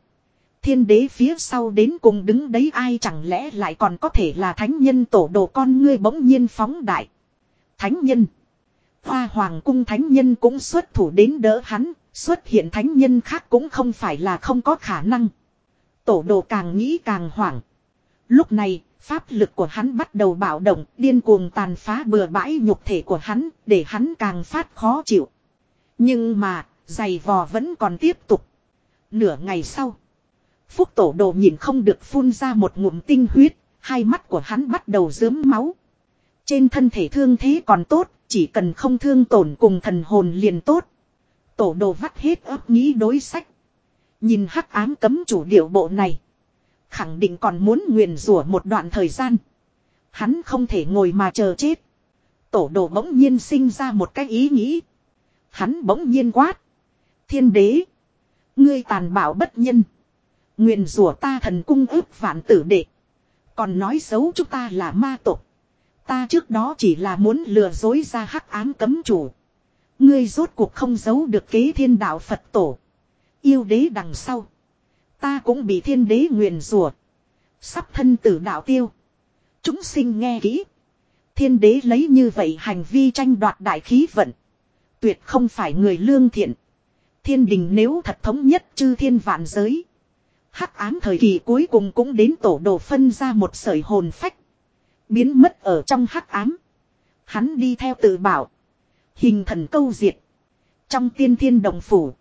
Thiên đế phía sau đến cùng đứng đấy ai chẳng lẽ lại còn có thể là thánh nhân tổ đồ con ngươi bỗng nhiên phóng đại. Thánh nhân. Hoa hoàng cung thánh nhân cũng xuất thủ đến đỡ hắn, xuất hiện thánh nhân khác cũng không phải là không có khả năng. Tổ đồ càng nghĩ càng hoảng. Lúc này, pháp lực của hắn bắt đầu bạo động, điên cuồng tàn phá bừa bãi nhục thể của hắn, để hắn càng phát khó chịu. Nhưng mà, giày vò vẫn còn tiếp tục. Nửa ngày sau, Phúc tổ đồ nhìn không được phun ra một ngụm tinh huyết, hai mắt của hắn bắt đầu dớm máu. Trên thân thể thương thế còn tốt, chỉ cần không thương tổn cùng thần hồn liền tốt. Tổ đồ vắt hết ấp nghĩ đối sách. Nhìn hắc ám cấm chủ điệu bộ này. Khẳng định còn muốn nguyền rủa một đoạn thời gian. Hắn không thể ngồi mà chờ chết. Tổ đồ bỗng nhiên sinh ra một cái ý nghĩ. Hắn bỗng nhiên quát. Thiên đế. Ngươi tàn bạo bất nhân. Nguyện rủa ta thần cung ước vạn tử đệ. Còn nói xấu chúng ta là ma tộc. Ta trước đó chỉ là muốn lừa dối ra hắc ám cấm chủ. Ngươi rốt cuộc không giấu được kế thiên đạo Phật tổ. Yêu đế đằng sau. Ta cũng bị thiên đế nguyền rủa Sắp thân tử đạo tiêu. Chúng sinh nghe kỹ. Thiên đế lấy như vậy hành vi tranh đoạt đại khí vận. Tuyệt không phải người lương thiện. Thiên đình nếu thật thống nhất chư thiên vạn giới. Hắc ám thời kỳ cuối cùng cũng đến tổ đồ phân ra một sợi hồn phách. Biến mất ở trong hắc ám. Hắn đi theo tự bảo. Hình thần câu diệt. Trong tiên thiên đồng phủ.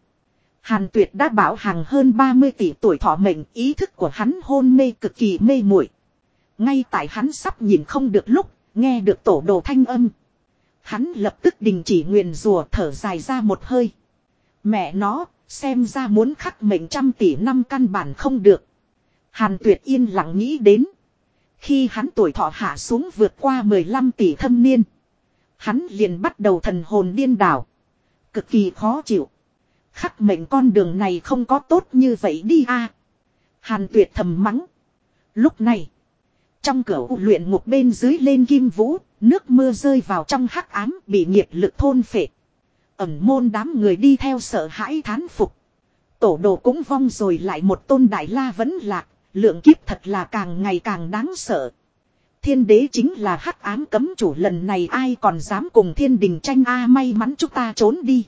Hàn tuyệt đã bảo hàng hơn 30 tỷ tuổi thọ mệnh ý thức của hắn hôn mê cực kỳ mê muội. Ngay tại hắn sắp nhìn không được lúc, nghe được tổ đồ thanh âm. Hắn lập tức đình chỉ nguyền rùa thở dài ra một hơi. Mẹ nó, xem ra muốn khắc mệnh trăm tỷ năm căn bản không được. Hàn tuyệt yên lặng nghĩ đến. Khi hắn tuổi thọ hạ xuống vượt qua 15 tỷ thâm niên. Hắn liền bắt đầu thần hồn điên đảo. Cực kỳ khó chịu. Khắc mệnh con đường này không có tốt như vậy đi a. Hàn tuyệt thầm mắng. Lúc này. Trong cửa luyện ngục bên dưới lên kim vũ. Nước mưa rơi vào trong hắc ám bị nghiệp lực thôn phệ. Ẩm môn đám người đi theo sợ hãi thán phục. Tổ đồ cũng vong rồi lại một tôn đại la vẫn lạc. Lượng kiếp thật là càng ngày càng đáng sợ. Thiên đế chính là hắc ám cấm chủ, lần này ai còn dám cùng thiên đình tranh a, may mắn chúng ta trốn đi.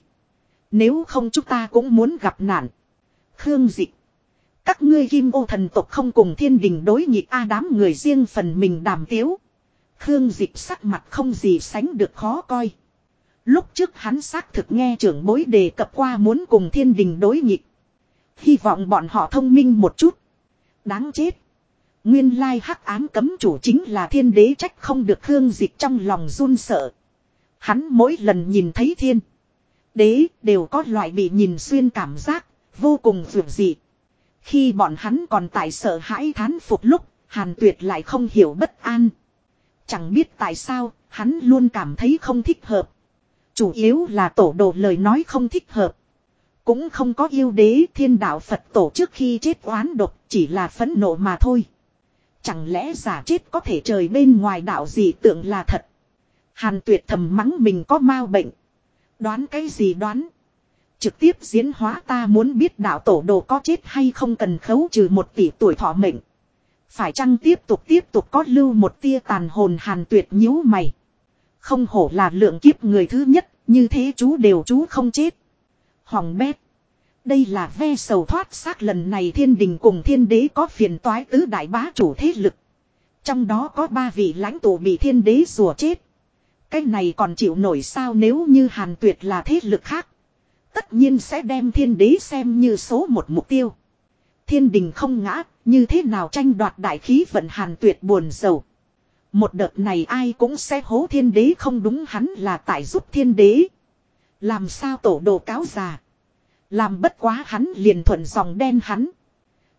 Nếu không chúng ta cũng muốn gặp nạn. Khương dịch. Các ngươi kim ô thần tộc không cùng thiên đình đối nhị a, đám người riêng phần mình đàm tiếu. Khương dịch sắc mặt không gì sánh được khó coi. Lúc trước hắn xác thực nghe trưởng bối đề cập qua muốn cùng thiên đình đối nghịch. Hy vọng bọn họ thông minh một chút. Đáng chết. Nguyên lai hắc ám cấm chủ chính là thiên đế trách không được hương Dịch trong lòng run sợ. Hắn mỗi lần nhìn thấy thiên. Đế đều có loại bị nhìn xuyên cảm giác, vô cùng vượt dị. Khi bọn hắn còn tại sợ hãi thán phục lúc, hàn tuyệt lại không hiểu bất an. Chẳng biết tại sao, hắn luôn cảm thấy không thích hợp. Chủ yếu là tổ đồ lời nói không thích hợp. Cũng không có yêu đế thiên đạo Phật tổ trước khi chết oán độc chỉ là phẫn nộ mà thôi. Chẳng lẽ giả chết có thể trời bên ngoài đạo gì tượng là thật. Hàn tuyệt thầm mắng mình có mau bệnh. Đoán cái gì đoán. Trực tiếp diễn hóa ta muốn biết đạo tổ đồ có chết hay không cần khấu trừ một tỷ tuổi thọ mệnh. Phải chăng tiếp tục tiếp tục có lưu một tia tàn hồn hàn tuyệt nhíu mày. Không hổ là lượng kiếp người thứ nhất, như thế chú đều chú không chết. Hoàng bét. Đây là ve sầu thoát xác lần này thiên đình cùng thiên đế có phiền toái tứ đại bá chủ thế lực. Trong đó có ba vị lãnh tụ bị thiên đế rùa chết. Cái này còn chịu nổi sao nếu như hàn tuyệt là thế lực khác. Tất nhiên sẽ đem thiên đế xem như số một mục tiêu. Thiên đình không ngã, như thế nào tranh đoạt đại khí vận hàn tuyệt buồn sầu. Một đợt này ai cũng sẽ hố thiên đế không đúng hắn là tại giúp thiên đế. Làm sao tổ đồ cáo già. Làm bất quá hắn liền thuận dòng đen hắn.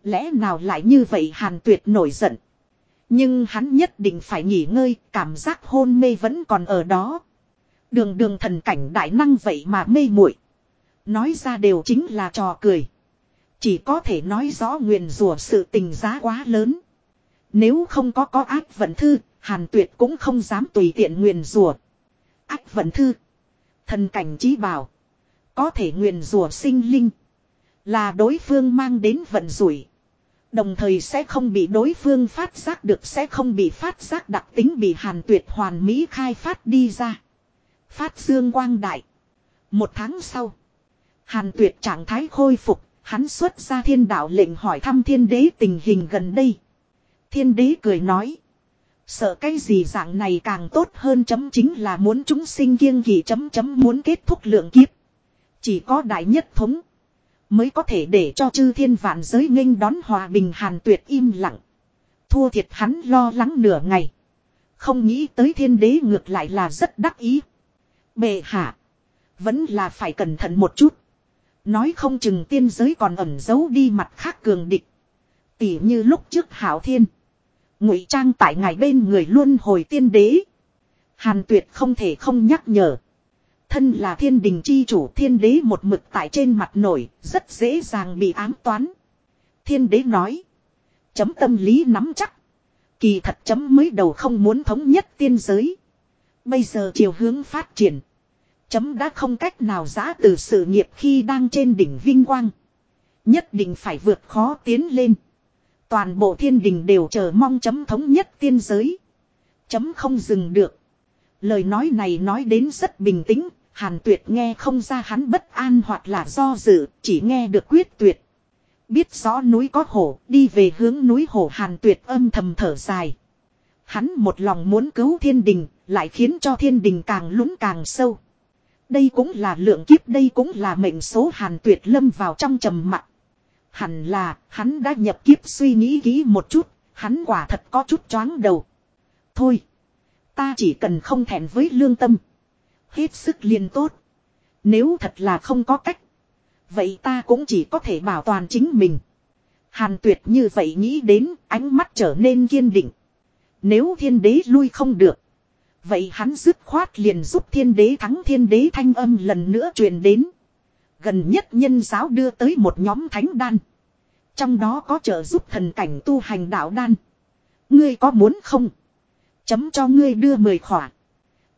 Lẽ nào lại như vậy hàn tuyệt nổi giận. Nhưng hắn nhất định phải nghỉ ngơi, cảm giác hôn mê vẫn còn ở đó. Đường đường thần cảnh đại năng vậy mà mê muội Nói ra đều chính là trò cười. Chỉ có thể nói rõ nguyền rủa sự tình giá quá lớn. Nếu không có có ác vận thư, hàn tuyệt cũng không dám tùy tiện nguyền rủa. Ác vận thư. Thần cảnh trí bảo. Có thể nguyền rủa sinh linh. Là đối phương mang đến vận rủi. Đồng thời sẽ không bị đối phương phát giác được, sẽ không bị phát giác đặc tính bị hàn tuyệt hoàn mỹ khai phát đi ra. Phát dương quang đại. Một tháng sau. Hàn tuyệt trạng thái khôi phục. Hắn xuất ra thiên đạo lệnh hỏi thăm thiên đế tình hình gần đây. Thiên đế cười nói. Sợ cái gì dạng này càng tốt hơn chấm chính là muốn chúng sinh kiêng kỳ chấm chấm muốn kết thúc lượng kiếp. Chỉ có đại nhất thống. Mới có thể để cho chư thiên vạn giới nghênh đón hòa bình hàn tuyệt im lặng. Thua thiệt hắn lo lắng nửa ngày. Không nghĩ tới thiên đế ngược lại là rất đắc ý. Bệ hạ. Vẫn là phải cẩn thận một chút. Nói không chừng tiên giới còn ẩn giấu đi mặt khác cường địch. Tỉ như lúc trước hảo thiên. Ngụy trang tại ngài bên người luôn hồi tiên đế. Hàn tuyệt không thể không nhắc nhở. Thân là thiên đình chi chủ thiên đế một mực tại trên mặt nổi, rất dễ dàng bị ám toán. Thiên đế nói. Chấm tâm lý nắm chắc. Kỳ thật chấm mới đầu không muốn thống nhất tiên giới. Bây giờ chiều hướng phát triển. Chấm đã không cách nào giã từ sự nghiệp khi đang trên đỉnh vinh quang. Nhất định phải vượt khó tiến lên. Toàn bộ thiên đình đều chờ mong chấm thống nhất tiên giới. Chấm không dừng được. Lời nói này nói đến rất bình tĩnh, Hàn tuyệt nghe không ra hắn bất an hoặc là do dự, chỉ nghe được quyết tuyệt. Biết rõ núi có hổ, đi về hướng núi hổ hàn tuyệt âm thầm thở dài. Hắn một lòng muốn cứu thiên đình, lại khiến cho thiên đình càng lún càng sâu. Đây cũng là lượng kiếp đây cũng là mệnh số hàn tuyệt lâm vào trong trầm mặc. Hẳn là, hắn đã nhập kiếp suy nghĩ kỹ một chút, hắn quả thật có chút choáng đầu. Thôi, ta chỉ cần không thẹn với lương tâm. Hết sức liền tốt. Nếu thật là không có cách. Vậy ta cũng chỉ có thể bảo toàn chính mình. Hàn tuyệt như vậy nghĩ đến ánh mắt trở nên kiên định. Nếu thiên đế lui không được. Vậy hắn dứt khoát liền giúp thiên đế thắng thiên đế thanh âm lần nữa truyền đến. Gần nhất nhân giáo đưa tới một nhóm thánh đan. Trong đó có trợ giúp thần cảnh tu hành đạo đan. Ngươi có muốn không? Chấm cho ngươi đưa mười khỏa.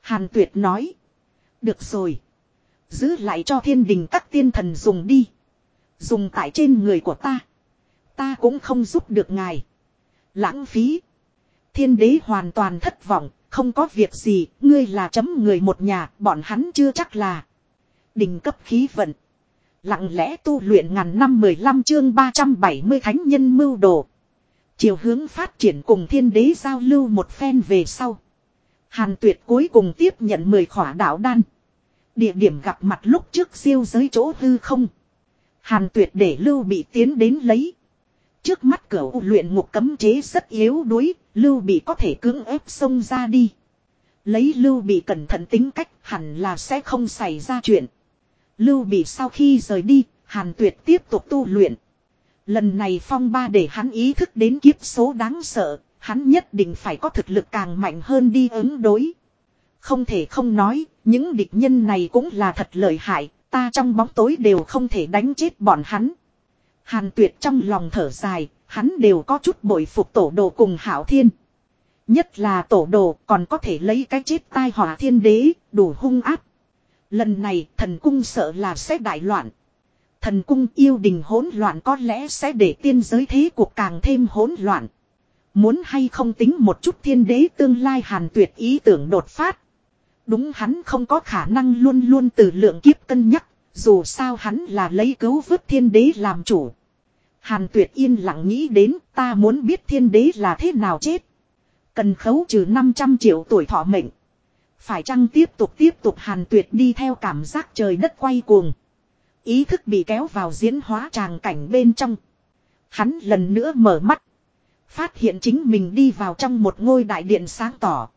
Hàn tuyệt nói. Được rồi. Giữ lại cho thiên đình các tiên thần dùng đi. Dùng tại trên người của ta. Ta cũng không giúp được ngài. Lãng phí. Thiên đế hoàn toàn thất vọng. Không có việc gì. Ngươi là chấm người một nhà. Bọn hắn chưa chắc là. Đình cấp khí vận. Lặng lẽ tu luyện ngàn năm 15 chương 370 thánh nhân mưu đồ. Chiều hướng phát triển cùng thiên đế giao lưu một phen về sau. Hàn tuyệt cuối cùng tiếp nhận 10 khỏa đạo đan. Địa điểm gặp mặt lúc trước siêu giới chỗ hư không. Hàn tuyệt để lưu bị tiến đến lấy. Trước mắt cửa luyện ngục cấm chế rất yếu đuối, lưu bị có thể cưỡng ép xông ra đi. Lấy lưu bị cẩn thận tính cách hẳn là sẽ không xảy ra chuyện. Lưu bị sau khi rời đi, hàn tuyệt tiếp tục tu luyện. Lần này phong ba để hắn ý thức đến kiếp số đáng sợ, hắn nhất định phải có thực lực càng mạnh hơn đi ứng đối. Không thể không nói, những địch nhân này cũng là thật lợi hại, ta trong bóng tối đều không thể đánh chết bọn hắn. Hàn tuyệt trong lòng thở dài, hắn đều có chút bội phục tổ đồ cùng hảo thiên. Nhất là tổ đồ còn có thể lấy cái chết tai họa thiên đế, đủ hung áp. Lần này thần cung sợ là sẽ đại loạn. Thần cung yêu đình hỗn loạn có lẽ sẽ để tiên giới thế cuộc càng thêm hỗn loạn. Muốn hay không tính một chút thiên đế tương lai hàn tuyệt ý tưởng đột phát. Đúng hắn không có khả năng luôn luôn từ lượng kiếp cân nhắc, dù sao hắn là lấy cứu vớt thiên đế làm chủ. Hàn tuyệt yên lặng nghĩ đến ta muốn biết thiên đế là thế nào chết. Cần khấu trừ 500 triệu tuổi thọ mệnh. Phải chăng tiếp tục tiếp tục hàn tuyệt đi theo cảm giác trời đất quay cuồng. Ý thức bị kéo vào diễn hóa tràng cảnh bên trong. Hắn lần nữa mở mắt. Phát hiện chính mình đi vào trong một ngôi đại điện sáng tỏ.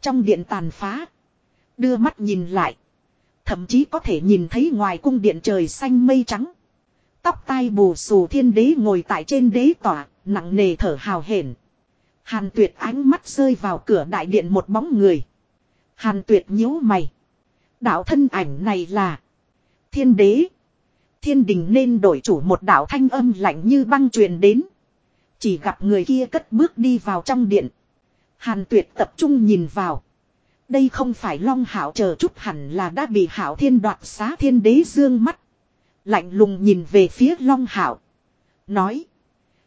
Trong điện tàn phá. Đưa mắt nhìn lại. Thậm chí có thể nhìn thấy ngoài cung điện trời xanh mây trắng. Tóc tai bù xù thiên đế ngồi tại trên đế tỏa, nặng nề thở hào hển. Hàn tuyệt ánh mắt rơi vào cửa đại điện một bóng người. Hàn tuyệt nhíu mày. Đạo thân ảnh này là thiên đế. Thiên đình nên đổi chủ một đạo thanh âm lạnh như băng truyền đến. Chỉ gặp người kia cất bước đi vào trong điện. Hàn tuyệt tập trung nhìn vào. Đây không phải long hảo chờ chút hẳn là đã bị hảo thiên đoạt xá thiên đế dương mắt. Lạnh lùng nhìn về phía long hảo. Nói.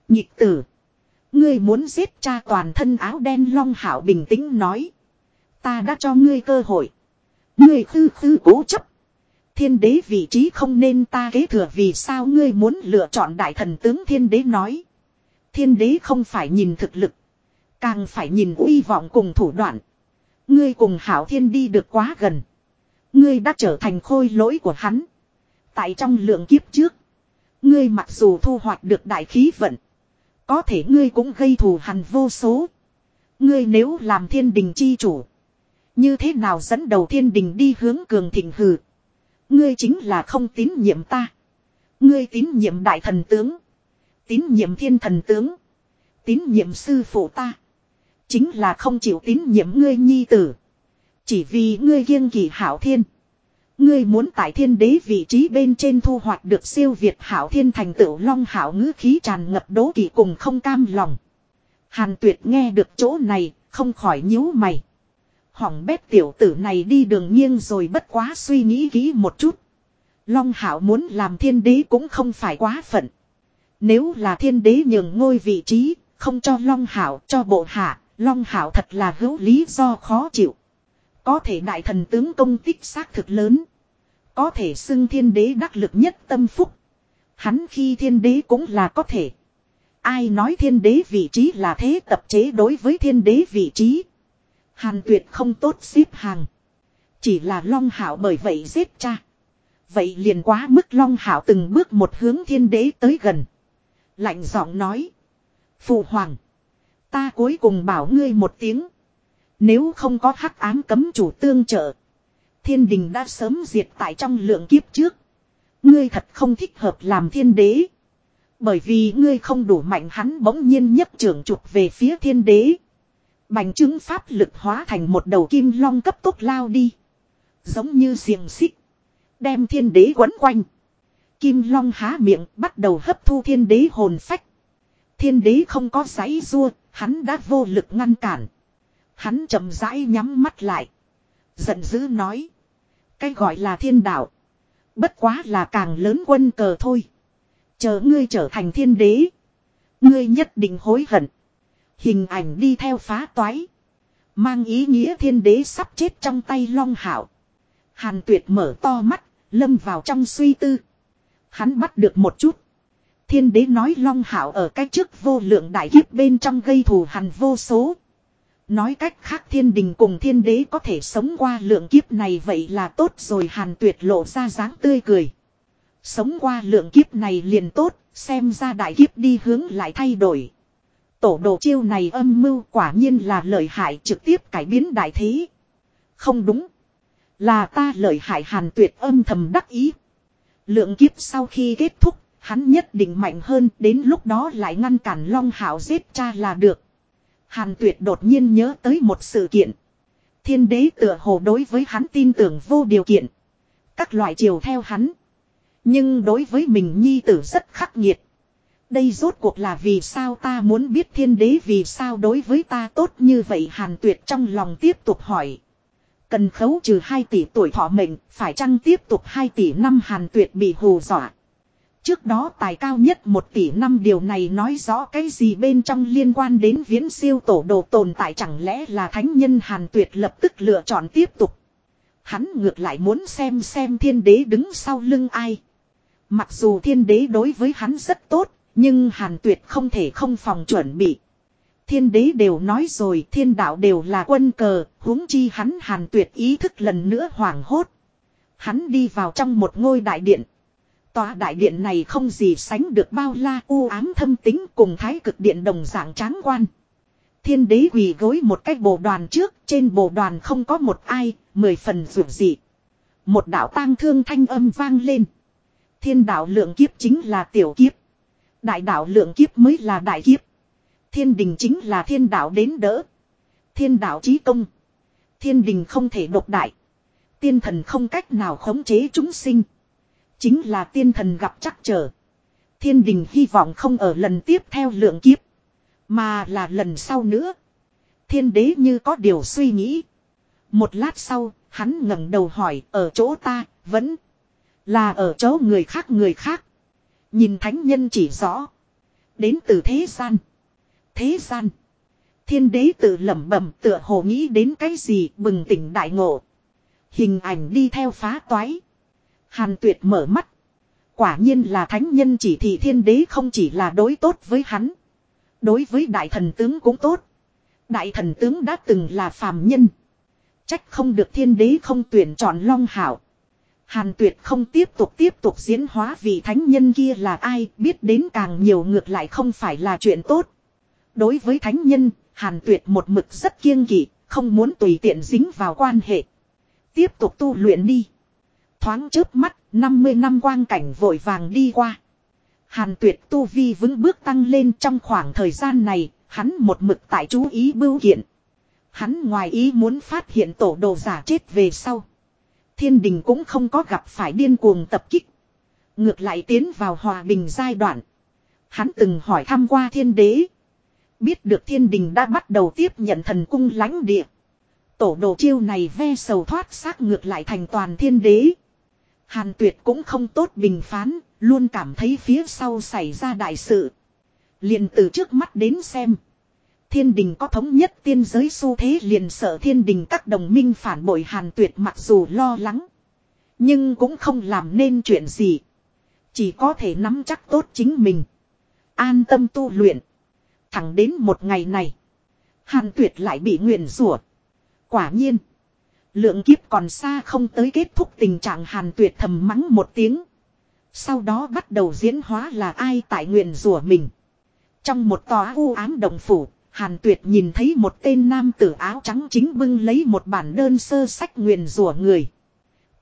Nhịp tử. Ngươi muốn giết cha toàn thân áo đen long hảo bình tĩnh nói. Ta đã cho ngươi cơ hội. Ngươi tư tư cố chấp. Thiên đế vị trí không nên ta kế thừa vì sao ngươi muốn lựa chọn đại thần tướng thiên đế nói. Thiên đế không phải nhìn thực lực. Càng phải nhìn uy vọng cùng thủ đoạn. Ngươi cùng hảo thiên đi được quá gần. Ngươi đã trở thành khôi lỗi của hắn. Tại trong lượng kiếp trước. Ngươi mặc dù thu hoạch được đại khí vận. Có thể ngươi cũng gây thù hằn vô số. Ngươi nếu làm thiên đình chi chủ. Như thế nào dẫn đầu thiên đình đi hướng cường thịnh hừ. Ngươi chính là không tín nhiệm ta. Ngươi tín nhiệm đại thần tướng. Tín nhiệm thiên thần tướng. Tín nhiệm sư phụ ta. Chính là không chịu tín nhiệm ngươi nhi tử. Chỉ vì ngươi kiêng kỳ hảo thiên. Ngươi muốn tại thiên đế vị trí bên trên thu hoạch được siêu việt hảo thiên thành tựu long hảo ngữ khí tràn ngập đố kỵ cùng không cam lòng. Hàn tuyệt nghe được chỗ này, không khỏi nhíu mày. Hỏng bét tiểu tử này đi đường nghiêng rồi bất quá suy nghĩ kỹ một chút. Long hảo muốn làm thiên đế cũng không phải quá phận. Nếu là thiên đế nhường ngôi vị trí, không cho long hảo cho bộ hạ, long hảo thật là hữu lý do khó chịu. Có thể đại thần tướng công tích xác thực lớn. Có thể xưng thiên đế đắc lực nhất tâm phúc. Hắn khi thiên đế cũng là có thể. Ai nói thiên đế vị trí là thế tập chế đối với thiên đế vị trí. Hàn tuyệt không tốt xếp hàng. Chỉ là Long Hảo bởi vậy giết cha. Vậy liền quá mức Long Hảo từng bước một hướng thiên đế tới gần. Lạnh giọng nói. Phụ hoàng. Ta cuối cùng bảo ngươi một tiếng. Nếu không có hắc ám cấm chủ tương trợ. Thiên đình đã sớm diệt tại trong lượng kiếp trước. Ngươi thật không thích hợp làm thiên đế. Bởi vì ngươi không đủ mạnh, hắn bỗng nhiên nhấp trưởng trục về phía thiên đế. Bành trướng pháp lực hóa thành một đầu kim long cấp tốc lao đi. Giống như xiềng xích. Đem thiên đế quấn quanh. Kim long há miệng bắt đầu hấp thu thiên đế hồn phách. Thiên đế không có giấy rua, hắn đã vô lực ngăn cản. Hắn chậm rãi nhắm mắt lại. Giận dữ nói. Cái gọi là thiên đạo. Bất quá là càng lớn quân cờ thôi. Chờ ngươi trở thành thiên đế. Ngươi nhất định hối hận. Hình ảnh đi theo phá toái. Mang ý nghĩa thiên đế sắp chết trong tay long hảo. Hàn tuyệt mở to mắt, lâm vào trong suy tư. Hắn bắt được một chút. Thiên đế nói long hảo ở cách trước vô lượng đại kiếp bên trong gây thù hằn vô số. Nói cách khác thiên đình cùng thiên đế có thể sống qua lượng kiếp này vậy là tốt rồi hàn tuyệt lộ ra dáng tươi cười. Sống qua lượng kiếp này liền tốt, xem ra đại kiếp đi hướng lại thay đổi. Tổ đồ chiêu này âm mưu quả nhiên là lợi hại trực tiếp cải biến đại thế. Không đúng. Là ta lợi hại hàn tuyệt âm thầm đắc ý. Lượng kiếp sau khi kết thúc, hắn nhất định mạnh hơn đến lúc đó lại ngăn cản Long Hảo giết cha là được. Hàn tuyệt đột nhiên nhớ tới một sự kiện. Thiên đế tựa hồ đối với hắn tin tưởng vô điều kiện. Các loại chiều theo hắn. Nhưng đối với mình nhi tử rất khắc nghiệt. Đây rốt cuộc là vì sao ta muốn biết thiên đế vì sao đối với ta tốt như vậy hàn tuyệt trong lòng tiếp tục hỏi. Cần khấu trừ 2 tỷ tuổi thọ mệnh, phải chăng tiếp tục 2 tỷ năm hàn tuyệt bị hù dọa. Trước đó tài cao nhất 1 tỷ năm điều này nói rõ cái gì bên trong liên quan đến viễn siêu tổ đồ tồn tại chẳng lẽ là thánh nhân hàn tuyệt lập tức lựa chọn tiếp tục. Hắn ngược lại muốn xem xem thiên đế đứng sau lưng ai. Mặc dù thiên đế đối với hắn rất tốt, nhưng hàn tuyệt không thể không phòng chuẩn bị. Thiên đế đều nói rồi thiên đạo đều là quân cờ, huống chi hắn hàn tuyệt ý thức lần nữa hoảng hốt. Hắn đi vào trong một ngôi đại điện. Tòa đại điện này không gì sánh được bao la u ám thâm tính cùng thái cực điện đồng dạng tráng quan. Thiên đế quỳ gối một cách bộ đoàn trước, trên bộ đoàn không có một ai, mười phần rượu dị. Một đạo tang thương thanh âm vang lên. Thiên đạo lượng kiếp chính là tiểu kiếp. Đại đạo lượng kiếp mới là đại kiếp. Thiên đình chính là thiên đạo đến đỡ. Thiên đạo chí công. Thiên đình không thể độc đại. Tiên thần không cách nào khống chế chúng sinh. Chính là tiên thần gặp chắc trở. Thiên đình hy vọng không ở lần tiếp theo lượng kiếp. Mà là lần sau nữa. Thiên đế như có điều suy nghĩ. Một lát sau, hắn ngẩng đầu hỏi ở chỗ ta, vẫn là ở chỗ người khác người khác. Nhìn thánh nhân chỉ rõ. Đến từ thế gian. Thế gian. Thiên đế tự lẩm bẩm tựa hồ nghĩ đến cái gì bừng tỉnh đại ngộ. Hình ảnh đi theo phá toái. Hàn tuyệt mở mắt. Quả nhiên là thánh nhân chỉ thị thiên đế không chỉ là đối tốt với hắn. Đối với đại thần tướng cũng tốt. Đại thần tướng đã từng là phàm nhân. Trách không được thiên đế không tuyển chọn long hảo. Hàn tuyệt không tiếp tục tiếp tục diễn hóa vì thánh nhân kia là ai biết đến càng nhiều ngược lại không phải là chuyện tốt. Đối với thánh nhân, hàn tuyệt một mực rất kiêng kỵ, không muốn tùy tiện dính vào quan hệ. Tiếp tục tu luyện đi. Thoáng chớp mắt, 50 năm quang cảnh vội vàng đi qua. Hàn tuyệt tu vi vững bước tăng lên trong khoảng thời gian này, hắn một mực tại chú ý bưu kiện. Hắn ngoài ý muốn phát hiện tổ đồ giả chết về sau. Thiên đình cũng không có gặp phải điên cuồng tập kích. Ngược lại tiến vào hòa bình giai đoạn. Hắn từng hỏi thăm qua thiên đế. Biết được thiên đình đã bắt đầu tiếp nhận thần cung lãnh địa. Tổ đồ chiêu này ve sầu thoát xác ngược lại thành toàn thiên đế. Hàn tuyệt cũng không tốt bình phán, luôn cảm thấy phía sau xảy ra đại sự. liền từ trước mắt đến xem. Thiên đình có thống nhất tiên giới xu thế liền sợ thiên đình các đồng minh phản bội hàn tuyệt mặc dù lo lắng. Nhưng cũng không làm nên chuyện gì. Chỉ có thể nắm chắc tốt chính mình. An tâm tu luyện. Thẳng đến một ngày này. Hàn tuyệt lại bị nguyền rủa. Quả nhiên. Lượng kiếp còn xa không tới kết thúc tình trạng hàn tuyệt thầm mắng một tiếng. Sau đó bắt đầu diễn hóa là ai tại nguyền rủa mình. Trong một tòa u ám đồng phủ, Hàn Tuyệt nhìn thấy một tên nam tử áo trắng chính bưng lấy một bản đơn sơ sách nguyền rủa người.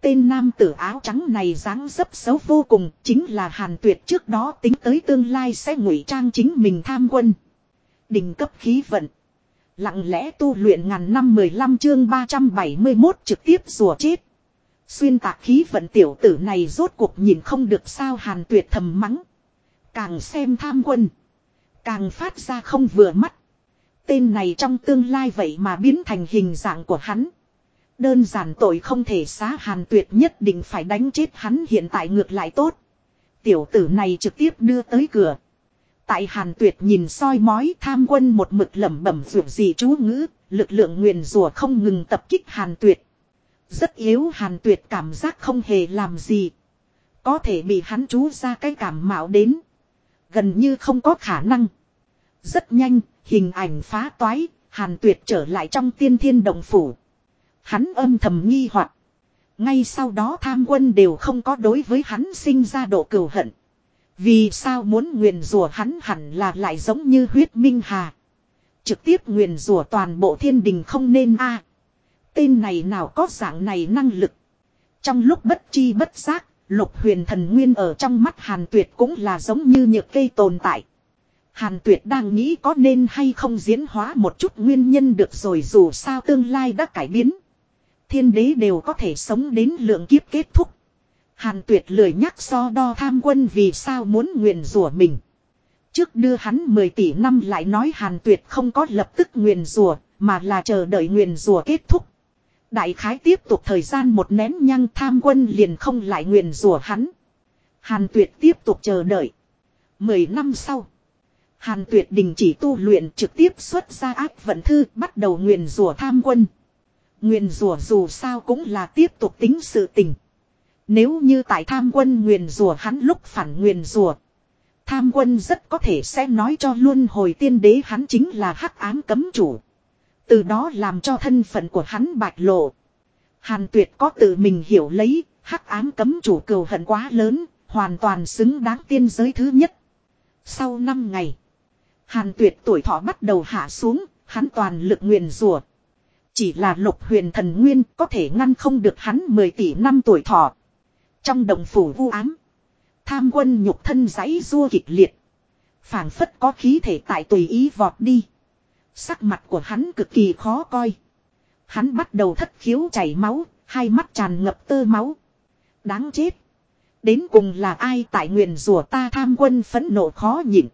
Tên nam tử áo trắng này dáng dấp xấu vô cùng, chính là Hàn Tuyệt trước đó tính tới tương lai sẽ ngụy trang chính mình tham quân. Đỉnh cấp khí vận. Lặng lẽ tu luyện ngàn năm 15 chương 371 trực tiếp rùa chết. Xuyên tạc khí vận tiểu tử này rốt cuộc nhìn không được sao Hàn Tuyệt thầm mắng. Càng xem tham quân. Càng phát ra không vừa mắt. Tên này trong tương lai vậy mà biến thành hình dạng của hắn. Đơn giản tội không thể xá hàn tuyệt nhất định phải đánh chết hắn hiện tại ngược lại tốt. Tiểu tử này trực tiếp đưa tới cửa. Tại hàn tuyệt nhìn soi mói tham quân một mực lẩm bẩm vượt gì chú ngữ, lực lượng nguyền rùa không ngừng tập kích hàn tuyệt. Rất yếu hàn tuyệt cảm giác không hề làm gì. Có thể bị hắn chú ra cái cảm mạo đến. Gần như không có khả năng. Rất nhanh, hình ảnh phá toái, hàn tuyệt trở lại trong tiên thiên đồng phủ. Hắn âm thầm nghi hoặc Ngay sau đó tham quân đều không có đối với hắn sinh ra độ cừu hận. Vì sao muốn nguyền rủa hắn hẳn là lại giống như huyết minh hà. Trực tiếp nguyền rủa toàn bộ thiên đình không nên a Tên này nào có dạng này năng lực. Trong lúc bất chi bất giác, lục huyền thần nguyên ở trong mắt hàn tuyệt cũng là giống như nhược cây tồn tại. Hàn tuyệt đang nghĩ có nên hay không diễn hóa một chút nguyên nhân được rồi dù sao tương lai đã cải biến. Thiên đế đều có thể sống đến lượng kiếp kết thúc. Hàn tuyệt lười nhắc so đo tham quân vì sao muốn nguyện rủa mình. Trước đưa hắn 10 tỷ năm lại nói hàn tuyệt không có lập tức nguyện rủa, mà là chờ đợi nguyện rủa kết thúc. Đại khái tiếp tục thời gian một nén nhăng tham quân liền không lại nguyện rủa hắn. Hàn tuyệt tiếp tục chờ đợi. Mười năm sau. Hàn tuyệt đình chỉ tu luyện trực tiếp xuất ra ác vận thư bắt đầu nguyền rủa tham quân. Nguyền rủa dù sao cũng là tiếp tục tính sự tình. Nếu như tại tham quân nguyền rủa hắn lúc phản nguyền rủa Tham quân rất có thể sẽ nói cho luôn hồi tiên đế hắn chính là hắc ám cấm chủ. Từ đó làm cho thân phận của hắn bạch lộ. Hàn tuyệt có tự mình hiểu lấy, hắc ám cấm chủ cầu hận quá lớn, Hoàn toàn xứng đáng tiên giới thứ nhất. Sau 5 ngày. Hàn tuyệt tuổi thọ bắt đầu hạ xuống. Hắn toàn lực nguyền rùa. Chỉ là lục huyền thần nguyên có thể ngăn không được hắn 10 tỷ năm tuổi thọ. Trong đồng phủ vu ám. Tham quân nhục thân giấy rua kịch liệt. phảng phất có khí thể tại tùy ý vọt đi. Sắc mặt của hắn cực kỳ khó coi. Hắn bắt đầu thất khiếu chảy máu, hai mắt tràn ngập tơ máu. Đáng chết. Đến cùng là ai tại nguyền rùa ta tham quân phẫn nộ khó nhịn.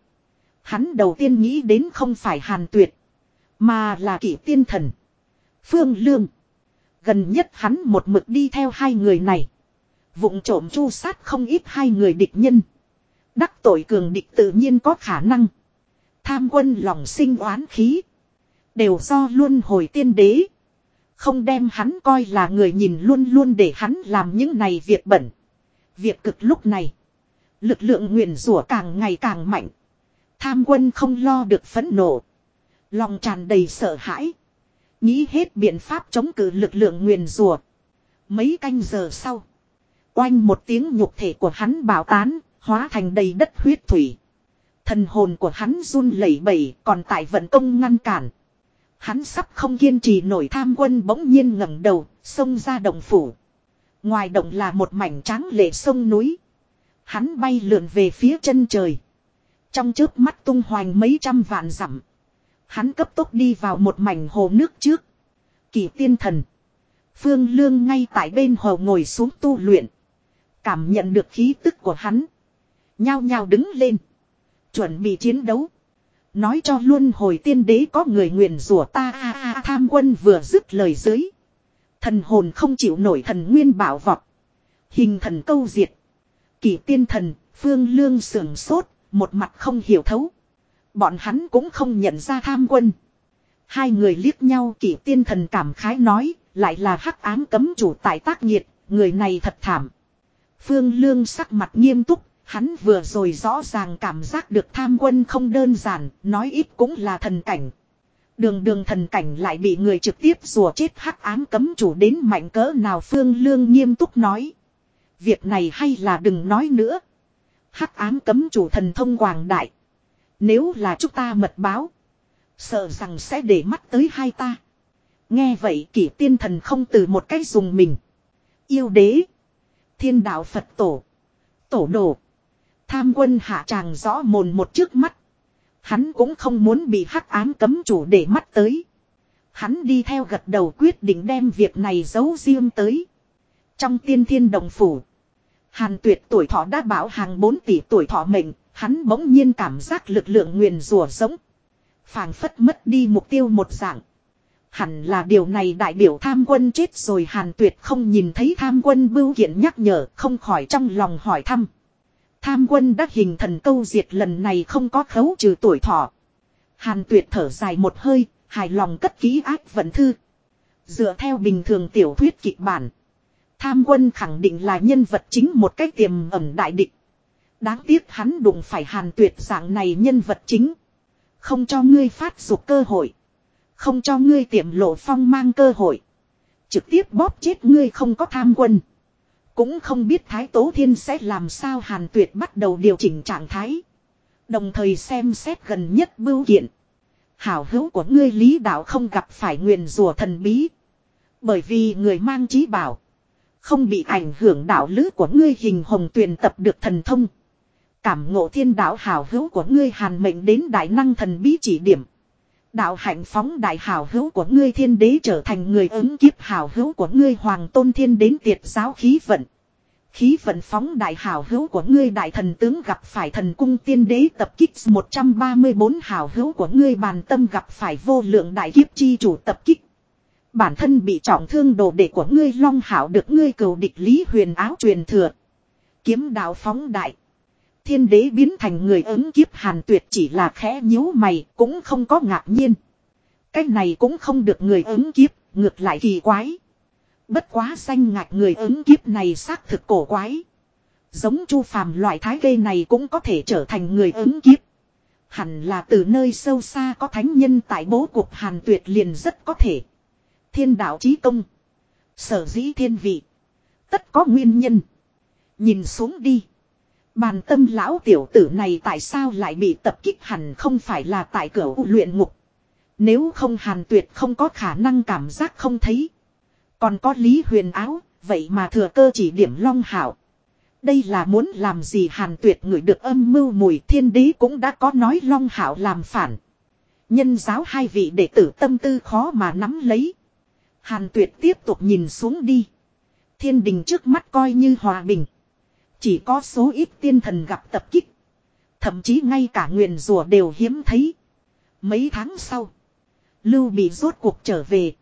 Hắn đầu tiên nghĩ đến không phải hàn tuyệt. Mà là kỷ tiên thần. Phương Lương. Gần nhất hắn một mực đi theo hai người này. Vụng trộm chu sát không ít hai người địch nhân. Đắc tội cường địch tự nhiên có khả năng. Tham quân lòng sinh oán khí. Đều do luôn hồi tiên đế. Không đem hắn coi là người nhìn luôn luôn để hắn làm những này việc bẩn. Việc cực lúc này. Lực lượng nguyền rủa càng ngày càng mạnh. Tham quân không lo được phẫn nộ. Lòng tràn đầy sợ hãi. Nghĩ hết biện pháp chống cự lực lượng nguyền rủa. Mấy canh giờ sau. Oanh một tiếng nhục thể của hắn bảo tán, hóa thành đầy đất huyết thủy. Thần hồn của hắn run lẩy bẩy còn tại vận công ngăn cản. Hắn sắp không kiên trì nổi tham quân bỗng nhiên ngẩng đầu, xông ra động phủ. Ngoài động là một mảnh tráng lệ sông núi. Hắn bay lượn về phía chân trời. Trong trước mắt tung hoành mấy trăm vạn dặm. Hắn cấp tốc đi vào một mảnh hồ nước trước. Kỳ tiên thần. Phương Lương ngay tại bên hồ ngồi xuống tu luyện. Cảm nhận được khí tức của hắn. Nhao nhao đứng lên. Chuẩn bị chiến đấu. Nói cho luôn hồi tiên đế có người nguyền rủa ta a a tham quân vừa dứt lời dưới. Thần hồn không chịu nổi thần nguyên bảo vọt. Hình thần câu diệt. Kỳ tiên thần, phương lương sưởng sốt, một mặt không hiểu thấu. Bọn hắn cũng không nhận ra tham quân. Hai người liếc nhau kỷ tiên thần cảm khái nói, lại là hắc ám cấm chủ tại tác nghiệt, người này thật thảm. Phương lương sắc mặt nghiêm túc, Hắn vừa rồi rõ ràng cảm giác được tham quân không đơn giản, nói ít cũng là thần cảnh. Đường đường thần cảnh lại bị người trực tiếp rùa chết hắc ám cấm chủ đến mạnh cỡ nào phương lương nghiêm túc nói. Việc này hay là đừng nói nữa. Hắc ám cấm chủ thần thông quảng đại. Nếu là chúng ta mật báo. Sợ rằng sẽ để mắt tới hai ta. Nghe vậy kỷ tiên thần không từ một cách dùng mình. Yêu đế. Thiên đạo Phật tổ. Tổ đồ. Tham quân hạ tràng rõ mồn một trước mắt. Hắn cũng không muốn bị hắc ám cấm chủ để mắt tới. Hắn đi theo gật đầu quyết định đem việc này giấu riêng tới. Trong tiên thiên đồng phủ. Hàn tuyệt tuổi thọ đã bảo hàng 4 tỷ tuổi thọ mệnh. Hắn bỗng nhiên cảm giác lực lượng nguyền rùa sống phảng phất mất đi mục tiêu một dạng. Hẳn là điều này đại biểu tham quân chết rồi hàn tuyệt không nhìn thấy tham quân bưu kiện nhắc nhở không khỏi trong lòng hỏi thăm. Tham quân đã hình thần câu diệt lần này không có khấu trừ tuổi thọ. Hàn tuyệt thở dài một hơi, hài lòng cất ký ác vận thư. Dựa theo bình thường tiểu thuyết kịch bản. Tham quân khẳng định là nhân vật chính một cách tiềm ẩn đại địch. Đáng tiếc hắn đụng phải hàn tuyệt dạng này nhân vật chính. Không cho ngươi phát dục cơ hội. Không cho ngươi tiệm lộ phong mang cơ hội. Trực tiếp bóp chết ngươi không có tham quân. Cũng không biết Thái Tố Thiên sẽ làm sao Hàn Tuyệt bắt đầu điều chỉnh trạng thái. Đồng thời xem xét gần nhất bưu kiện. Hảo hữu của ngươi lý đạo không gặp phải nguyền rùa thần bí. Bởi vì người mang trí bảo. Không bị ảnh hưởng đạo lữ của ngươi hình hồng tuyền tập được thần thông. Cảm ngộ thiên đạo hào hữu của ngươi hàn mệnh đến đại năng thần bí chỉ điểm. Đạo hạnh phóng đại hào hữu của ngươi thiên đế trở thành người ứng kiếp hào hữu của ngươi hoàng tôn thiên đến tiệt giáo khí vận. Khí vận phóng đại hào hữu của ngươi đại thần tướng gặp phải thần cung tiên đế tập kích 134 hào hữu của ngươi bàn tâm gặp phải vô lượng đại kiếp chi chủ tập kích. Bản thân bị trọng thương đồ đệ của ngươi long hảo được ngươi cầu địch lý huyền áo truyền thừa. Kiếm đạo phóng đại thiên đế biến thành người ứng kiếp hàn tuyệt chỉ là khẽ nhíu mày cũng không có ngạc nhiên. Cái này cũng không được người ứng kiếp, ngược lại kỳ quái. Bất quá xanh ngạch người ứng kiếp này xác thực cổ quái. Giống chu phàm loại thái gây này cũng có thể trở thành người ứng kiếp. Hẳn là từ nơi sâu xa có thánh nhân tại bố cục hàn tuyệt liền rất có thể. Thiên đạo chí công. Sở dĩ thiên vị. Tất có nguyên nhân. Nhìn xuống đi. Bàn tâm lão tiểu tử này tại sao lại bị tập kích hẳn không phải là tại cửa u luyện ngục. Nếu không hàn tuyệt không có khả năng cảm giác không thấy. Còn có lý huyền áo, vậy mà thừa cơ chỉ điểm long hảo. Đây là muốn làm gì hàn tuyệt người được âm mưu mùi thiên đế cũng đã có nói long hảo làm phản. Nhân giáo hai vị đệ tử tâm tư khó mà nắm lấy. Hàn tuyệt tiếp tục nhìn xuống đi. Thiên đình trước mắt coi như hòa bình. Chỉ có số ít tiên thần gặp tập kích. Thậm chí ngay cả nguyền rùa đều hiếm thấy. Mấy tháng sau. Lưu bị rốt cuộc trở về.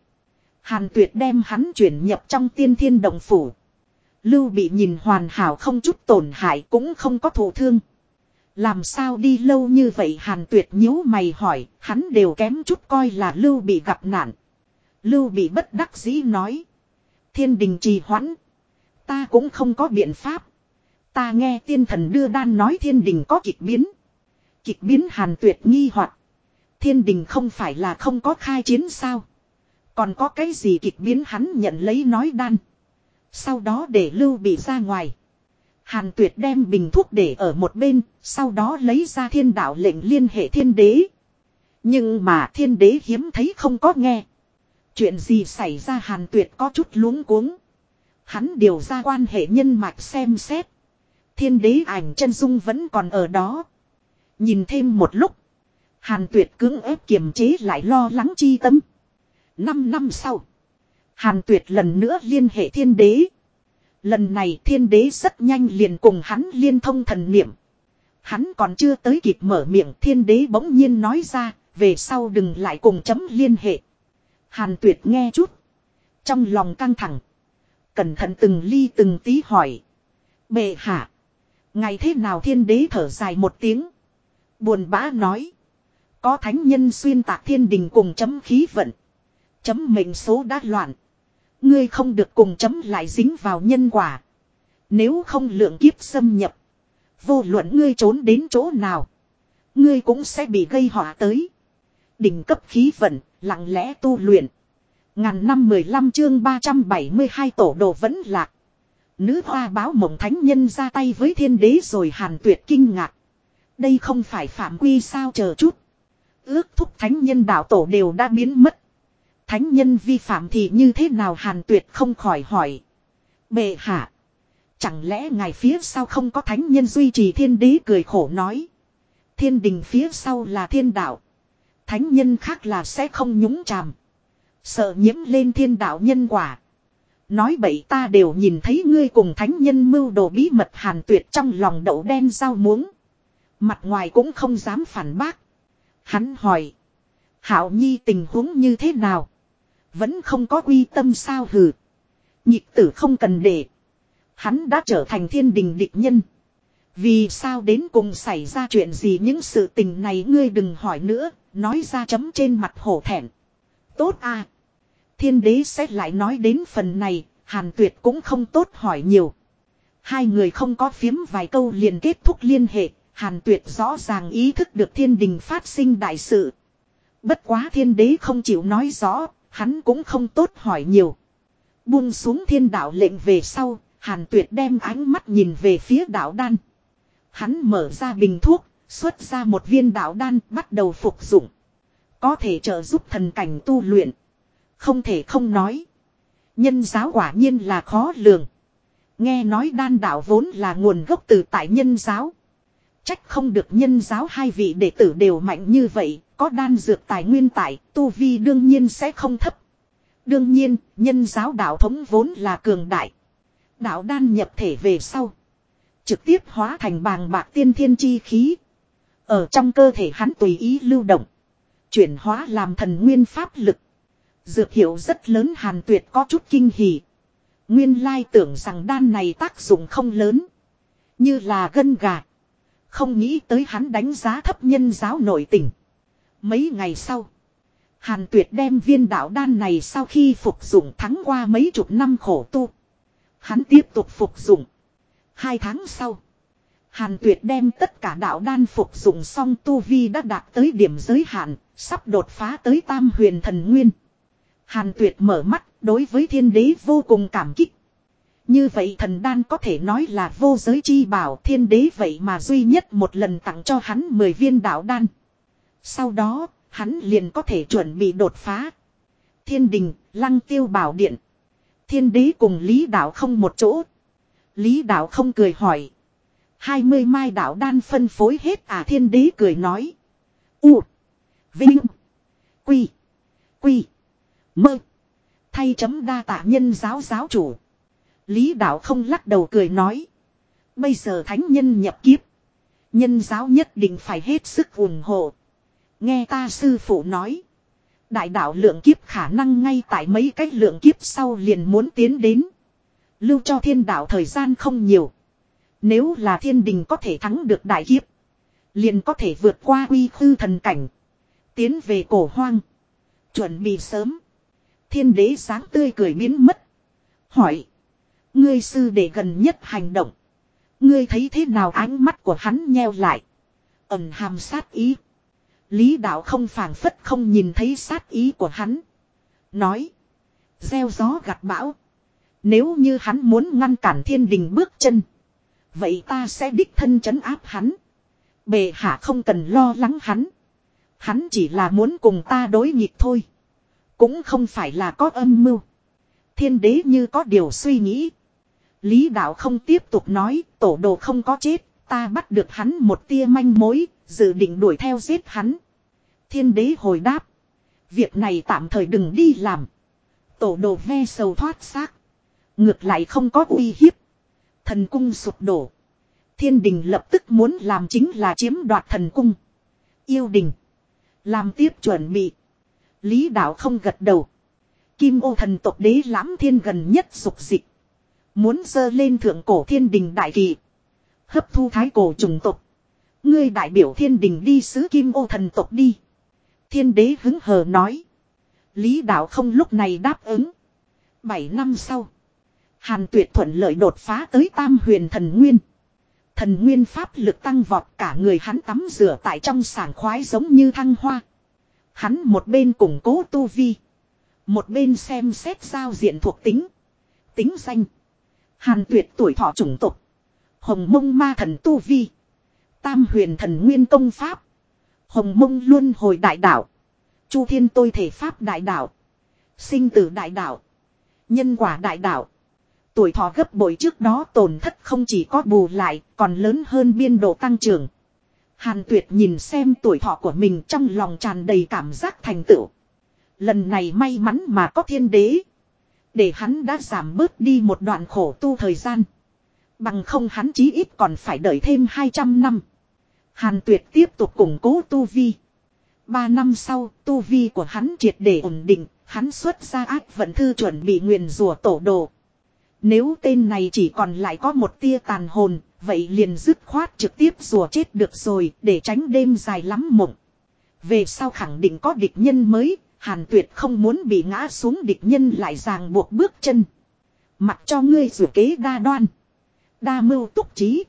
Hàn tuyệt đem hắn chuyển nhập trong tiên thiên đồng phủ. Lưu bị nhìn hoàn hảo không chút tổn hại cũng không có thổ thương. Làm sao đi lâu như vậy hàn tuyệt nhíu mày hỏi, hắn đều kém chút coi là Lưu bị gặp nạn. Lưu bị bất đắc dĩ nói. Thiên đình trì hoãn. Ta cũng không có biện pháp. Ta nghe tiên thần đưa đan nói thiên đình có kịch biến. Kịch biến hàn tuyệt nghi hoặc Thiên đình không phải là không có khai chiến sao. Còn có cái gì kịch biến hắn nhận lấy nói đan. Sau đó để lưu bị ra ngoài. Hàn tuyệt đem bình thuốc để ở một bên, sau đó lấy ra thiên đạo lệnh liên hệ thiên đế. Nhưng mà thiên đế hiếm thấy không có nghe. Chuyện gì xảy ra hàn tuyệt có chút luống cuống. Hắn điều ra quan hệ nhân mạch xem xét. Thiên đế ảnh chân dung vẫn còn ở đó. Nhìn thêm một lúc. Hàn tuyệt cưỡng ép kiềm chế lại lo lắng chi tâm. Năm năm sau. Hàn tuyệt lần nữa liên hệ thiên đế. Lần này thiên đế rất nhanh liền cùng hắn liên thông thần niệm. Hắn còn chưa tới kịp mở miệng thiên đế bỗng nhiên nói ra, về sau đừng lại cùng chấm liên hệ. Hàn tuyệt nghe chút. Trong lòng căng thẳng. Cẩn thận từng ly từng tí hỏi. Bệ hạ. Ngày thế nào thiên đế thở dài một tiếng. Buồn bã nói. Có thánh nhân xuyên tạc thiên đình cùng chấm khí vận. Chấm mệnh số đã loạn. Ngươi không được cùng chấm lại dính vào nhân quả. Nếu không lượng kiếp xâm nhập. Vô luận ngươi trốn đến chỗ nào. Ngươi cũng sẽ bị gây họa tới. Đỉnh cấp khí vận, lặng lẽ tu luyện. Ngàn năm 15 chương 372 tổ đồ vẫn lạc. Nữ hoa báo mộng thánh nhân ra tay với thiên đế rồi hàn tuyệt kinh ngạc. Đây không phải phạm quy sao chờ chút. Ước thúc thánh nhân đạo tổ đều đã biến mất. Thánh nhân vi phạm thì như thế nào hàn tuyệt không khỏi hỏi. Bệ hạ. Chẳng lẽ ngài phía sau không có thánh nhân duy trì thiên đế cười khổ nói. Thiên đình phía sau là thiên đạo. Thánh nhân khác là sẽ không nhúng chàm. Sợ nhiễm lên thiên đạo nhân quả. Nói bậy ta đều nhìn thấy ngươi cùng thánh nhân mưu đồ bí mật hàn tuyệt trong lòng đậu đen rau muống. Mặt ngoài cũng không dám phản bác. Hắn hỏi. Hảo nhi tình huống như thế nào? Vẫn không có uy tâm sao hừ. Nhịp tử không cần để. Hắn đã trở thành thiên đình địch nhân. Vì sao đến cùng xảy ra chuyện gì những sự tình này ngươi đừng hỏi nữa, nói ra chấm trên mặt hổ thẹn. Tốt à. Thiên đế sẽ lại nói đến phần này, hàn tuyệt cũng không tốt hỏi nhiều. Hai người không có phiếm vài câu liền kết thúc liên hệ, hàn tuyệt rõ ràng ý thức được thiên đình phát sinh đại sự. Bất quá thiên đế không chịu nói rõ, hắn cũng không tốt hỏi nhiều. Buông xuống thiên đạo lệnh về sau, hàn tuyệt đem ánh mắt nhìn về phía đạo đan. Hắn mở ra bình thuốc, xuất ra một viên đạo đan bắt đầu phục dụng. Có thể trợ giúp thần cảnh tu luyện. Không thể không nói. Nhân giáo quả nhiên là khó lường. Nghe nói đan đạo vốn là nguồn gốc từ tại nhân giáo. Trách không được nhân giáo hai vị đệ tử đều mạnh như vậy, có đan dược tài nguyên tại, tu vi đương nhiên sẽ không thấp. Đương nhiên, nhân giáo đạo thống vốn là cường đại. Đạo đan nhập thể về sau. Trực tiếp hóa thành bàng bạc tiên thiên chi khí. Ở trong cơ thể hắn tùy ý lưu động. Chuyển hóa làm thần nguyên pháp lực. Dược hiệu rất lớn hàn tuyệt có chút kinh hỉ. Nguyên lai tưởng rằng đan này tác dụng không lớn. Như là gân gà. Không nghĩ tới hắn đánh giá thấp nhân giáo nội tình. Mấy ngày sau. Hàn tuyệt đem viên đạo đan này sau khi phục dụng thắng qua mấy chục năm khổ tu. Hắn tiếp tục phục dụng. Hai tháng sau. Hàn tuyệt đem tất cả đạo đan phục dụng xong tu vi đã đạt tới điểm giới hạn, sắp đột phá tới tam huyền thần nguyên. Hàn tuyệt mở mắt, đối với thiên đế vô cùng cảm kích. Như vậy thần đan có thể nói là vô giới chi bảo thiên đế vậy mà duy nhất một lần tặng cho hắn 10 viên đạo đan. Sau đó, hắn liền có thể chuẩn bị đột phá. Thiên đình, lăng tiêu bảo điện. Thiên đế cùng Lý đạo không một chỗ. Lý đạo không cười hỏi. hai mươi mai đạo đan phân phối hết à thiên đế cười nói. U. Vinh. Quy. Quy. Mơ. Thay chấm đa tạ nhân giáo giáo chủ. Lý đạo không lắc đầu cười nói. Bây giờ thánh nhân nhập kiếp. Nhân giáo nhất định phải hết sức ủng hộ. Nghe ta sư phụ nói. Đại đạo lượng kiếp khả năng ngay tại mấy cách lượng kiếp sau liền muốn tiến đến. Lưu cho thiên đạo thời gian không nhiều. Nếu là thiên đình có thể thắng được đại kiếp. Liền có thể vượt qua uy khư thần cảnh. Tiến về cổ hoang. Chuẩn bị sớm. Thiên đế sáng tươi cười biến mất. Hỏi. Ngươi sư để gần nhất hành động. Ngươi thấy thế nào ánh mắt của hắn nheo lại. Ẩm hàm sát ý. Lý đạo không phản phất không nhìn thấy sát ý của hắn. Nói. Gieo gió gặt bão. Nếu như hắn muốn ngăn cản thiên đình bước chân. Vậy ta sẽ đích thân chấn áp hắn. Bệ hạ không cần lo lắng hắn. Hắn chỉ là muốn cùng ta đối nghịch thôi. Cũng không phải là có âm mưu. Thiên đế như có điều suy nghĩ. Lý đạo không tiếp tục nói, tổ đồ không có chết. Ta bắt được hắn một tia manh mối. Dự định đuổi theo giết hắn. Thiên đế hồi đáp. Việc này tạm thời đừng đi làm. Tổ đồ ve sầu thoát xác. Ngược lại không có uy hiếp. Thần cung sụp đổ. Thiên đình lập tức muốn làm chính là chiếm đoạt thần cung. Yêu đình. Làm tiếp chuẩn bị. Lý đạo không gật đầu. Kim ô thần tộc đế lãm thiên gần nhất dục dịch. Muốn dơ lên thượng cổ thiên đình đại kỳ. Hấp thu thái cổ trùng tộc. Ngươi đại biểu thiên đình đi sứ kim ô thần tộc đi. Thiên đế hứng hờ nói. Lý đạo không lúc này đáp ứng. Bảy năm sau. Hàn tuyệt thuận lợi đột phá tới tam huyền thần nguyên. Thần nguyên pháp lực tăng vọt, cả người hắn tắm rửa tại trong sảng khoái giống như thăng hoa. Hắn một bên củng cố tu vi. Một bên xem xét giao diện thuộc tính. Tính danh. Hàn tuyệt tuổi thọ chủng tục. Hồng mông ma thần tu vi. Tam huyền thần nguyên công pháp. Hồng mông luôn hồi đại đạo. Chu thiên tôi thể pháp đại đạo. Sinh tử đại đạo. Nhân quả đại đạo. Tuổi thọ gấp bội trước đó tổn thất không chỉ có bù lại, còn lớn hơn biên độ tăng trưởng. Hàn tuyệt nhìn xem tuổi thọ của mình trong lòng tràn đầy cảm giác thành tựu. Lần này may mắn mà có thiên đế. Để hắn đã giảm bớt đi một đoạn khổ tu thời gian. Bằng không hắn chí ít còn phải đợi thêm 200 năm. Hàn tuyệt tiếp tục củng cố tu vi. Ba năm sau, tu vi của hắn triệt để ổn định, hắn xuất ra ác vận thư chuẩn bị nguyền rùa tổ đồ. Nếu tên này chỉ còn lại có một tia tàn hồn, vậy liền dứt khoát trực tiếp rùa chết được rồi, để tránh đêm dài lắm mộng. Về sau khẳng định có địch nhân mới, hàn tuyệt không muốn bị ngã xuống địch nhân lại ràng buộc bước chân. Mặc cho ngươi rủ kế đa đoan. Đa mưu túc trí.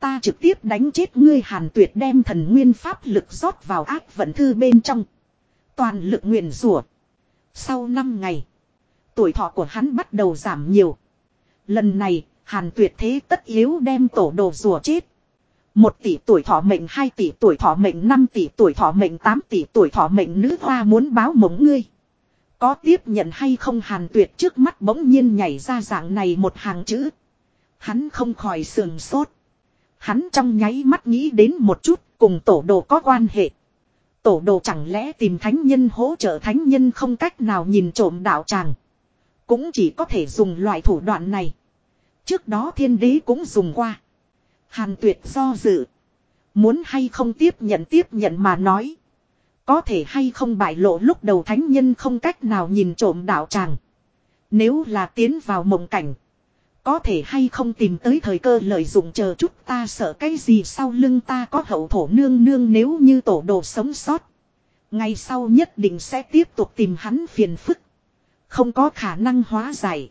Ta trực tiếp đánh chết ngươi hàn tuyệt đem thần nguyên pháp lực rót vào ác vận thư bên trong. Toàn lực nguyện rủa. Sau 5 ngày. Tuổi thọ của hắn bắt đầu giảm nhiều. Lần này, hàn tuyệt thế tất yếu đem tổ đồ rùa chết. Một tỷ tuổi thọ mệnh, hai tỷ tuổi thọ mệnh, năm tỷ tuổi thọ mệnh, tám tỷ tuổi thọ mệnh nữ hoa muốn báo mống ngươi. Có tiếp nhận hay không hàn tuyệt trước mắt bỗng nhiên nhảy ra dạng này một hàng chữ. Hắn không khỏi sườn sốt. Hắn trong nháy mắt nghĩ đến một chút cùng tổ đồ có quan hệ. Tổ đồ chẳng lẽ tìm thánh nhân hỗ trợ thánh nhân không cách nào nhìn trộm đạo tràng. Cũng chỉ có thể dùng loại thủ đoạn này. Trước đó thiên đế cũng dùng qua. Hàn tuyệt do dự. Muốn hay không tiếp nhận tiếp nhận mà nói. Có thể hay không bại lộ lúc đầu thánh nhân không cách nào nhìn trộm đạo tràng. Nếu là tiến vào mộng cảnh. Có thể hay không tìm tới thời cơ lợi dụng chờ chút ta sợ cái gì sau lưng ta có hậu thổ nương nương nếu như tổ đồ sống sót. Ngày sau nhất định sẽ tiếp tục tìm hắn phiền phức. Không có khả năng hóa giải.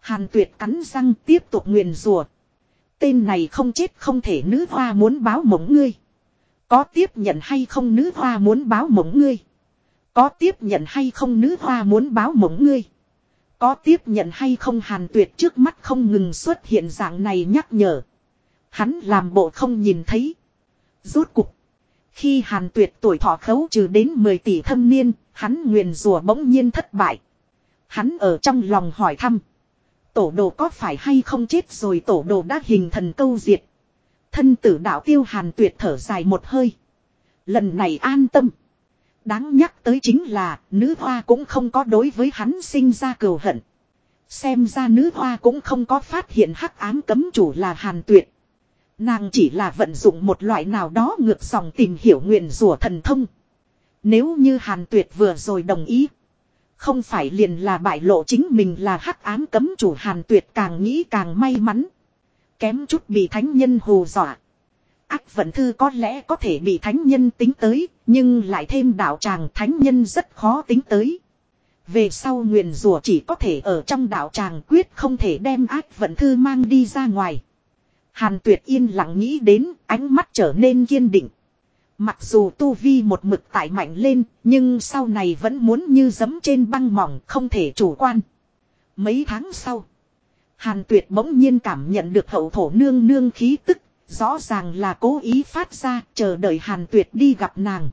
Hàn tuyệt cắn răng tiếp tục nguyền rùa. Tên này không chết không thể nữ hoa muốn báo mộng ngươi. Có tiếp nhận hay không nữ hoa muốn báo mộng ngươi. Có tiếp nhận hay không nữ hoa muốn báo mộng ngươi. Có tiếp nhận hay không hàn tuyệt trước mắt không ngừng xuất hiện dạng này nhắc nhở. Hắn làm bộ không nhìn thấy. Rốt cục. Khi hàn tuyệt tuổi thọ khấu trừ đến 10 tỷ thâm niên, hắn nguyền rùa bỗng nhiên thất bại. Hắn ở trong lòng hỏi thăm. Tổ đồ có phải hay không chết rồi tổ đồ đã hình thần câu diệt. Thân tử đạo tiêu hàn tuyệt thở dài một hơi. Lần này an tâm. Đáng nhắc tới chính là nữ hoa cũng không có đối với hắn sinh ra cừu hận. Xem ra nữ hoa cũng không có phát hiện hắc ám cấm chủ là hàn tuyệt. Nàng chỉ là vận dụng một loại nào đó ngược dòng tìm hiểu nguyện rủa thần thông. Nếu như hàn tuyệt vừa rồi đồng ý. Không phải liền là bại lộ chính mình là hắc ám cấm chủ hàn tuyệt càng nghĩ càng may mắn. Kém chút bị thánh nhân hù dọa. Ác vận thư có lẽ có thể bị thánh nhân tính tới, nhưng lại thêm đạo tràng thánh nhân rất khó tính tới. Về sau nguyện rủa chỉ có thể ở trong đạo tràng quyết không thể đem ác vận thư mang đi ra ngoài. Hàn tuyệt yên lặng nghĩ đến ánh mắt trở nên kiên định. Mặc dù tu vi một mực tại mạnh lên, nhưng sau này vẫn muốn như giấm trên băng mỏng không thể chủ quan. Mấy tháng sau, Hàn tuyệt bỗng nhiên cảm nhận được hậu thổ nương nương khí tức, rõ ràng là cố ý phát ra, chờ đợi hàn tuyệt đi gặp nàng.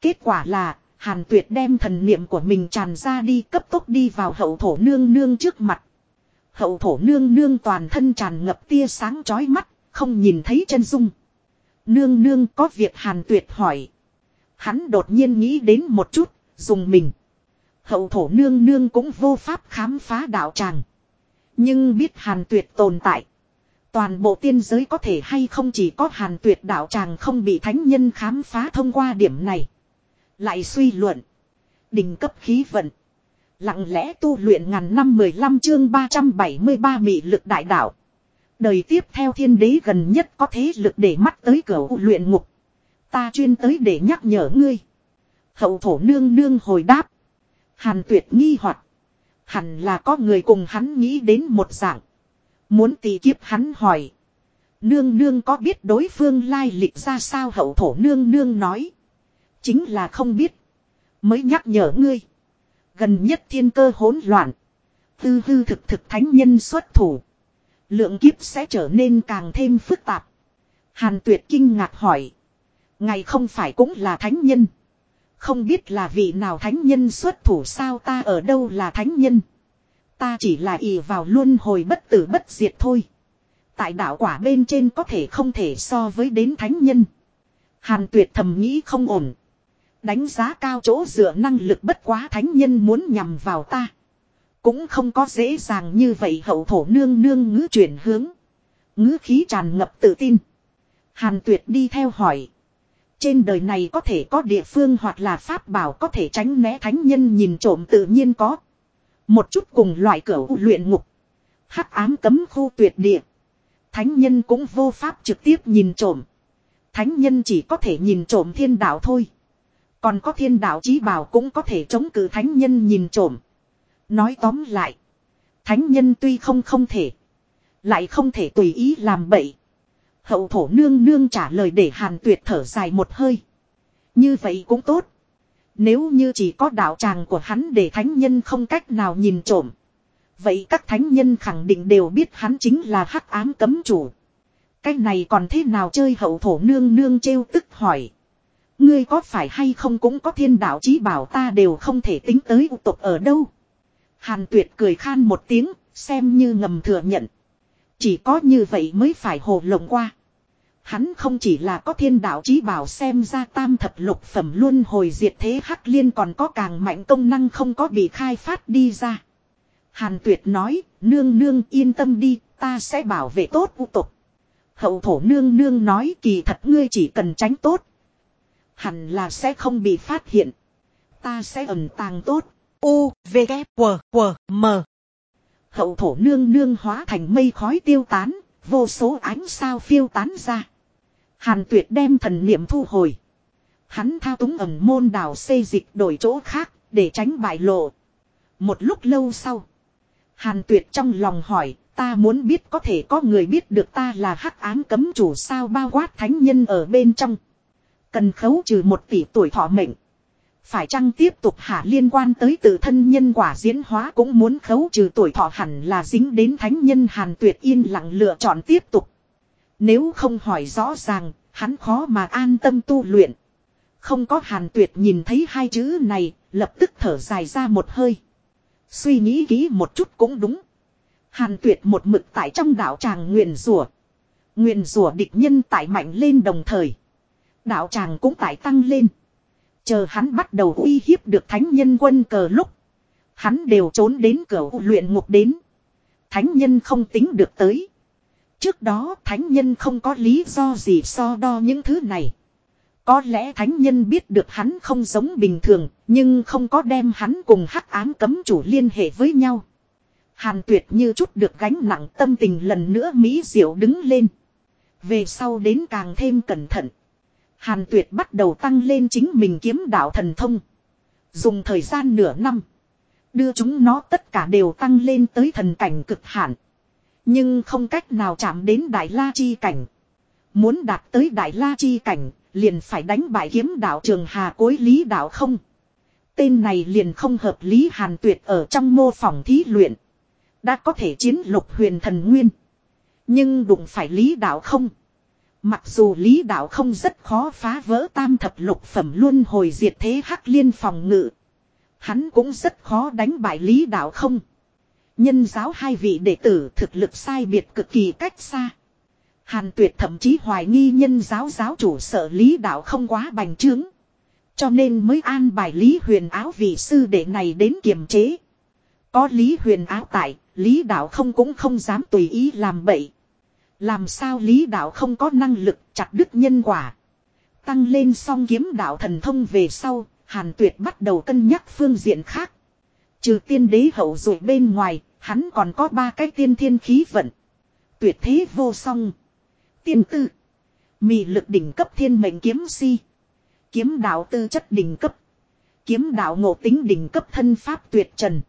Kết quả là, hàn tuyệt đem thần niệm của mình tràn ra đi cấp tốc đi vào hậu thổ nương nương trước mặt. Hậu thổ nương nương toàn thân tràn ngập tia sáng chói mắt, không nhìn thấy chân dung. Nương nương có việc hàn tuyệt hỏi. Hắn đột nhiên nghĩ đến một chút, dùng mình. Hậu thổ nương nương cũng vô pháp khám phá đạo tràng. Nhưng biết hàn tuyệt tồn tại. Toàn bộ tiên giới có thể hay không chỉ có hàn tuyệt đạo tràng không bị thánh nhân khám phá thông qua điểm này. Lại suy luận. Đình cấp khí vận. Lặng lẽ tu luyện ngàn năm 15 chương 373 mị lực đại đạo. Đời tiếp theo thiên đế gần nhất có thế lực để mắt tới cửa luyện ngục. Ta chuyên tới để nhắc nhở ngươi. Hậu thổ nương nương hồi đáp. Hàn tuyệt nghi hoặc Hẳn là có người cùng hắn nghĩ đến một dạng. Muốn tì kiếp hắn hỏi. Nương nương có biết đối phương lai lịch ra sao hậu thổ nương nương nói. Chính là không biết. Mới nhắc nhở ngươi. Gần nhất thiên cơ hỗn loạn. Tư hư thực thực thánh nhân xuất thủ. Lượng kiếp sẽ trở nên càng thêm phức tạp. Hàn tuyệt kinh ngạc hỏi. Ngày không phải cũng là thánh nhân. Không biết là vị nào thánh nhân xuất thủ sao ta ở đâu là thánh nhân. Ta chỉ là ỷ vào luôn hồi bất tử bất diệt thôi. Tại đạo quả bên trên có thể không thể so với đến thánh nhân. Hàn tuyệt thầm nghĩ không ổn. Đánh giá cao chỗ dựa năng lực bất quá thánh nhân muốn nhằm vào ta. Cũng không có dễ dàng như vậy hậu thổ nương nương ngữ chuyển hướng. Ngữ khí tràn ngập tự tin. Hàn tuyệt đi theo hỏi. Trên đời này có thể có địa phương hoặc là pháp bảo có thể tránh né thánh nhân nhìn trộm tự nhiên có. Một chút cùng loại cửa luyện ngục. hắc ám cấm khu tuyệt địa. Thánh nhân cũng vô pháp trực tiếp nhìn trộm. Thánh nhân chỉ có thể nhìn trộm thiên đạo thôi. Còn có thiên đạo chí bảo cũng có thể chống cự thánh nhân nhìn trộm. Nói tóm lại. Thánh nhân tuy không không thể. Lại không thể tùy ý làm bậy. Hậu thổ nương nương trả lời để hàn tuyệt thở dài một hơi. Như vậy cũng tốt. Nếu như chỉ có đạo tràng của hắn để thánh nhân không cách nào nhìn trộm. Vậy các thánh nhân khẳng định đều biết hắn chính là hắc ám cấm chủ. Cái này còn thế nào chơi hậu thổ nương nương trêu tức hỏi. Ngươi có phải hay không cũng có thiên đạo chí bảo ta đều không thể tính tới tục ở đâu. Hàn tuyệt cười khan một tiếng, xem như ngầm thừa nhận. Chỉ có như vậy mới phải hồ lộng qua. Hắn không chỉ là có thiên đạo chí bảo xem ra tam thập lục phẩm luôn hồi diệt thế hắc liên còn có càng mạnh công năng không có bị khai phát đi ra. Hàn tuyệt nói, nương nương yên tâm đi, ta sẽ bảo vệ tốt u tục. Hậu thổ nương nương nói kỳ thật ngươi chỉ cần tránh tốt. Hẳn là sẽ không bị phát hiện. Ta sẽ ẩn tàng tốt. U, V, K, W, W, M. Hậu thổ nương nương hóa thành mây khói tiêu tán, vô số ánh sao phiêu tán ra. Hàn tuyệt đem thần niệm thu hồi. Hắn thao túng ẩn môn đảo xây dịch đổi chỗ khác, để tránh bại lộ. Một lúc lâu sau. Hàn tuyệt trong lòng hỏi, ta muốn biết có thể có người biết được ta là hắc ám cấm chủ sao bao quát thánh nhân ở bên trong. Cần khấu trừ một tỷ tuổi thọ mệnh. Phải chăng tiếp tục hạ liên quan tới tự thân nhân quả diễn hóa cũng muốn khấu trừ tuổi thọ hẳn là dính đến thánh nhân hàn tuyệt yên lặng lựa chọn tiếp tục. Nếu không hỏi rõ ràng, hắn khó mà an tâm tu luyện. Không có hàn tuyệt nhìn thấy hai chữ này, lập tức thở dài ra một hơi. Suy nghĩ kỹ một chút cũng đúng. Hàn tuyệt một mực tại trong đạo tràng nguyện rủa Nguyện rủa địch nhân tại mạnh lên đồng thời. Đạo tràng cũng tại tăng lên. Chờ hắn bắt đầu uy hiếp được thánh nhân quân cờ lúc. Hắn đều trốn đến cửa luyện ngục đến. Thánh nhân không tính được tới. Trước đó thánh nhân không có lý do gì so đo những thứ này. Có lẽ thánh nhân biết được hắn không giống bình thường, nhưng không có đem hắn cùng hắc ám cấm chủ liên hệ với nhau. Hàn tuyệt như chút được gánh nặng tâm tình lần nữa Mỹ diệu đứng lên. Về sau đến càng thêm cẩn thận. Hàn tuyệt bắt đầu tăng lên chính mình kiếm đạo thần thông. Dùng thời gian nửa năm. Đưa chúng nó tất cả đều tăng lên tới thần cảnh cực hạn. Nhưng không cách nào chạm đến đại la chi cảnh. Muốn đạt tới đại la chi cảnh, liền phải đánh bại kiếm đạo trường hà cối lý đạo không. Tên này liền không hợp lý hàn tuyệt ở trong mô phỏng thí luyện. Đã có thể chiến lục huyền thần nguyên. Nhưng đụng phải lý đạo không. Mặc dù lý đạo không rất khó phá vỡ tam thập lục phẩm luôn hồi diệt thế hắc liên phòng ngự. Hắn cũng rất khó đánh bại lý đạo không. Nhân giáo hai vị đệ tử thực lực sai biệt cực kỳ cách xa. Hàn tuyệt thậm chí hoài nghi nhân giáo giáo chủ sợ lý đạo không quá bành trướng. Cho nên mới an bài lý huyền áo vị sư đệ này đến kiềm chế. Có lý huyền áo tại, lý đạo không cũng không dám tùy ý làm bậy. Làm sao lý đạo không có năng lực chặt đứt nhân quả. Tăng lên song kiếm đạo thần thông về sau, hàn tuyệt bắt đầu cân nhắc phương diện khác. Trừ tiên đế hậu rồi bên ngoài, hắn còn có ba cái tiên thiên khí vận. Tuyệt thế vô song. Tiên tư. Mị lực đỉnh cấp thiên mệnh kiếm si. Kiếm đạo tư chất đỉnh cấp. Kiếm đạo ngộ tính đỉnh cấp thân pháp tuyệt trần.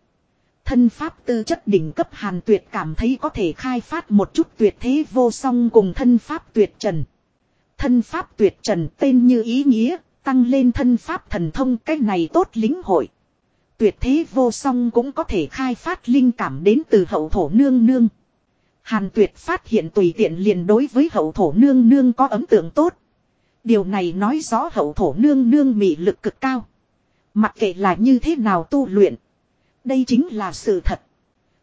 Thân pháp tư chất đỉnh cấp hàn tuyệt cảm thấy có thể khai phát một chút tuyệt thế vô song cùng thân pháp tuyệt trần. Thân pháp tuyệt trần tên như ý nghĩa, tăng lên thân pháp thần thông cái này tốt lính hội. Tuyệt thế vô song cũng có thể khai phát linh cảm đến từ hậu thổ nương nương. Hàn tuyệt phát hiện tùy tiện liền đối với hậu thổ nương nương có ấn tượng tốt. Điều này nói rõ hậu thổ nương nương mị lực cực cao. Mặc kệ là như thế nào tu luyện. Đây chính là sự thật.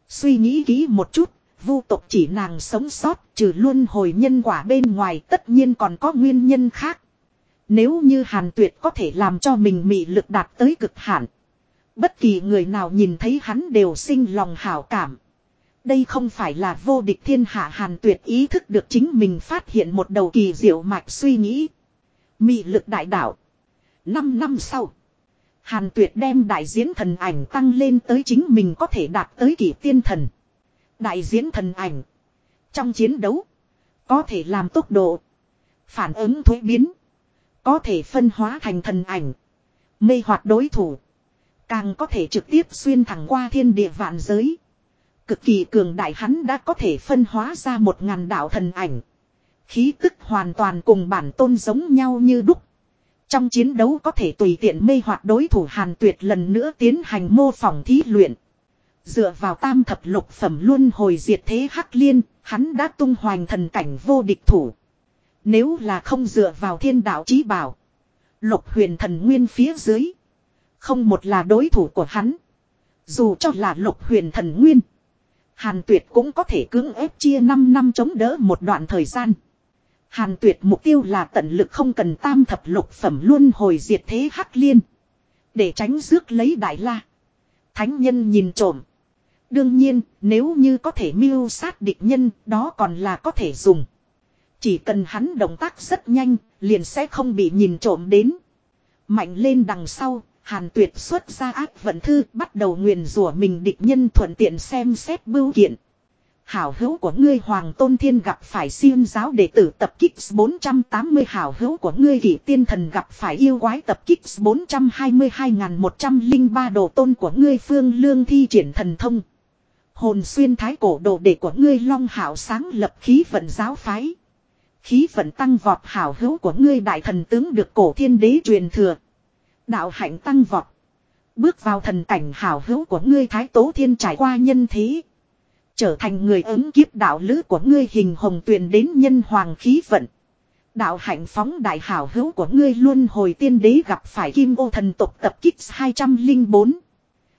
Suy nghĩ kỹ một chút, vu tộc chỉ nàng sống sót trừ luôn hồi nhân quả bên ngoài tất nhiên còn có nguyên nhân khác. Nếu như hàn tuyệt có thể làm cho mình mị lực đạt tới cực hạn. Bất kỳ người nào nhìn thấy hắn đều sinh lòng hảo cảm. Đây không phải là vô địch thiên hạ hàn tuyệt ý thức được chính mình phát hiện một đầu kỳ diệu mạch suy nghĩ. Mị lực đại đạo. Năm năm sau. Hàn tuyệt đem đại diễn thần ảnh tăng lên tới chính mình có thể đạt tới kỷ tiên thần. Đại diễn thần ảnh. Trong chiến đấu. Có thể làm tốc độ. Phản ứng thuế biến. Có thể phân hóa thành thần ảnh. Mê hoạt đối thủ. Càng có thể trực tiếp xuyên thẳng qua thiên địa vạn giới. Cực kỳ cường đại hắn đã có thể phân hóa ra một ngàn đạo thần ảnh. Khí tức hoàn toàn cùng bản tôn giống nhau như đúc. Trong chiến đấu có thể tùy tiện mê hoặc đối thủ hàn tuyệt lần nữa tiến hành mô phỏng thí luyện. Dựa vào tam thập lục phẩm luôn hồi diệt thế hắc liên, hắn đã tung hoành thần cảnh vô địch thủ. Nếu là không dựa vào thiên đạo chí bảo. Lục huyền thần nguyên phía dưới. Không một là đối thủ của hắn. Dù cho là lục huyền thần nguyên. Hàn tuyệt cũng có thể cưỡng ép chia 5 năm chống đỡ một đoạn thời gian. Hàn tuyệt mục tiêu là tận lực không cần tam thập lục phẩm luôn hồi diệt thế hắc liên. Để tránh rước lấy đại la. Thánh nhân nhìn trộm. Đương nhiên, nếu như có thể mưu sát địch nhân, đó còn là có thể dùng. Chỉ cần hắn động tác rất nhanh, liền sẽ không bị nhìn trộm đến. Mạnh lên đằng sau, hàn tuyệt xuất ra ác vận thư, bắt đầu nguyền rủa mình địch nhân thuận tiện xem xét bưu kiện hảo hữu của ngươi Hoàng Tôn Thiên gặp phải siêu giáo đệ tử tập kích 480 hảo hữu của ngươi kỷ tiên thần gặp phải yêu quái tập kích 422.103 đồ tôn của ngươi Phương Lương thi triển thần thông. Hồn xuyên thái cổ đồ đệ của ngươi Long Hảo sáng lập khí vận giáo phái. Khí vận tăng vọt hảo hữu của ngươi đại thần tướng được cổ thiên đế truyền thừa. Đạo hạnh tăng vọt. Bước vào thần cảnh hảo hữu của ngươi Thái Tố Thiên trải qua nhân thế. Trở thành người ứng kiếp đạo lữ của ngươi hình hồng tuyền đến nhân hoàng khí vận. Đạo hạnh phóng đại hảo hữu của ngươi luôn hồi tiên đế gặp phải kim ô thần tộc tập kích 204.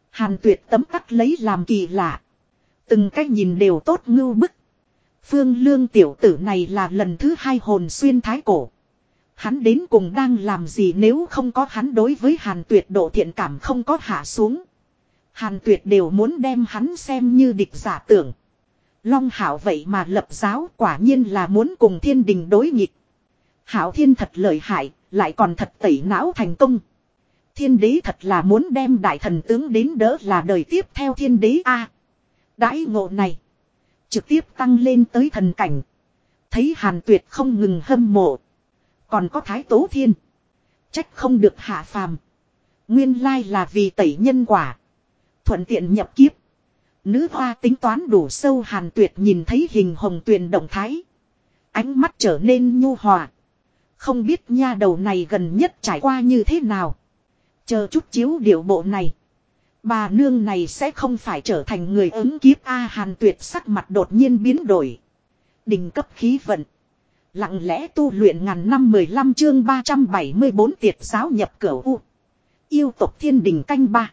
Hàn tuyệt tấm tắc lấy làm kỳ lạ. Từng cách nhìn đều tốt ngưu bức. Phương lương tiểu tử này là lần thứ hai hồn xuyên thái cổ. Hắn đến cùng đang làm gì nếu không có hắn đối với hàn tuyệt độ thiện cảm không có hạ xuống. Hàn tuyệt đều muốn đem hắn xem như địch giả tưởng. Long hảo vậy mà lập giáo quả nhiên là muốn cùng thiên đình đối nghịch. Hảo thiên thật lợi hại, lại còn thật tẩy não thành công. Thiên đế thật là muốn đem đại thần tướng đến đỡ là đời tiếp theo thiên đế A. À, đãi ngộ này. Trực tiếp tăng lên tới thần cảnh. Thấy hàn tuyệt không ngừng hâm mộ. Còn có thái tố thiên. Trách không được hạ phàm. Nguyên lai là vì tẩy nhân quả. Thuận tiện nhập kiếp. Nữ hoa tính toán đủ sâu hàn tuyệt nhìn thấy hình hồng tuyền động thái. Ánh mắt trở nên nhu hòa. Không biết nha đầu này gần nhất trải qua như thế nào. Chờ chút chiếu điệu bộ này. Bà nương này sẽ không phải trở thành người ứng kiếp A hàn tuyệt sắc mặt đột nhiên biến đổi. Đỉnh cấp khí vận. Lặng lẽ tu luyện ngàn năm 15 chương 374 tiệt giáo nhập cửa U. Yêu tộc thiên đình canh ba.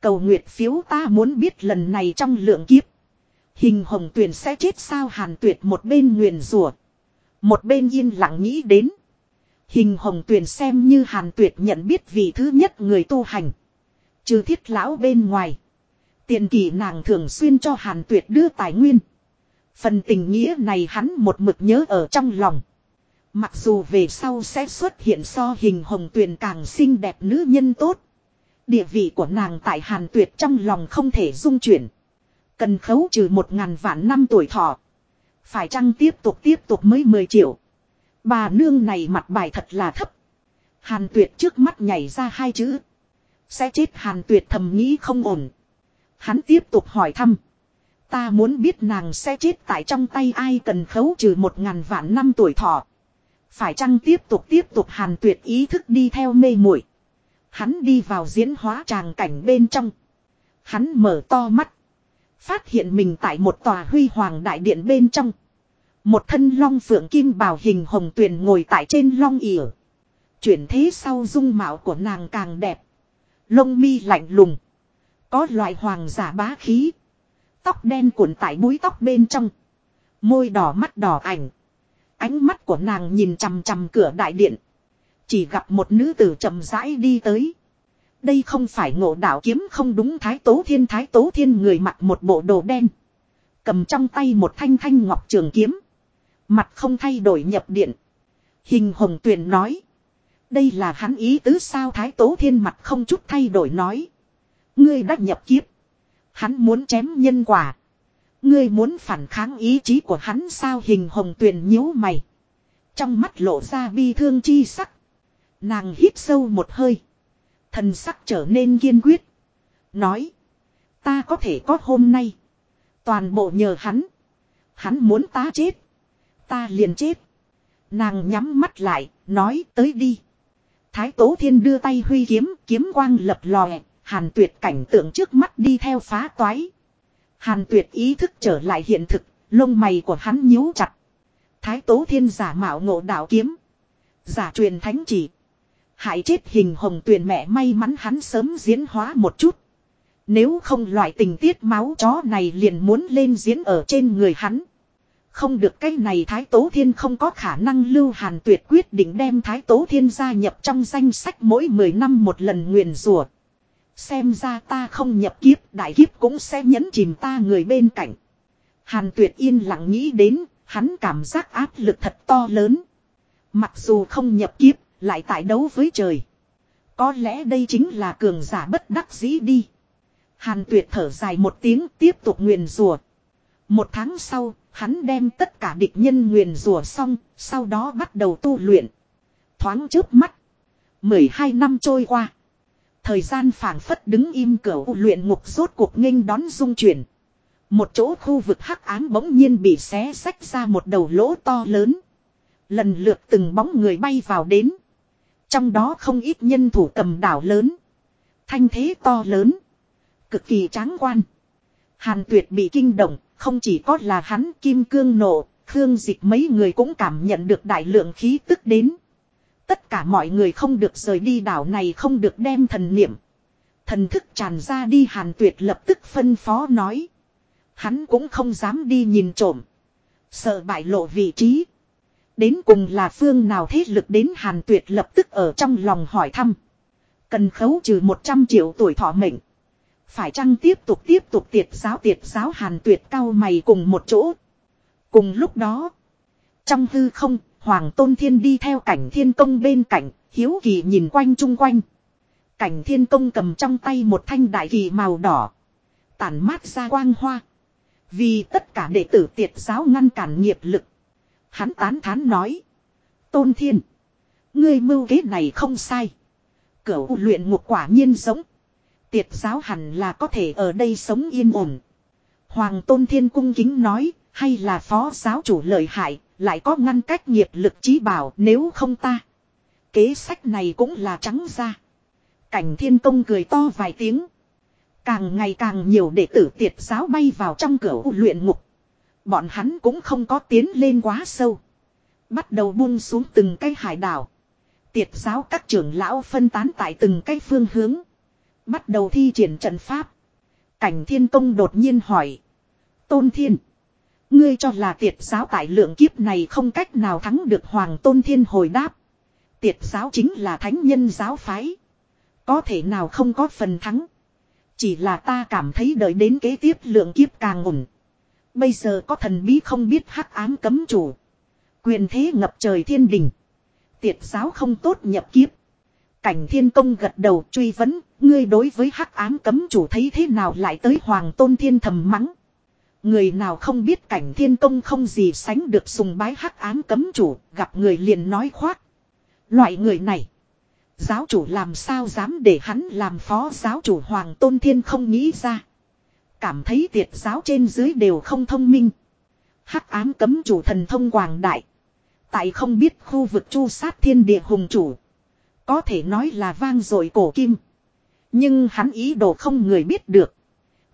Cầu nguyệt phiếu ta muốn biết lần này trong lượng kiếp. Hình hồng tuyển sẽ chết sao hàn tuyệt một bên nguyền rủa, Một bên yên lặng nghĩ đến. Hình hồng tuyển xem như hàn tuyệt nhận biết vị thứ nhất người tu hành. Trừ thiết lão bên ngoài. Tiền kỳ nàng thường xuyên cho hàn tuyệt đưa tài nguyên. Phần tình nghĩa này hắn một mực nhớ ở trong lòng. Mặc dù về sau sẽ xuất hiện so hình hồng tuyền càng xinh đẹp nữ nhân tốt. Địa vị của nàng tại hàn tuyệt trong lòng không thể dung chuyển. Cần khấu trừ một ngàn vạn năm tuổi thọ. Phải chăng tiếp tục tiếp tục mới 10 triệu. Bà nương này mặt bài thật là thấp. Hàn tuyệt trước mắt nhảy ra hai chữ. Sẽ chết hàn tuyệt thầm nghĩ không ổn. Hắn tiếp tục hỏi thăm. Ta muốn biết nàng sẽ chết tại trong tay ai cần khấu trừ một ngàn vạn năm tuổi thọ. Phải chăng tiếp tục tiếp tục hàn tuyệt ý thức đi theo mê muội Hắn đi vào diễn hóa tràng cảnh bên trong. Hắn mở to mắt. Phát hiện mình tại một tòa huy hoàng đại điện bên trong. Một thân long phượng kim bào hình hồng tuyền ngồi tại trên long ỉa. Chuyển thế sau dung mạo của nàng càng đẹp. Lông mi lạnh lùng. Có loại hoàng giả bá khí. Tóc đen cuộn tại búi tóc bên trong. Môi đỏ mắt đỏ ảnh. Ánh mắt của nàng nhìn chằm chằm cửa đại điện. Chỉ gặp một nữ tử chậm rãi đi tới. Đây không phải ngộ đạo kiếm không đúng thái tố thiên thái tố thiên người mặc một bộ đồ đen. Cầm trong tay một thanh thanh ngọc trường kiếm. Mặt không thay đổi nhập điện. Hình hồng tuyền nói. Đây là hắn ý tứ sao thái tố thiên mặt không chút thay đổi nói. Ngươi đã nhập kiếp. Hắn muốn chém nhân quả. Ngươi muốn phản kháng ý chí của hắn sao hình hồng tuyền nhíu mày. Trong mắt lộ ra bi thương chi sắc. Nàng hít sâu một hơi. Thần sắc trở nên kiên quyết. Nói. Ta có thể có hôm nay. Toàn bộ nhờ hắn. Hắn muốn ta chết. Ta liền chết. Nàng nhắm mắt lại. Nói tới đi. Thái Tố Thiên đưa tay huy kiếm. Kiếm quang lập lòe. Hàn tuyệt cảnh tượng trước mắt đi theo phá toái. Hàn tuyệt ý thức trở lại hiện thực. Lông mày của hắn nhíu chặt. Thái Tố Thiên giả mạo ngộ đạo kiếm. Giả truyền thánh chỉ. Hại chết hình hồng tuyền mẹ may mắn hắn sớm diễn hóa một chút. Nếu không loại tình tiết máu chó này liền muốn lên diễn ở trên người hắn. Không được cái này Thái Tố Thiên không có khả năng lưu hàn tuyệt quyết định đem Thái Tố Thiên gia nhập trong danh sách mỗi 10 năm một lần nguyền rủa Xem ra ta không nhập kiếp đại kiếp cũng sẽ nhấn chìm ta người bên cạnh. Hàn tuyệt yên lặng nghĩ đến, hắn cảm giác áp lực thật to lớn. Mặc dù không nhập kiếp, lại tại đấu với trời. Có lẽ đây chính là cường giả bất đắc dĩ đi. Hàn tuyệt thở dài một tiếng tiếp tục nguyền rùa. Một tháng sau, hắn đem tất cả địch nhân nguyền rùa xong, sau đó bắt đầu tu luyện. Thoáng trước mắt. 12 năm trôi qua. Thời gian phảng phất đứng im cửa luyện ngục rốt cuộc nghênh đón dung chuyển. Một chỗ khu vực hắc ám bỗng nhiên bị xé sách ra một đầu lỗ to lớn. Lần lượt từng bóng người bay vào đến. Trong đó không ít nhân thủ cầm đảo lớn. Thanh thế to lớn. Cực kỳ tráng quan. Hàn tuyệt bị kinh động, không chỉ có là hắn kim cương nộ, Khương Dịch mấy người cũng cảm nhận được đại lượng khí tức đến. Tất cả mọi người không được rời đi đảo này không được đem thần niệm. Thần thức tràn ra đi hàn tuyệt lập tức phân phó nói. Hắn cũng không dám đi nhìn trộm. Sợ bại lộ vị trí. Đến cùng là phương nào thế lực đến hàn tuyệt lập tức ở trong lòng hỏi thăm. Cần khấu trừ 100 triệu tuổi thọ mệnh. Phải chăng tiếp tục tiếp tục tiệt giáo tiệt giáo hàn tuyệt cao mày cùng một chỗ. Cùng lúc đó. Trong hư không, Hoàng Tôn Thiên đi theo cảnh thiên công bên cạnh, hiếu kỳ nhìn quanh chung quanh. Cảnh thiên công cầm trong tay một thanh đại kỳ màu đỏ. Tản mát ra quang hoa. Vì tất cả đệ tử tiệt giáo ngăn cản nghiệp lực. Hắn tán thán nói. Tôn Thiên. Ngươi mưu kế này không sai. Cửu luyện ngục quả nhiên giống. Tiệt giáo hẳn là có thể ở đây sống yên ổn. Hoàng Tôn Thiên cung kính nói, hay là phó giáo chủ lợi hại, lại có ngăn cách nghiệp lực trí bảo nếu không ta. Kế sách này cũng là trắng ra. Cảnh thiên công cười to vài tiếng. Càng ngày càng nhiều đệ tử tiệt giáo bay vào trong cửa luyện ngục. Bọn hắn cũng không có tiến lên quá sâu. Bắt đầu buông xuống từng cái hải đảo. Tiệt giáo các trưởng lão phân tán tại từng cái phương hướng. Bắt đầu thi triển trận pháp. Cảnh thiên công đột nhiên hỏi. Tôn thiên. Ngươi cho là tiệt giáo tại lượng kiếp này không cách nào thắng được Hoàng Tôn Thiên hồi đáp. Tiệt giáo chính là thánh nhân giáo phái. Có thể nào không có phần thắng. Chỉ là ta cảm thấy đợi đến kế tiếp lượng kiếp càng ổn. Bây giờ có thần bí không biết hắc ám cấm chủ. Quyền thế ngập trời thiên đình. Tiệt giáo không tốt nhập kiếp. Cảnh thiên công gật đầu truy vấn, ngươi đối với hắc ám cấm chủ thấy thế nào lại tới hoàng tôn thiên thầm mắng. Người nào không biết cảnh thiên công không gì sánh được sùng bái hắc ám cấm chủ, gặp người liền nói khoác. Loại người này, giáo chủ làm sao dám để hắn làm phó giáo chủ Hoàng Tôn Thiên không nghĩ ra. Cảm thấy tiệt giáo trên dưới đều không thông minh. hắc ám cấm chủ thần thông quảng đại. Tại không biết khu vực chu sát thiên địa hùng chủ. Có thể nói là vang dội cổ kim. Nhưng hắn ý đồ không người biết được.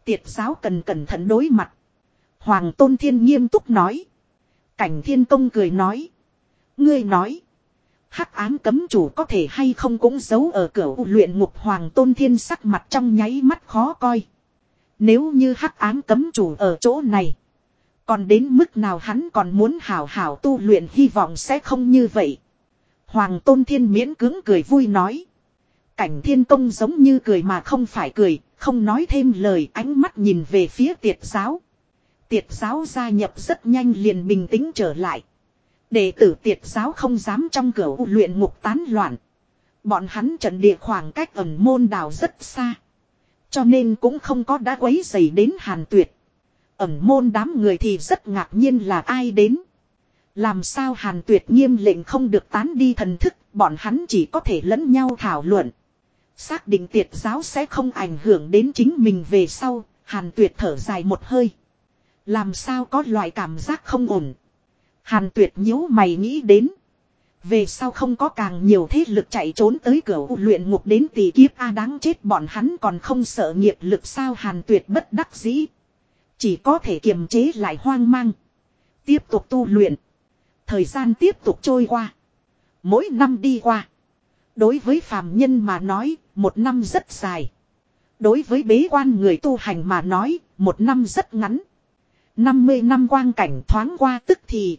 Tiệt giáo cần cẩn thận đối mặt. Hoàng Tôn Thiên nghiêm túc nói. Cảnh Thiên Công cười nói. Ngươi nói. Hắc ám cấm chủ có thể hay không cũng giấu ở cửa luyện ngục Hoàng Tôn Thiên sắc mặt trong nháy mắt khó coi. Nếu như hắc ám cấm chủ ở chỗ này. Còn đến mức nào hắn còn muốn hảo hảo tu luyện hy vọng sẽ không như vậy. Hoàng Tôn Thiên miễn cứng cười vui nói. Cảnh thiên tông giống như cười mà không phải cười, không nói thêm lời ánh mắt nhìn về phía tiệt giáo tiệt giáo gia nhập rất nhanh liền bình tĩnh trở lại. Đệ tử tiệt giáo không dám trong cửa luyện ngục tán loạn. Bọn hắn trận địa khoảng cách ẩn môn đào rất xa. Cho nên cũng không có đã quấy dày đến hàn tuyệt. Ẩn môn đám người thì rất ngạc nhiên là ai đến. Làm sao hàn tuyệt nghiêm lệnh không được tán đi thần thức, bọn hắn chỉ có thể lẫn nhau thảo luận. Xác định tiệt giáo sẽ không ảnh hưởng đến chính mình về sau, hàn tuyệt thở dài một hơi. Làm sao có loại cảm giác không ổn. Hàn tuyệt nhíu mày nghĩ đến. Về sau không có càng nhiều thế lực chạy trốn tới cửa luyện ngục đến tỷ kiếp A đáng chết bọn hắn còn không sợ nghiệp lực sao hàn tuyệt bất đắc dĩ. Chỉ có thể kiềm chế lại hoang mang. Tiếp tục tu luyện. Thời gian tiếp tục trôi qua. Mỗi năm đi qua. Đối với phàm nhân mà nói, một năm rất dài. Đối với bế quan người tu hành mà nói, một năm rất ngắn. 50 năm quang cảnh thoáng qua tức thì.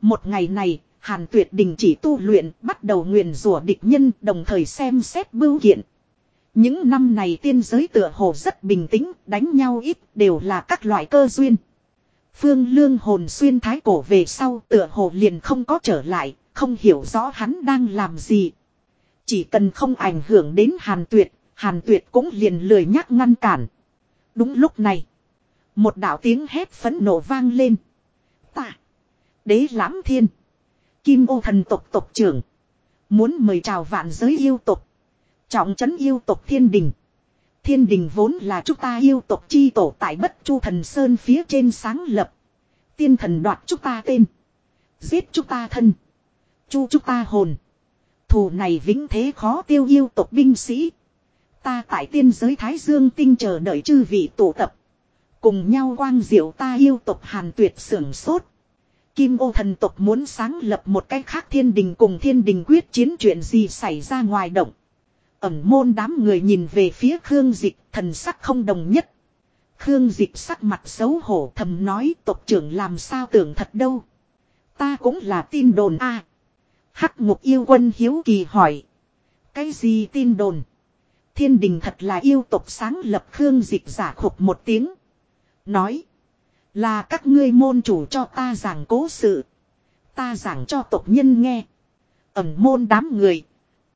Một ngày này, Hàn Tuyệt đình chỉ tu luyện, bắt đầu nguyền rủa địch nhân, đồng thời xem xét bưu kiện. Những năm này tiên giới tựa hồ rất bình tĩnh, đánh nhau ít, đều là các loại cơ duyên. Phương Lương hồn xuyên thái cổ về sau tựa hồ liền không có trở lại, không hiểu rõ hắn đang làm gì. Chỉ cần không ảnh hưởng đến Hàn Tuyệt, Hàn Tuyệt cũng liền lười nhắc ngăn cản. Đúng lúc này, một đạo tiếng hét phấn nộ vang lên. Ta. Đế lãm thiên. Kim ô thần tộc tộc trưởng. Muốn mời chào vạn giới yêu tộc. Trọng trấn yêu tộc thiên đình. Thiên đình vốn là chúng ta yêu tộc chi tổ tại bất chu thần sơn phía trên sáng lập. Tiên thần đoạt chúng ta tên. Giết chúng ta thân. Chu chúng ta hồn. thù này vĩnh thế khó tiêu yêu tộc binh sĩ. Ta tại tiên giới Thái Dương tinh chờ đợi chư vị tụ tập. Cùng nhau quang diệu ta yêu tộc hàn tuyệt sưởng sốt. Kim ô thần tộc muốn sáng lập một cách khác thiên đình cùng thiên đình quyết chiến chuyện gì xảy ra ngoài động. Ẩm môn đám người nhìn về phía Khương Dịch, thần sắc không đồng nhất. Khương Dịch sắc mặt xấu hổ thầm nói, tộc trưởng làm sao tưởng thật đâu. Ta cũng là tin đồn a. Hắc ngục yêu quân hiếu kỳ hỏi. Cái gì tin đồn? Thiên đình thật là yêu tộc sáng lập Khương Dịch giả khục một tiếng. Nói. Là các ngươi môn chủ cho ta giảng cố sự. Ta giảng cho tộc nhân nghe. Ẩm môn đám người.